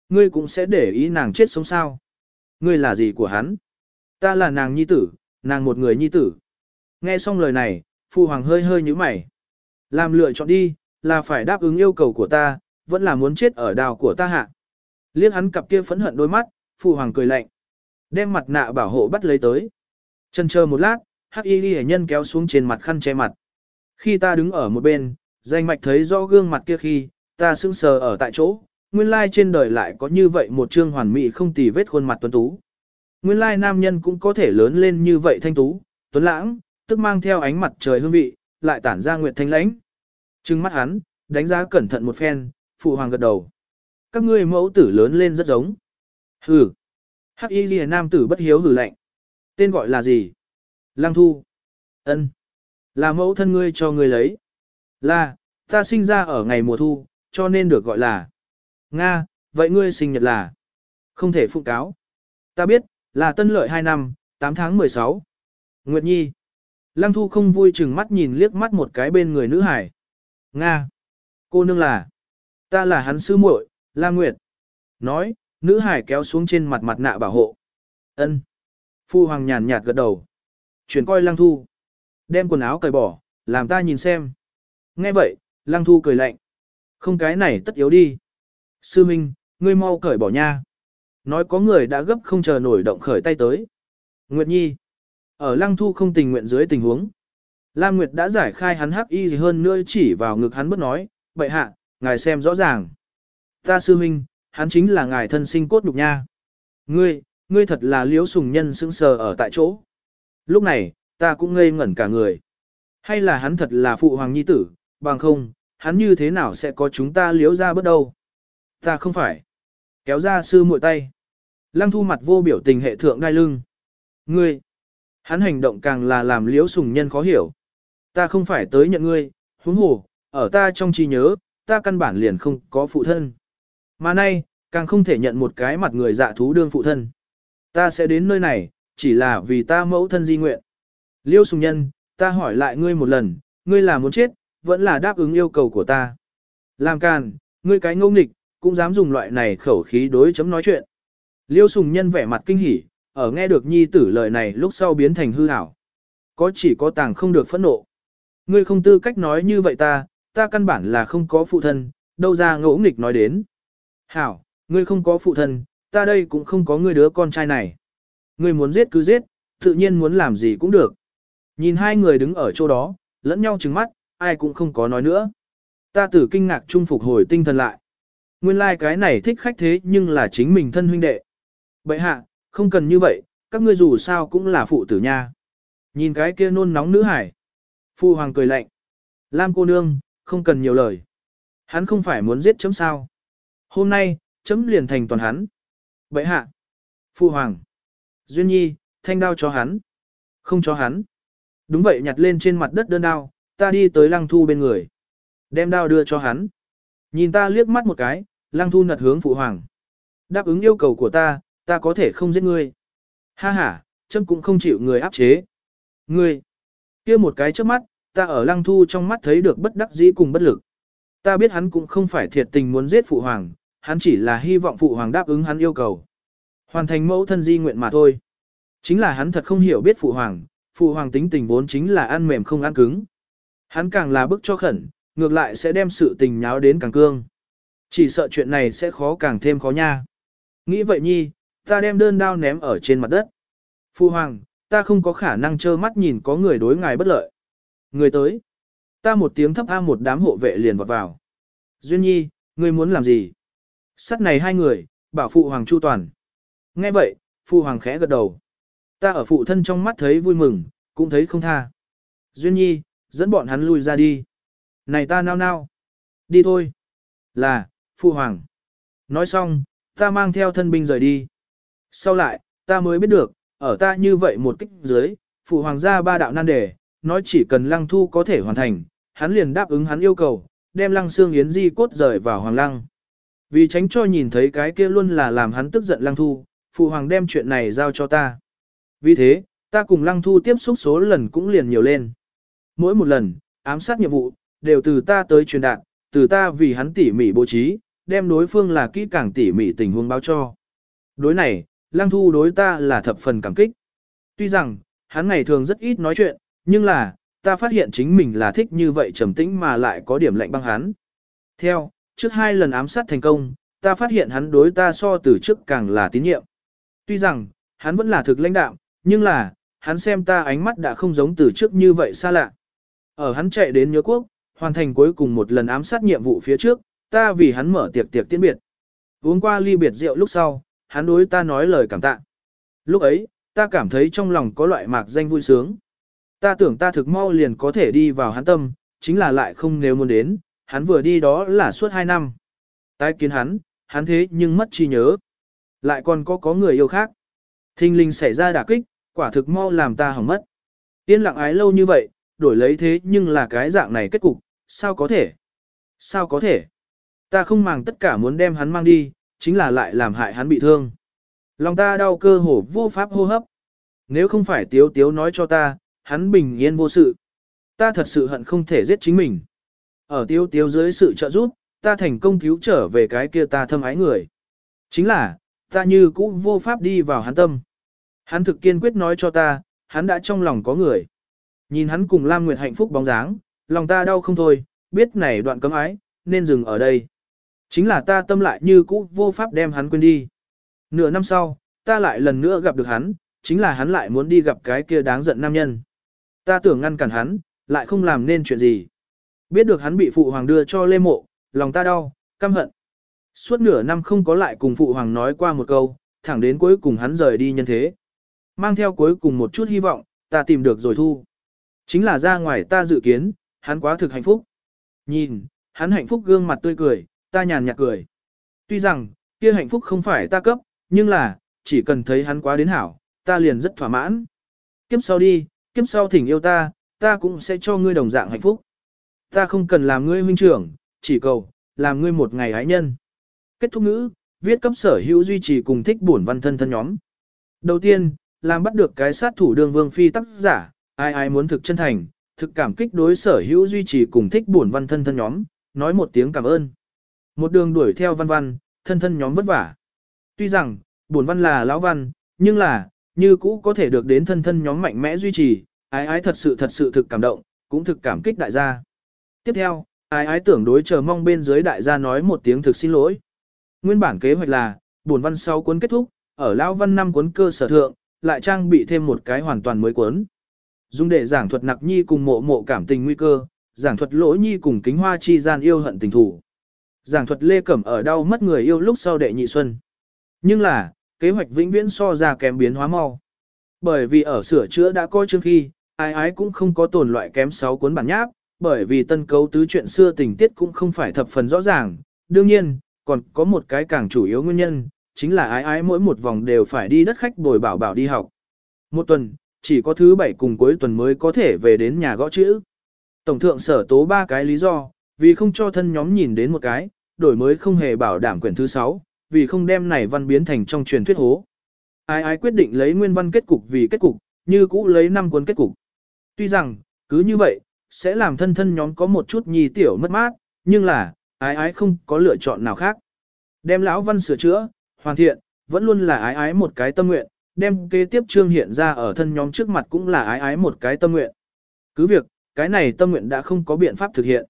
Ngươi cũng sẽ để ý nàng chết sống sao. Ngươi là gì của hắn? Ta là nàng nhi tử, nàng một người nhi tử. Nghe xong lời này, phu hoàng hơi hơi nhíu mày. Làm lựa chọn đi, là phải đáp ứng yêu cầu của ta, vẫn là muốn chết ở đào của ta hạ. Liếc hắn cặp kia phẫn hận đôi mắt, phụ hoàng cười lạnh. Đem mặt nạ bảo hộ bắt lấy tới. Chân chờ một lát, hắc y ghi nhân kéo xuống trên mặt khăn che mặt. Khi ta đứng ở một bên, danh mạch thấy rõ gương mặt kia khi, ta sững sờ ở tại chỗ, nguyên lai trên đời lại có như vậy một trương hoàn mỹ không tì vết khuôn mặt tuấn tú. Nguyên lai nam nhân cũng có thể lớn lên như vậy thanh tú, tuấn lãng, tức mang theo ánh mặt trời hương vị, lại tản ra nguyệt thanh lãnh. Trừng mắt hắn, đánh giá cẩn thận một phen, phụ hoàng gật đầu. Các ngươi mẫu tử lớn lên rất giống. Hừ. Hắc y ghi nam tử bất hiếu hử lạnh. Tên gọi là gì? Lăng thu. ân Là mẫu thân ngươi cho ngươi lấy. Là, ta sinh ra ở ngày mùa thu, cho nên được gọi là. Nga, vậy ngươi sinh nhật là? Không thể phụ cáo. Ta biết, là tân lợi 2 năm, 8 tháng 16. Nguyệt Nhi. Lăng thu không vui chừng mắt nhìn liếc mắt một cái bên người nữ hải. Nga. Cô nương là. Ta là hắn sư muội, La Nguyệt. Nói, nữ hải kéo xuống trên mặt mặt nạ bảo hộ. Ân. Phu hoàng nhàn nhạt gật đầu. Chuyển coi lăng thu. Đem quần áo cởi bỏ, làm ta nhìn xem. Nghe vậy, lăng thu cười lạnh. Không cái này tất yếu đi. Sư Minh, ngươi mau cởi bỏ nha. Nói có người đã gấp không chờ nổi động khởi tay tới. Nguyệt Nhi. Ở lăng thu không tình nguyện dưới tình huống. Lam Nguyệt đã giải khai hắn hắc y gì hơn nữa chỉ vào ngực hắn bất nói, Bệ hạ, ngài xem rõ ràng. Ta sư huynh, hắn chính là ngài thân sinh cốt nhục nha. Ngươi, ngươi thật là liếu sùng nhân sững sờ ở tại chỗ. Lúc này, ta cũng ngây ngẩn cả người. Hay là hắn thật là phụ hoàng nhi tử, bằng không, hắn như thế nào sẽ có chúng ta liếu ra bất đâu. Ta không phải. Kéo ra sư muội tay. Lăng thu mặt vô biểu tình hệ thượng đai lưng. Ngươi, hắn hành động càng là làm liếu sùng nhân khó hiểu. Ta không phải tới nhận ngươi, huống hồ, ở ta trong trí nhớ, ta căn bản liền không có phụ thân. Mà nay, càng không thể nhận một cái mặt người dạ thú đương phụ thân. Ta sẽ đến nơi này, chỉ là vì ta mẫu thân di nguyện. Liêu sùng nhân, ta hỏi lại ngươi một lần, ngươi là muốn chết, vẫn là đáp ứng yêu cầu của ta. Làm càn, ngươi cái ngông nghịch, cũng dám dùng loại này khẩu khí đối chấm nói chuyện. Liêu sùng nhân vẻ mặt kinh hỉ, ở nghe được nhi tử lời này lúc sau biến thành hư hảo. Có chỉ có tàng không được phẫn nộ. Ngươi không tư cách nói như vậy ta, ta căn bản là không có phụ thân, đâu ra ngỗ nghịch nói đến. Hảo, ngươi không có phụ thân, ta đây cũng không có ngươi đứa con trai này. Ngươi muốn giết cứ giết, tự nhiên muốn làm gì cũng được. Nhìn hai người đứng ở chỗ đó, lẫn nhau trừng mắt, ai cũng không có nói nữa. Ta tử kinh ngạc trung phục hồi tinh thần lại. Nguyên lai like cái này thích khách thế nhưng là chính mình thân huynh đệ. Bậy hạ, không cần như vậy, các ngươi dù sao cũng là phụ tử nha. Nhìn cái kia nôn nóng nữ hải. Phu hoàng cười lạnh. Lam cô nương, không cần nhiều lời. Hắn không phải muốn giết chấm sao. Hôm nay, chấm liền thành toàn hắn. Vậy hạ. Phu hoàng. Duyên nhi, thanh đao cho hắn. Không cho hắn. Đúng vậy nhặt lên trên mặt đất đơn đao, ta đi tới lăng thu bên người. Đem đao đưa cho hắn. Nhìn ta liếc mắt một cái, lăng thu nật hướng phụ hoàng. Đáp ứng yêu cầu của ta, ta có thể không giết ngươi. Ha ha, chấm cũng không chịu người áp chế. Ngươi kia một cái trước mắt, ta ở lăng thu trong mắt thấy được bất đắc dĩ cùng bất lực. Ta biết hắn cũng không phải thiệt tình muốn giết phụ hoàng, hắn chỉ là hy vọng phụ hoàng đáp ứng hắn yêu cầu. Hoàn thành mẫu thân di nguyện mà thôi. Chính là hắn thật không hiểu biết phụ hoàng, phụ hoàng tính tình vốn chính là ăn mềm không ăn cứng. Hắn càng là bức cho khẩn, ngược lại sẽ đem sự tình nháo đến càng cương. Chỉ sợ chuyện này sẽ khó càng thêm khó nha. Nghĩ vậy nhi, ta đem đơn đao ném ở trên mặt đất. Phụ hoàng, ta không có khả năng trơ mắt nhìn có người đối ngài bất lợi. Người tới. Ta một tiếng thấp a một đám hộ vệ liền vọt vào. Duyên nhi, ngươi muốn làm gì? Sắt này hai người, bảo phụ hoàng chu toàn. Nghe vậy, phụ hoàng khẽ gật đầu. Ta ở phụ thân trong mắt thấy vui mừng, cũng thấy không tha. Duyên nhi, dẫn bọn hắn lui ra đi. Này ta nao nao. Đi thôi. Là, phụ hoàng. Nói xong, ta mang theo thân binh rời đi. Sau lại, ta mới biết được, ở ta như vậy một kích dưới, phụ hoàng gia ba đạo nan đề, nói chỉ cần lăng thu có thể hoàn thành, hắn liền đáp ứng hắn yêu cầu, đem lăng xương yến di cốt rời vào hoàng lăng. Vì tránh cho nhìn thấy cái kia luôn là làm hắn tức giận lăng thu, phụ hoàng đem chuyện này giao cho ta. Vì thế, ta cùng lăng thu tiếp xúc số lần cũng liền nhiều lên. Mỗi một lần, ám sát nhiệm vụ, đều từ ta tới truyền đạt, từ ta vì hắn tỉ mỉ bố trí, đem đối phương là kỹ càng tỉ mỉ tình huống báo cho. Đối này, lăng thu đối ta là thập phần cảm kích. Tuy rằng, hắn ngày thường rất ít nói chuyện, nhưng là, ta phát hiện chính mình là thích như vậy trầm tĩnh mà lại có điểm lạnh băng hắn. Theo, trước hai lần ám sát thành công, ta phát hiện hắn đối ta so từ trước càng là tín nhiệm. Tuy rằng, hắn vẫn là thực lãnh đạo, nhưng là, hắn xem ta ánh mắt đã không giống từ trước như vậy xa lạ. Ở hắn chạy đến nhớ quốc, hoàn thành cuối cùng một lần ám sát nhiệm vụ phía trước, ta vì hắn mở tiệc tiệc tiễn biệt. Uống qua ly biệt rượu lúc sau, hắn đối ta nói lời cảm tạ. Lúc ấy, ta cảm thấy trong lòng có loại mạc danh vui sướng. Ta tưởng ta thực mau liền có thể đi vào hắn tâm, chính là lại không nếu muốn đến, hắn vừa đi đó là suốt hai năm. Tái kiến hắn, hắn thế nhưng mất trí nhớ. Lại còn có có người yêu khác. Thinh linh xảy ra đả kích, quả thực mau làm ta hỏng mất. Yên lặng ái lâu như vậy, đổi lấy thế nhưng là cái dạng này kết cục, sao có thể? Sao có thể? Ta không màng tất cả muốn đem hắn mang đi, chính là lại làm hại hắn bị thương. Lòng ta đau cơ hồ vô pháp hô hấp. Nếu không phải tiếu tiếu nói cho ta, hắn bình yên vô sự. Ta thật sự hận không thể giết chính mình. Ở tiếu tiếu dưới sự trợ giúp, ta thành công cứu trở về cái kia ta thâm ái người. Chính là, ta như cũ vô pháp đi vào hắn tâm. Hắn thực kiên quyết nói cho ta, hắn đã trong lòng có người. Nhìn hắn cùng Lam Nguyệt hạnh phúc bóng dáng, lòng ta đau không thôi, biết này đoạn cấm ái, nên dừng ở đây. Chính là ta tâm lại như cũ vô pháp đem hắn quên đi. Nửa năm sau, ta lại lần nữa gặp được hắn, chính là hắn lại muốn đi gặp cái kia đáng giận nam nhân. Ta tưởng ngăn cản hắn, lại không làm nên chuyện gì. Biết được hắn bị phụ hoàng đưa cho Lê Mộ, lòng ta đau, căm hận. Suốt nửa năm không có lại cùng phụ hoàng nói qua một câu, thẳng đến cuối cùng hắn rời đi nhân thế. Mang theo cuối cùng một chút hy vọng, ta tìm được rồi thu. Chính là ra ngoài ta dự kiến, hắn quá thực hạnh phúc. Nhìn, hắn hạnh phúc gương mặt tươi cười, ta nhàn nhạt cười. Tuy rằng, kia hạnh phúc không phải ta cấp, nhưng là, chỉ cần thấy hắn quá đến hảo, ta liền rất thỏa mãn. Kiếp sau đi, kiếp sau thỉnh yêu ta, ta cũng sẽ cho ngươi đồng dạng hạnh phúc. Ta không cần làm ngươi huynh trưởng, chỉ cầu, làm ngươi một ngày ái nhân. Kết thúc ngữ, viết cấp sở hữu duy trì cùng thích bổn văn thân thân nhóm. Đầu tiên, làm bắt được cái sát thủ đường vương phi tác giả, ai ai muốn thực chân thành, thực cảm kích đối sở hữu duy trì cùng thích bổn văn thân thân nhóm, nói một tiếng cảm ơn. Một đường đuổi theo văn văn, thân thân nhóm vất vả. Tuy rằng, buồn văn là lão văn, nhưng là, như cũ có thể được đến thân thân nhóm mạnh mẽ duy trì, ái ái thật sự thật sự thực cảm động, cũng thực cảm kích đại gia. Tiếp theo, ái ái tưởng đối chờ mong bên dưới đại gia nói một tiếng thực xin lỗi. Nguyên bản kế hoạch là, buồn văn sau cuốn kết thúc, ở lão văn năm cuốn cơ sở thượng, lại trang bị thêm một cái hoàn toàn mới cuốn. Dùng để giảng thuật nặc nhi cùng mộ mộ cảm tình nguy cơ, giảng thuật lỗ nhi cùng kính hoa chi gian yêu hận tình thủ. Giảng thuật lê cẩm ở đau mất người yêu lúc sau đệ nhị xuân. Nhưng là, kế hoạch vĩnh viễn so ra kém biến hóa mau. Bởi vì ở sửa chữa đã coi trước khi, ai ái cũng không có tồn loại kém 6 cuốn bản nháp, bởi vì tân cấu tứ chuyện xưa tình tiết cũng không phải thập phần rõ ràng, đương nhiên, còn có một cái càng chủ yếu nguyên nhân, chính là ái ái mỗi một vòng đều phải đi đất khách bồi bảo bảo đi học. Một tuần, chỉ có thứ bảy cùng cuối tuần mới có thể về đến nhà gõ chữ. Tổng thượng sở tố ba cái lý do, vì không cho thân nhóm nhìn đến một cái, đổi mới không hề bảo đảm quyển thứ sáu, vì không đem này văn biến thành trong truyền thuyết hố. Ai ai quyết định lấy nguyên văn kết cục vì kết cục, như cũ lấy năm cuốn kết cục. Tuy rằng, cứ như vậy, sẽ làm thân thân nhóm có một chút nhì tiểu mất mát, nhưng là, ái ái không có lựa chọn nào khác. Đem lão văn sửa chữa, hoàn thiện, vẫn luôn là ái ái một cái tâm nguyện, đem kế tiếp trương hiện ra ở thân nhóm trước mặt cũng là ái ái một cái tâm nguyện. Cứ việc, cái này tâm nguyện đã không có biện pháp thực hiện.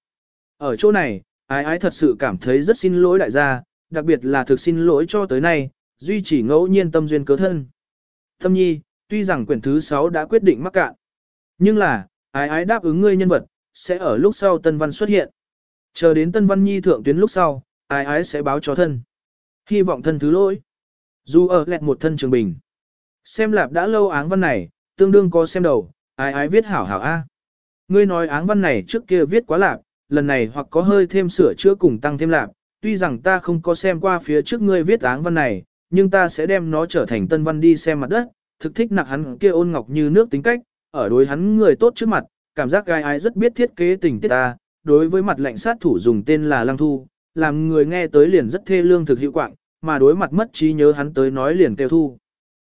Ở chỗ này, ái ái thật sự cảm thấy rất xin lỗi đại gia, đặc biệt là thực xin lỗi cho tới nay, duy chỉ ngẫu nhiên tâm duyên cớ thân. Tâm nhi, tuy rằng quyển thứ 6 đã quyết định mắc cạn, nhưng là, ái ái đáp ứng ngươi nhân vật, sẽ ở lúc sau tân văn xuất hiện. Chờ đến tân văn nhi thượng tuyến lúc sau, ái ái sẽ báo cho thân. Hy vọng thân thứ lỗi. Dù ở lẹt một thân trường bình. Xem lạp đã lâu áng văn này, tương đương có xem đầu, ái ái viết hảo hảo A. Ngươi nói áng văn này trước kia viết quá lạp, lần này hoặc có hơi thêm sửa chữa cùng tăng thêm lạc, tuy rằng ta không có xem qua phía trước ngươi viết áng văn này, nhưng ta sẽ đem nó trở thành tân văn đi xem mặt đất, thực thích nặc hắn kia ôn ngọc như nước tính cách, ở đối hắn người tốt trước mặt, cảm giác gai ai rất biết thiết kế tình tiết ta, đối với mặt lệnh sát thủ dùng tên là Lăng Thu, làm người nghe tới liền rất thê lương thực hiệu quạng, mà đối mặt mất trí nhớ hắn tới nói liền tiêu thu.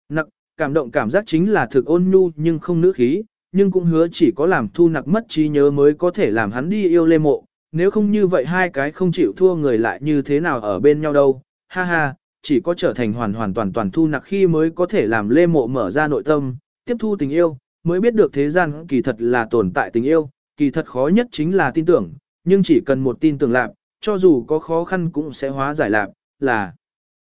Nặc, cảm động cảm giác chính là thực ôn nhu nhưng không nữ khí, nhưng cũng hứa chỉ có làm thu nặc mất trí nhớ mới có thể làm hắn đi yêu lê mộ, nếu không như vậy hai cái không chịu thua người lại như thế nào ở bên nhau đâu, ha ha, chỉ có trở thành hoàn hoàn toàn toàn thu nặc khi mới có thể làm lê mộ mở ra nội tâm, tiếp thu tình yêu, mới biết được thế gian kỳ thật là tồn tại tình yêu, kỳ thật khó nhất chính là tin tưởng, nhưng chỉ cần một tin tưởng lạc, cho dù có khó khăn cũng sẽ hóa giải lạc, là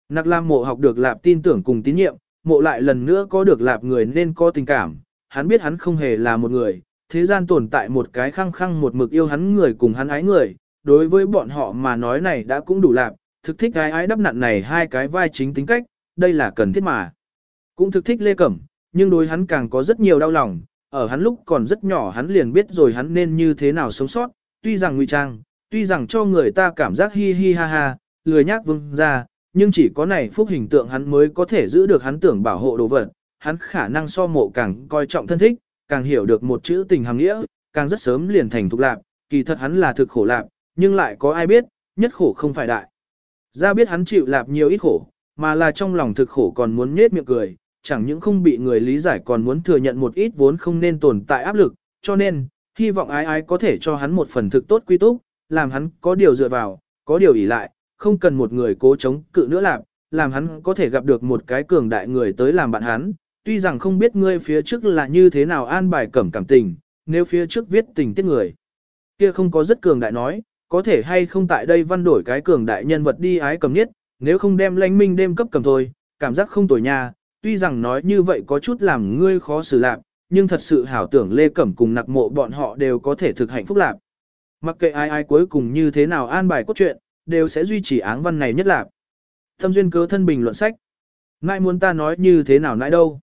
nặc lam mộ học được lạp tin tưởng cùng tín nhiệm, mộ lại lần nữa có được lạp người nên có tình cảm, hắn biết hắn không hề là một người, thế gian tồn tại một cái khăng khăng một mực yêu hắn người cùng hắn ái người, đối với bọn họ mà nói này đã cũng đủ lạp, thực thích ái ái đắp nặn này hai cái vai chính tính cách, đây là cần thiết mà. Cũng thực thích Lê Cẩm, nhưng đối hắn càng có rất nhiều đau lòng, ở hắn lúc còn rất nhỏ hắn liền biết rồi hắn nên như thế nào sống sót, tuy rằng ngụy trang, tuy rằng cho người ta cảm giác hi hi ha ha, lười nhác vương ra, nhưng chỉ có này phúc hình tượng hắn mới có thể giữ được hắn tưởng bảo hộ đồ vật, hắn khả năng so mộ càng coi trọng thân thích, càng hiểu được một chữ tình hàng nghĩa, càng rất sớm liền thành thục lạc, kỳ thật hắn là thực khổ lạc, nhưng lại có ai biết, nhất khổ không phải đại. Ra biết hắn chịu lạp nhiều ít khổ, mà là trong lòng thực khổ còn muốn nết miệng cười, chẳng những không bị người lý giải còn muốn thừa nhận một ít vốn không nên tồn tại áp lực, cho nên, hy vọng ai ai có thể cho hắn một phần thực tốt quy túc, làm hắn có điều dựa vào, có điều ỷ lại, không cần một người cố chống cự nữa làm, làm hắn có thể gặp được một cái cường đại người tới làm bạn hắn, tuy rằng không biết ngươi phía trước là như thế nào an bài cẩm cảm tình, nếu phía trước viết tình tiết người. Kia không có rất cường đại nói, có thể hay không tại đây văn đổi cái cường đại nhân vật đi ái cầm nhất, nếu không đem lãnh minh đêm cấp cầm thôi, cảm giác không tồi nha, tuy rằng nói như vậy có chút làm ngươi khó xử lạc, nhưng thật sự hảo tưởng Lê Cẩm cùng nặc mộ bọn họ đều có thể thực hạnh phúc lạc. Mặc kệ ai ai cuối cùng như thế nào an bài cốt truyện, đều sẽ duy trì áng văn này nhất lạc. Thâm duyên cớ thân bình luận sách. Ngại muốn ta nói như thế nào nãy đâu.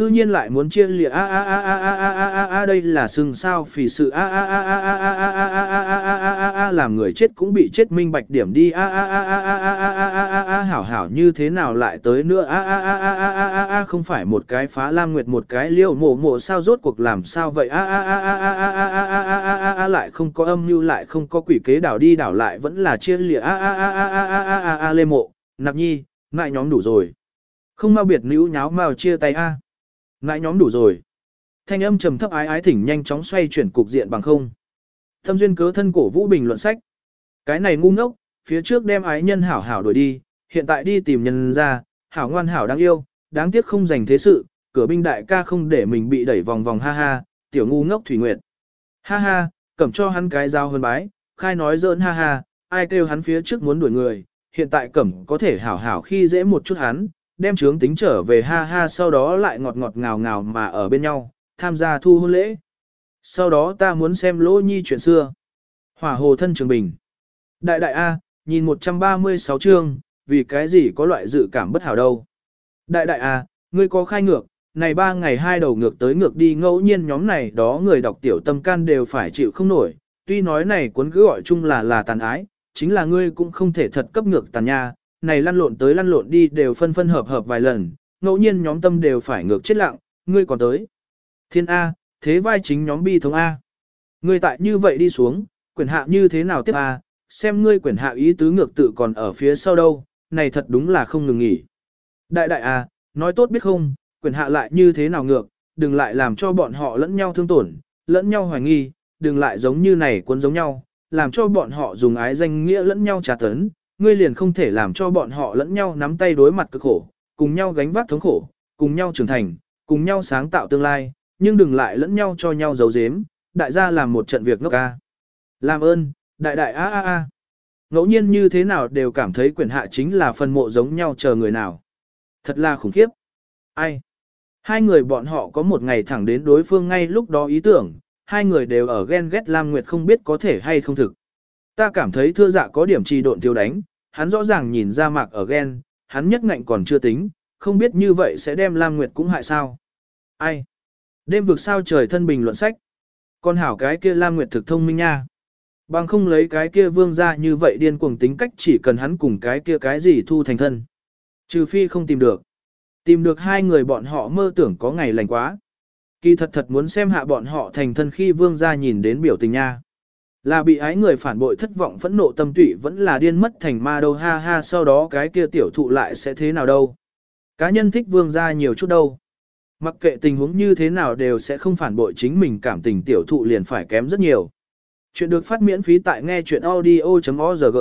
Cư nhiên lại muốn chia lìa a a a a a a a a a đây là sừng sao phỉ sự a a a a a a a a a a a a a a làm người chết cũng bị chết minh bạch điểm đi a a a a a a a a a a a hảo hảo như thế nào lại tới nữa a a a a a a a a không phải một cái phá lam nguyệt một cái liêu mộ mộ sao rốt cuộc làm sao vậy a a a a a a a a a a a a lại không có âm mưu lại không có quỷ kế đảo đi đảo lại vẫn là chia lìa a a a a a a a a a lê mộ nạp nhi ngại nhóm đủ rồi không mau biệt nữ nháo mau chia tay a Ngại nhóm đủ rồi. Thanh âm trầm thấp ái ái thỉnh nhanh chóng xoay chuyển cục diện bằng không. Thâm duyên cớ thân cổ vũ bình luận sách. Cái này ngu ngốc, phía trước đem ái nhân hảo hảo đuổi đi, hiện tại đi tìm nhân ra, hảo ngoan hảo đáng yêu, đáng tiếc không dành thế sự, cửa binh đại ca không để mình bị đẩy vòng vòng ha ha, tiểu ngu ngốc thủy nguyệt. Ha ha, cầm cho hắn cái dao hơn bái, khai nói giỡn ha ha, ai kêu hắn phía trước muốn đuổi người, hiện tại cẩm có thể hảo hảo khi dễ một chút hắn, đem trướng tính trở về ha ha sau đó lại ngọt ngọt ngào ngào mà ở bên nhau, tham gia thu hôn lễ. Sau đó ta muốn xem lỗ nhi chuyện xưa. Hỏa hồ thân trường bình. Đại đại A, nhìn 136 chương, vì cái gì có loại dự cảm bất hảo đâu. Đại đại A, ngươi có khai ngược, này ba ngày hai đầu ngược tới ngược đi ngẫu nhiên nhóm này đó người đọc tiểu tâm can đều phải chịu không nổi, Tuy nói này cuốn cứ gọi chung là là tàn ái, chính là ngươi cũng không thể thật cấp ngược tàn nha, này lăn lộn tới lăn lộn đi đều phân phân hợp hợp vài lần, ngẫu nhiên nhóm tâm đều phải ngược chết lặng, ngươi còn tới. Thiên A, thế vai chính nhóm bi thống A. Ngươi tại như vậy đi xuống, quyển hạ như thế nào tiếp A, xem ngươi quyển hạ ý tứ ngược tự còn ở phía sau đâu, này thật đúng là không ngừng nghỉ. Đại đại A, nói tốt biết không, quyển hạ lại như thế nào ngược, đừng lại làm cho bọn họ lẫn nhau thương tổn, lẫn nhau hoài nghi, đừng lại giống như này cuốn giống nhau, làm cho bọn họ dùng ái danh nghĩa lẫn nhau trả tấn, ngươi liền không thể làm cho bọn họ lẫn nhau nắm tay đối mặt cực khổ, cùng nhau gánh vác thống khổ, cùng nhau trưởng thành, cùng nhau sáng tạo tương lai, nhưng đừng lại lẫn nhau cho nhau giấu giếm, đại gia làm một trận việc ngốc ca. Làm ơn, đại đại a a a. Ngẫu nhiên như thế nào đều cảm thấy quyền hạ chính là phần mộ giống nhau chờ người nào. Thật là khủng khiếp. Ai? Hai người bọn họ có một ngày thẳng đến đối phương ngay lúc đó ý tưởng, hai người đều ở ghen ghét Lam Nguyệt không biết có thể hay không thực. Ta cảm thấy thưa dạ có điểm trì độn tiêu đánh, hắn rõ ràng nhìn ra mạc ở ghen, hắn nhất ngạnh còn chưa tính, không biết như vậy sẽ đem Lam Nguyệt cũng hại sao. Ai? Đêm vực sao trời thân bình luận sách. Con hảo cái kia Lam Nguyệt thực thông minh nha. Bằng không lấy cái kia vương ra như vậy điên cuồng tính cách chỉ cần hắn cùng cái kia cái gì thu thành thân. Trừ phi không tìm được. Tìm được hai người bọn họ mơ tưởng có ngày lành quá. Kỳ thật thật muốn xem hạ bọn họ thành thân khi vương gia nhìn đến biểu tình nha. Là bị ái người phản bội thất vọng phẫn nộ tâm tủy vẫn là điên mất thành ma đâu, ha ha, sau đó cái kia tiểu thụ lại sẽ thế nào đâu. Cá nhân thích vương gia nhiều chút đâu. Mặc kệ tình huống như thế nào đều sẽ không phản bội chính mình, cảm tình tiểu thụ liền phải kém rất nhiều. Chuyện được phát miễn phí tại nghe chuyện audio.org